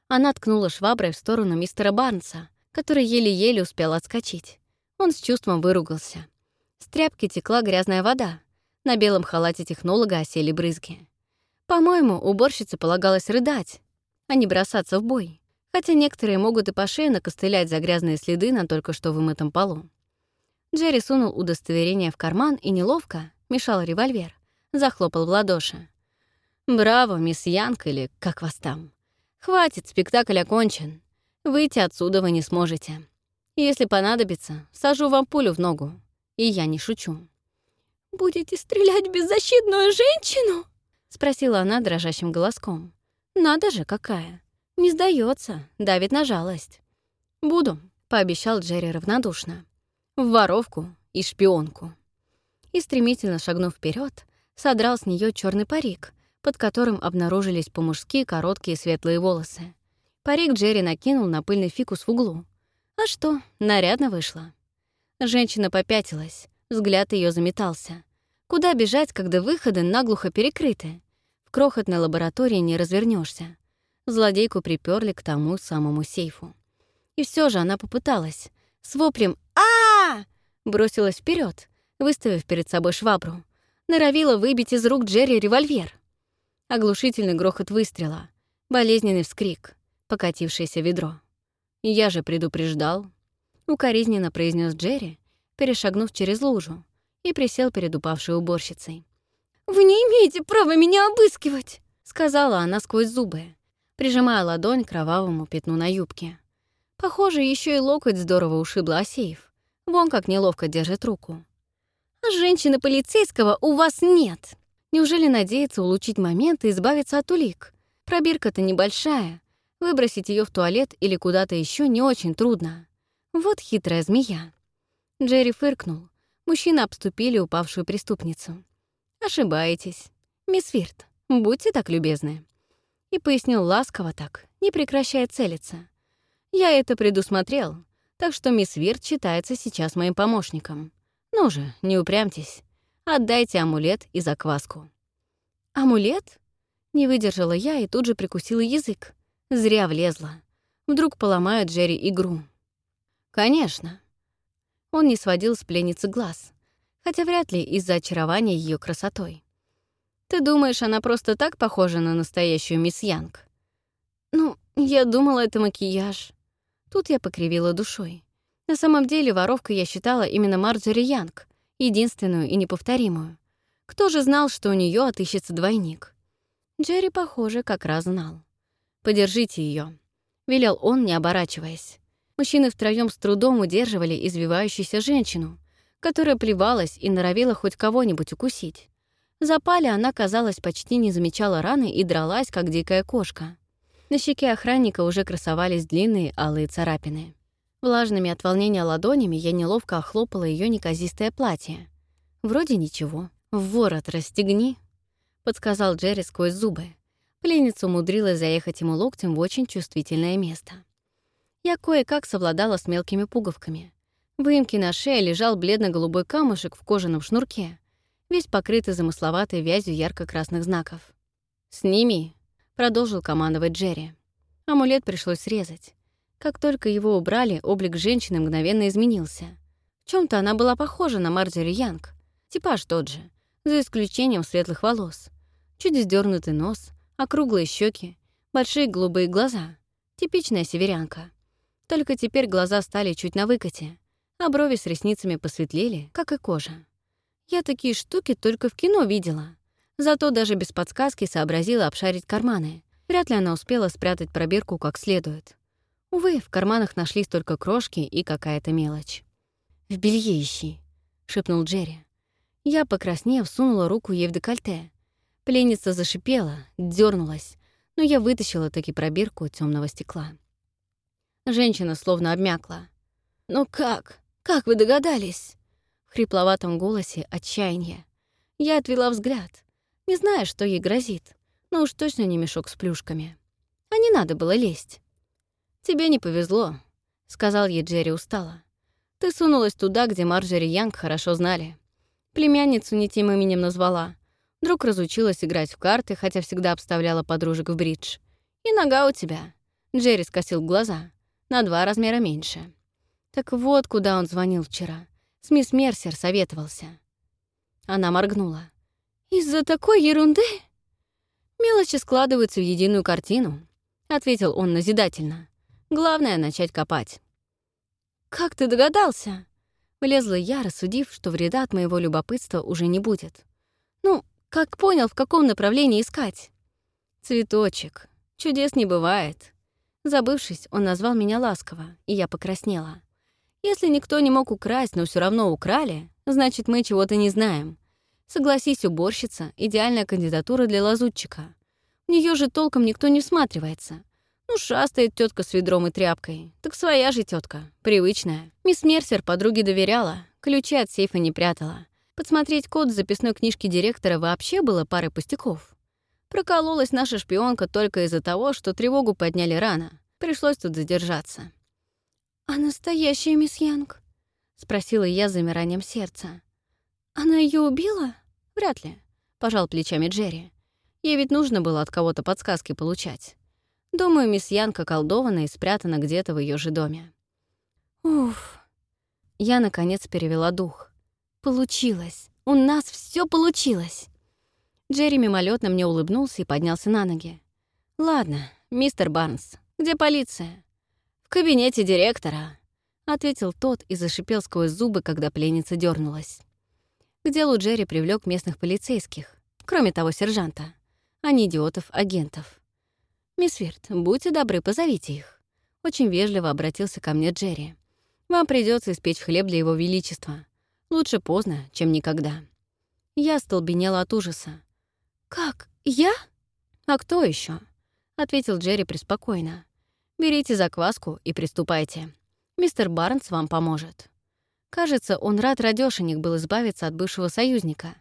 Она ткнула шваброй в сторону мистера Барнса, который еле-еле успел отскочить. Он с чувством выругался. С тряпки текла грязная вода, на белом халате технолога осели брызги. По-моему, уборщице полагалось рыдать, а не бросаться в бой, хотя некоторые могут и по шее накостылять за грязные следы на только что вымытом полу. Джерри сунул удостоверение в карман и неловко, мешал револьвер, захлопал в ладоши. «Браво, мисс Янг или как вас там? Хватит, спектакль окончен. Выйти отсюда вы не сможете. Если понадобится, сажу вам пулю в ногу. И я не шучу». «Будете стрелять в беззащитную женщину?» — спросила она дрожащим голоском. «Надо же, какая! Не сдается, давит на жалость». «Буду», — пообещал Джерри равнодушно. «В воровку и шпионку». И стремительно шагнув вперед, содрал с нее черный парик, под которым обнаружились по-мужски короткие светлые волосы. Парик Джерри накинул на пыльный фикус в углу. А что, нарядно вышло. Женщина попятилась, Взгляд ее заметался. Куда бежать, когда выходы наглухо перекрыты? В крохотной лаборатории не развернешься. Злодейку приперли к тому самому сейфу. И все же она попыталась. С воплем а, бросилась вперед, выставив перед собой швабру. Норовила выбить из рук Джерри револьвер. Оглушительный грохот выстрела, болезненный вскрик, покатившееся ведро. «Я же предупреждал», — укоризненно произнес Джерри, перешагнув через лужу, и присел перед упавшей уборщицей. «Вы не имеете права меня обыскивать!» — сказала она сквозь зубы, прижимая ладонь к кровавому пятну на юбке. Похоже, еще и локоть здорово ушибла Асеев. Вон как неловко держит руку. «А женщины полицейского у вас нет!» Неужели надеется улучшить момент и избавиться от улик? Пробирка-то небольшая. Выбросить ее в туалет или куда-то еще не очень трудно. Вот хитрая змея. Джерри фыркнул. Мужчины обступили упавшую преступницу. «Ошибаетесь. Мисс Вирт, будьте так любезны». И пояснил ласково так, не прекращая целиться. «Я это предусмотрел, так что мисс Вирт считается сейчас моим помощником. Ну же, не упрямьтесь. Отдайте амулет и закваску». «Амулет?» Не выдержала я и тут же прикусила язык. Зря влезла. Вдруг поломают Джерри игру. «Конечно. Он не сводил с пленницы глаз, хотя вряд ли из-за очарования ее красотой. «Ты думаешь, она просто так похожа на настоящую мисс Янг?» «Ну, я думала, это макияж». Тут я покривила душой. На самом деле воровкой я считала именно Марджори Янг, единственную и неповторимую. Кто же знал, что у нее отыщется двойник? Джерри, похоже, как раз знал. «Подержите ее, велел он, не оборачиваясь. Мужчины втроем с трудом удерживали извивающуюся женщину, которая плевалась и норовила хоть кого-нибудь укусить. Запали она, казалось, почти не замечала раны и дралась, как дикая кошка. На щеке охранника уже красовались длинные алые царапины. Влажными от волнения ладонями я неловко охлопала ее неказистое платье. Вроде ничего. «В ворот расстегни», — подсказал Джерри сквозь зубы. Пленница умудрилась заехать ему локтем в очень чувствительное место. Я кое-как совладала с мелкими пуговками. В выемке на шее лежал бледно-голубой камушек в кожаном шнурке, весь покрытый замысловатой вязью ярко-красных знаков. «Сними», — продолжил командовать Джерри. Амулет пришлось срезать. Как только его убрали, облик женщины мгновенно изменился. В чем то она была похожа на Марджери Янг. Типаж тот же, за исключением светлых волос. Чуть сдернутый нос, округлые щеки, большие голубые глаза. Типичная северянка. Только теперь глаза стали чуть на выкате, а брови с ресницами посветлели, как и кожа. Я такие штуки только в кино видела. Зато даже без подсказки сообразила обшарить карманы. Вряд ли она успела спрятать пробирку как следует. Увы, в карманах нашлись только крошки и какая-то мелочь. «В белье ищи», — шепнул Джерри. Я, покраснев, сунула руку ей в декольте. Пленница зашипела, дернулась, но я вытащила таки пробирку темного стекла. Женщина словно обмякла. «Ну как? Как вы догадались?» В хрипловатом голосе отчаяние. Я отвела взгляд, не зная, что ей грозит, но уж точно не мешок с плюшками. А не надо было лезть. «Тебе не повезло», — сказал ей Джерри устало. «Ты сунулась туда, где Марджери Янг хорошо знали. Племянницу не тем именем назвала. Друг разучилась играть в карты, хотя всегда обставляла подружек в бридж. И нога у тебя. Джерри скосил глаза. На два размера меньше. Так вот, куда он звонил вчера. С мисс Мерсер советовался. Она моргнула. «Из-за такой ерунды?» «Мелочи складываются в единую картину», — ответил он назидательно. «Главное — начать копать». «Как ты догадался?» Влезла я, рассудив, что вреда от моего любопытства уже не будет. Ну, как понял, в каком направлении искать? Цветочек. Чудес не бывает. Забывшись, он назвал меня ласково, и я покраснела. Если никто не мог украсть, но все равно украли, значит, мы чего-то не знаем. Согласись, уборщица — идеальная кандидатура для лазутчика. В нее же толком никто не всматривается. Ну, шастает тетка с ведром и тряпкой. Так своя же тетка, привычная. Мисс Мерсер подруге доверяла, ключи от сейфа не прятала. Подсмотреть код в записной книжке директора вообще было парой пустяков. Прокололась наша шпионка только из-за того, что тревогу подняли рано. Пришлось тут задержаться. «А настоящая мисс Янг?» — спросила я замиранием сердца. «Она ее убила?» «Вряд ли», — пожал плечами Джерри. «Ей ведь нужно было от кого-то подсказки получать. Думаю, мисс Янка колдована и спрятана где-то в ее же доме. Уф. Я, наконец, перевела дух. Получилось. У нас все получилось. Джерри мимолетно мне улыбнулся и поднялся на ноги. «Ладно, мистер Барнс, где полиция?» «В кабинете директора», — ответил тот и зашипел сквозь зубы, когда пленница дернулась. К делу Джерри привлек местных полицейских, кроме того сержанта, а не идиотов-агентов. «Мисс Вирт, будьте добры, позовите их». Очень вежливо обратился ко мне Джерри. «Вам придется испечь хлеб для его величества. Лучше поздно, чем никогда». Я столбенела от ужаса. «Как? Я?» «А кто еще? ответил Джерри преспокойно. «Берите закваску и приступайте. Мистер Барнс вам поможет». Кажется, он рад радёшенек был избавиться от бывшего союзника.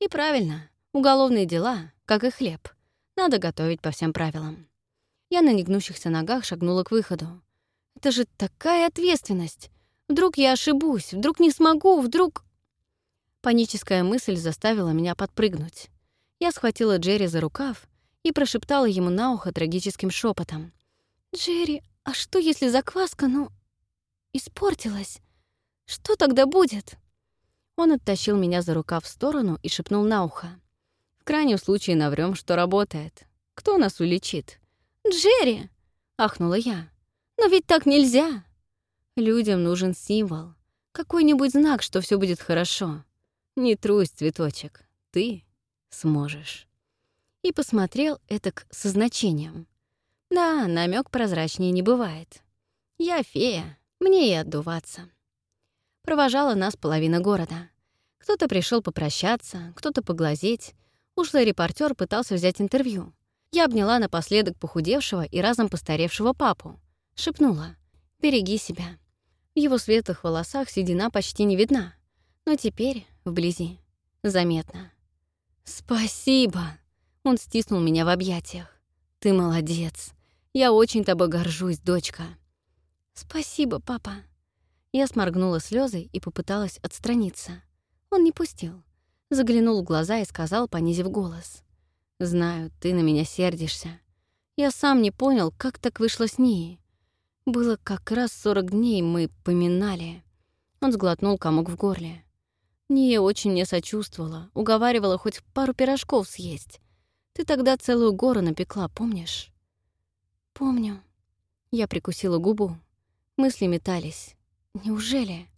И правильно, уголовные дела, как и хлеб, надо готовить по всем правилам. Я на негнущихся ногах шагнула к выходу. Это же такая ответственность! Вдруг я ошибусь, вдруг не смогу, вдруг... Паническая мысль заставила меня подпрыгнуть. Я схватила Джерри за рукав и прошептала ему на ухо трагическим шепотом: «Джерри, а что, если закваска, ну, испортилась? Что тогда будет?» Он оттащил меня за рукав в сторону и шепнул на ухо. «В крайнем случае наврём, что работает. Кто нас улечит? «Джерри!» — ахнула я. «Но ведь так нельзя!» Людям нужен символ. Какой-нибудь знак, что все будет хорошо. Не трусь, цветочек. ты сможешь. И посмотрел этак со значением. Да, намек прозрачнее не бывает. Я фея, мне и отдуваться. Провожала нас половина города. Кто-то пришел попрощаться, кто-то поглазеть. Ушлый репортер пытался взять интервью. Я обняла напоследок похудевшего и разом постаревшего папу. Шепнула «Береги себя». В его светлых волосах седина почти не видна, но теперь, вблизи, заметно. «Спасибо!» Он стиснул меня в объятиях. «Ты молодец. Я очень тобой горжусь, дочка». «Спасибо, папа». Я сморгнула слезы и попыталась отстраниться. Он не пустил. Заглянул в глаза и сказал, понизив голос. «Знаю, ты на меня сердишься. Я сам не понял, как так вышло с ней. Было как раз сорок дней мы поминали». Он сглотнул комок в горле. Ния очень мне сочувствовала, уговаривала хоть пару пирожков съесть. Ты тогда целую гору напекла, помнишь? Помню. Я прикусила губу. Мысли метались. Неужели?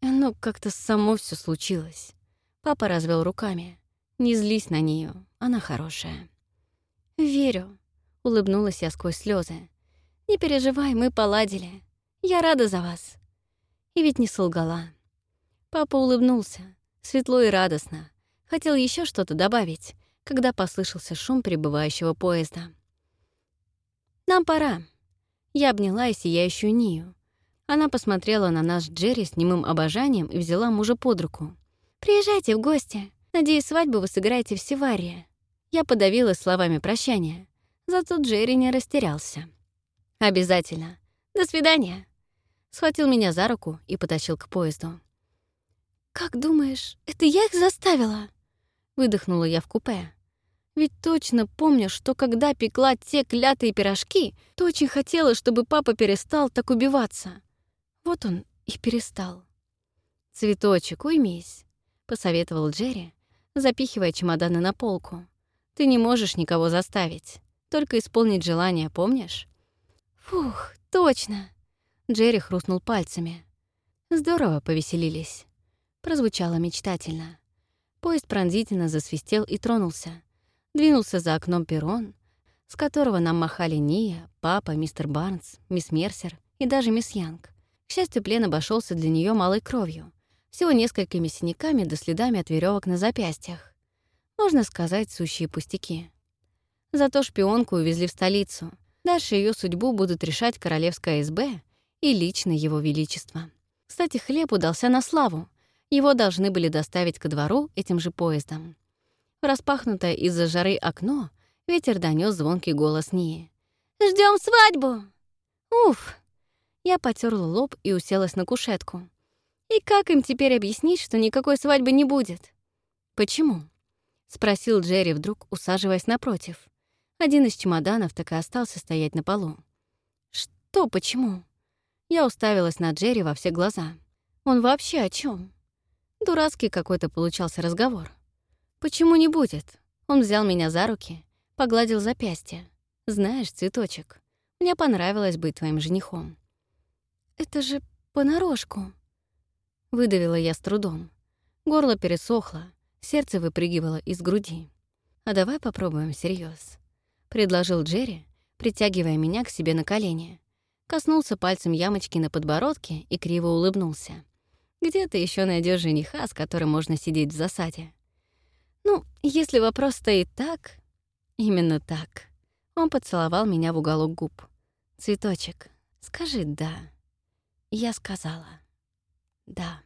Оно как-то само все случилось. Папа развел руками. Не злись на нее, она хорошая. Верю, улыбнулась я сквозь слезы. Не переживай, мы поладили. Я рада за вас. И ведь не солгала. Папа улыбнулся, светло и радостно. Хотел еще что-то добавить, когда послышался шум прибывающего поезда. «Нам пора». Я обняла и сияющую Нию. Она посмотрела на нас Джерри с немым обожанием и взяла мужа под руку. «Приезжайте в гости. Надеюсь, свадьбу вы сыграете в Севарии». Я подавилась словами прощания. Зато Джерри не растерялся. «Обязательно. До свидания». Схватил меня за руку и потащил к поезду. «Как думаешь, это я их заставила?» Выдохнула я в купе. Ведь точно помню, что когда пекла те клятые пирожки, то очень хотела, чтобы папа перестал так убиваться. Вот он и перестал. «Цветочек, уймись», — посоветовал Джерри, запихивая чемоданы на полку. «Ты не можешь никого заставить, только исполнить желание, помнишь?» «Фух, точно!» Джерри хрустнул пальцами. Здорово повеселились прозвучало мечтательно. Поезд пронзительно засвистел и тронулся. Двинулся за окном перрон, с которого нам махали Ния, папа, мистер Барнс, мисс Мерсер и даже мисс Янг. К счастью, плен обошелся для нее малой кровью, всего несколькими синяками да следами от веревок на запястьях. Можно сказать, сущие пустяки. Зато шпионку увезли в столицу. Дальше ее судьбу будут решать Королевское СБ и лично Его Величество. Кстати, хлеб удался на славу. Его должны были доставить ко двору этим же поездом. В распахнутое из-за жары окно ветер донес звонкий голос Нии. Ждем свадьбу!» «Уф!» Я потерла лоб и уселась на кушетку. «И как им теперь объяснить, что никакой свадьбы не будет?» «Почему?» — спросил Джерри вдруг, усаживаясь напротив. Один из чемоданов так и остался стоять на полу. «Что почему?» Я уставилась на Джерри во все глаза. «Он вообще о чем? Дурацкий какой-то получался разговор. «Почему не будет?» Он взял меня за руки, погладил запястье. «Знаешь, цветочек, мне понравилось быть твоим женихом». «Это же понарошку», — выдавила я с трудом. Горло пересохло, сердце выпрыгивало из груди. «А давай попробуем всерьез, предложил Джерри, притягивая меня к себе на колени. Коснулся пальцем ямочки на подбородке и криво улыбнулся. Где ты еще найдешь жениха, с которым можно сидеть в засаде? Ну, если вопрос стоит так... Именно так. Он поцеловал меня в уголок губ. «Цветочек, скажи «да». Я сказала «да».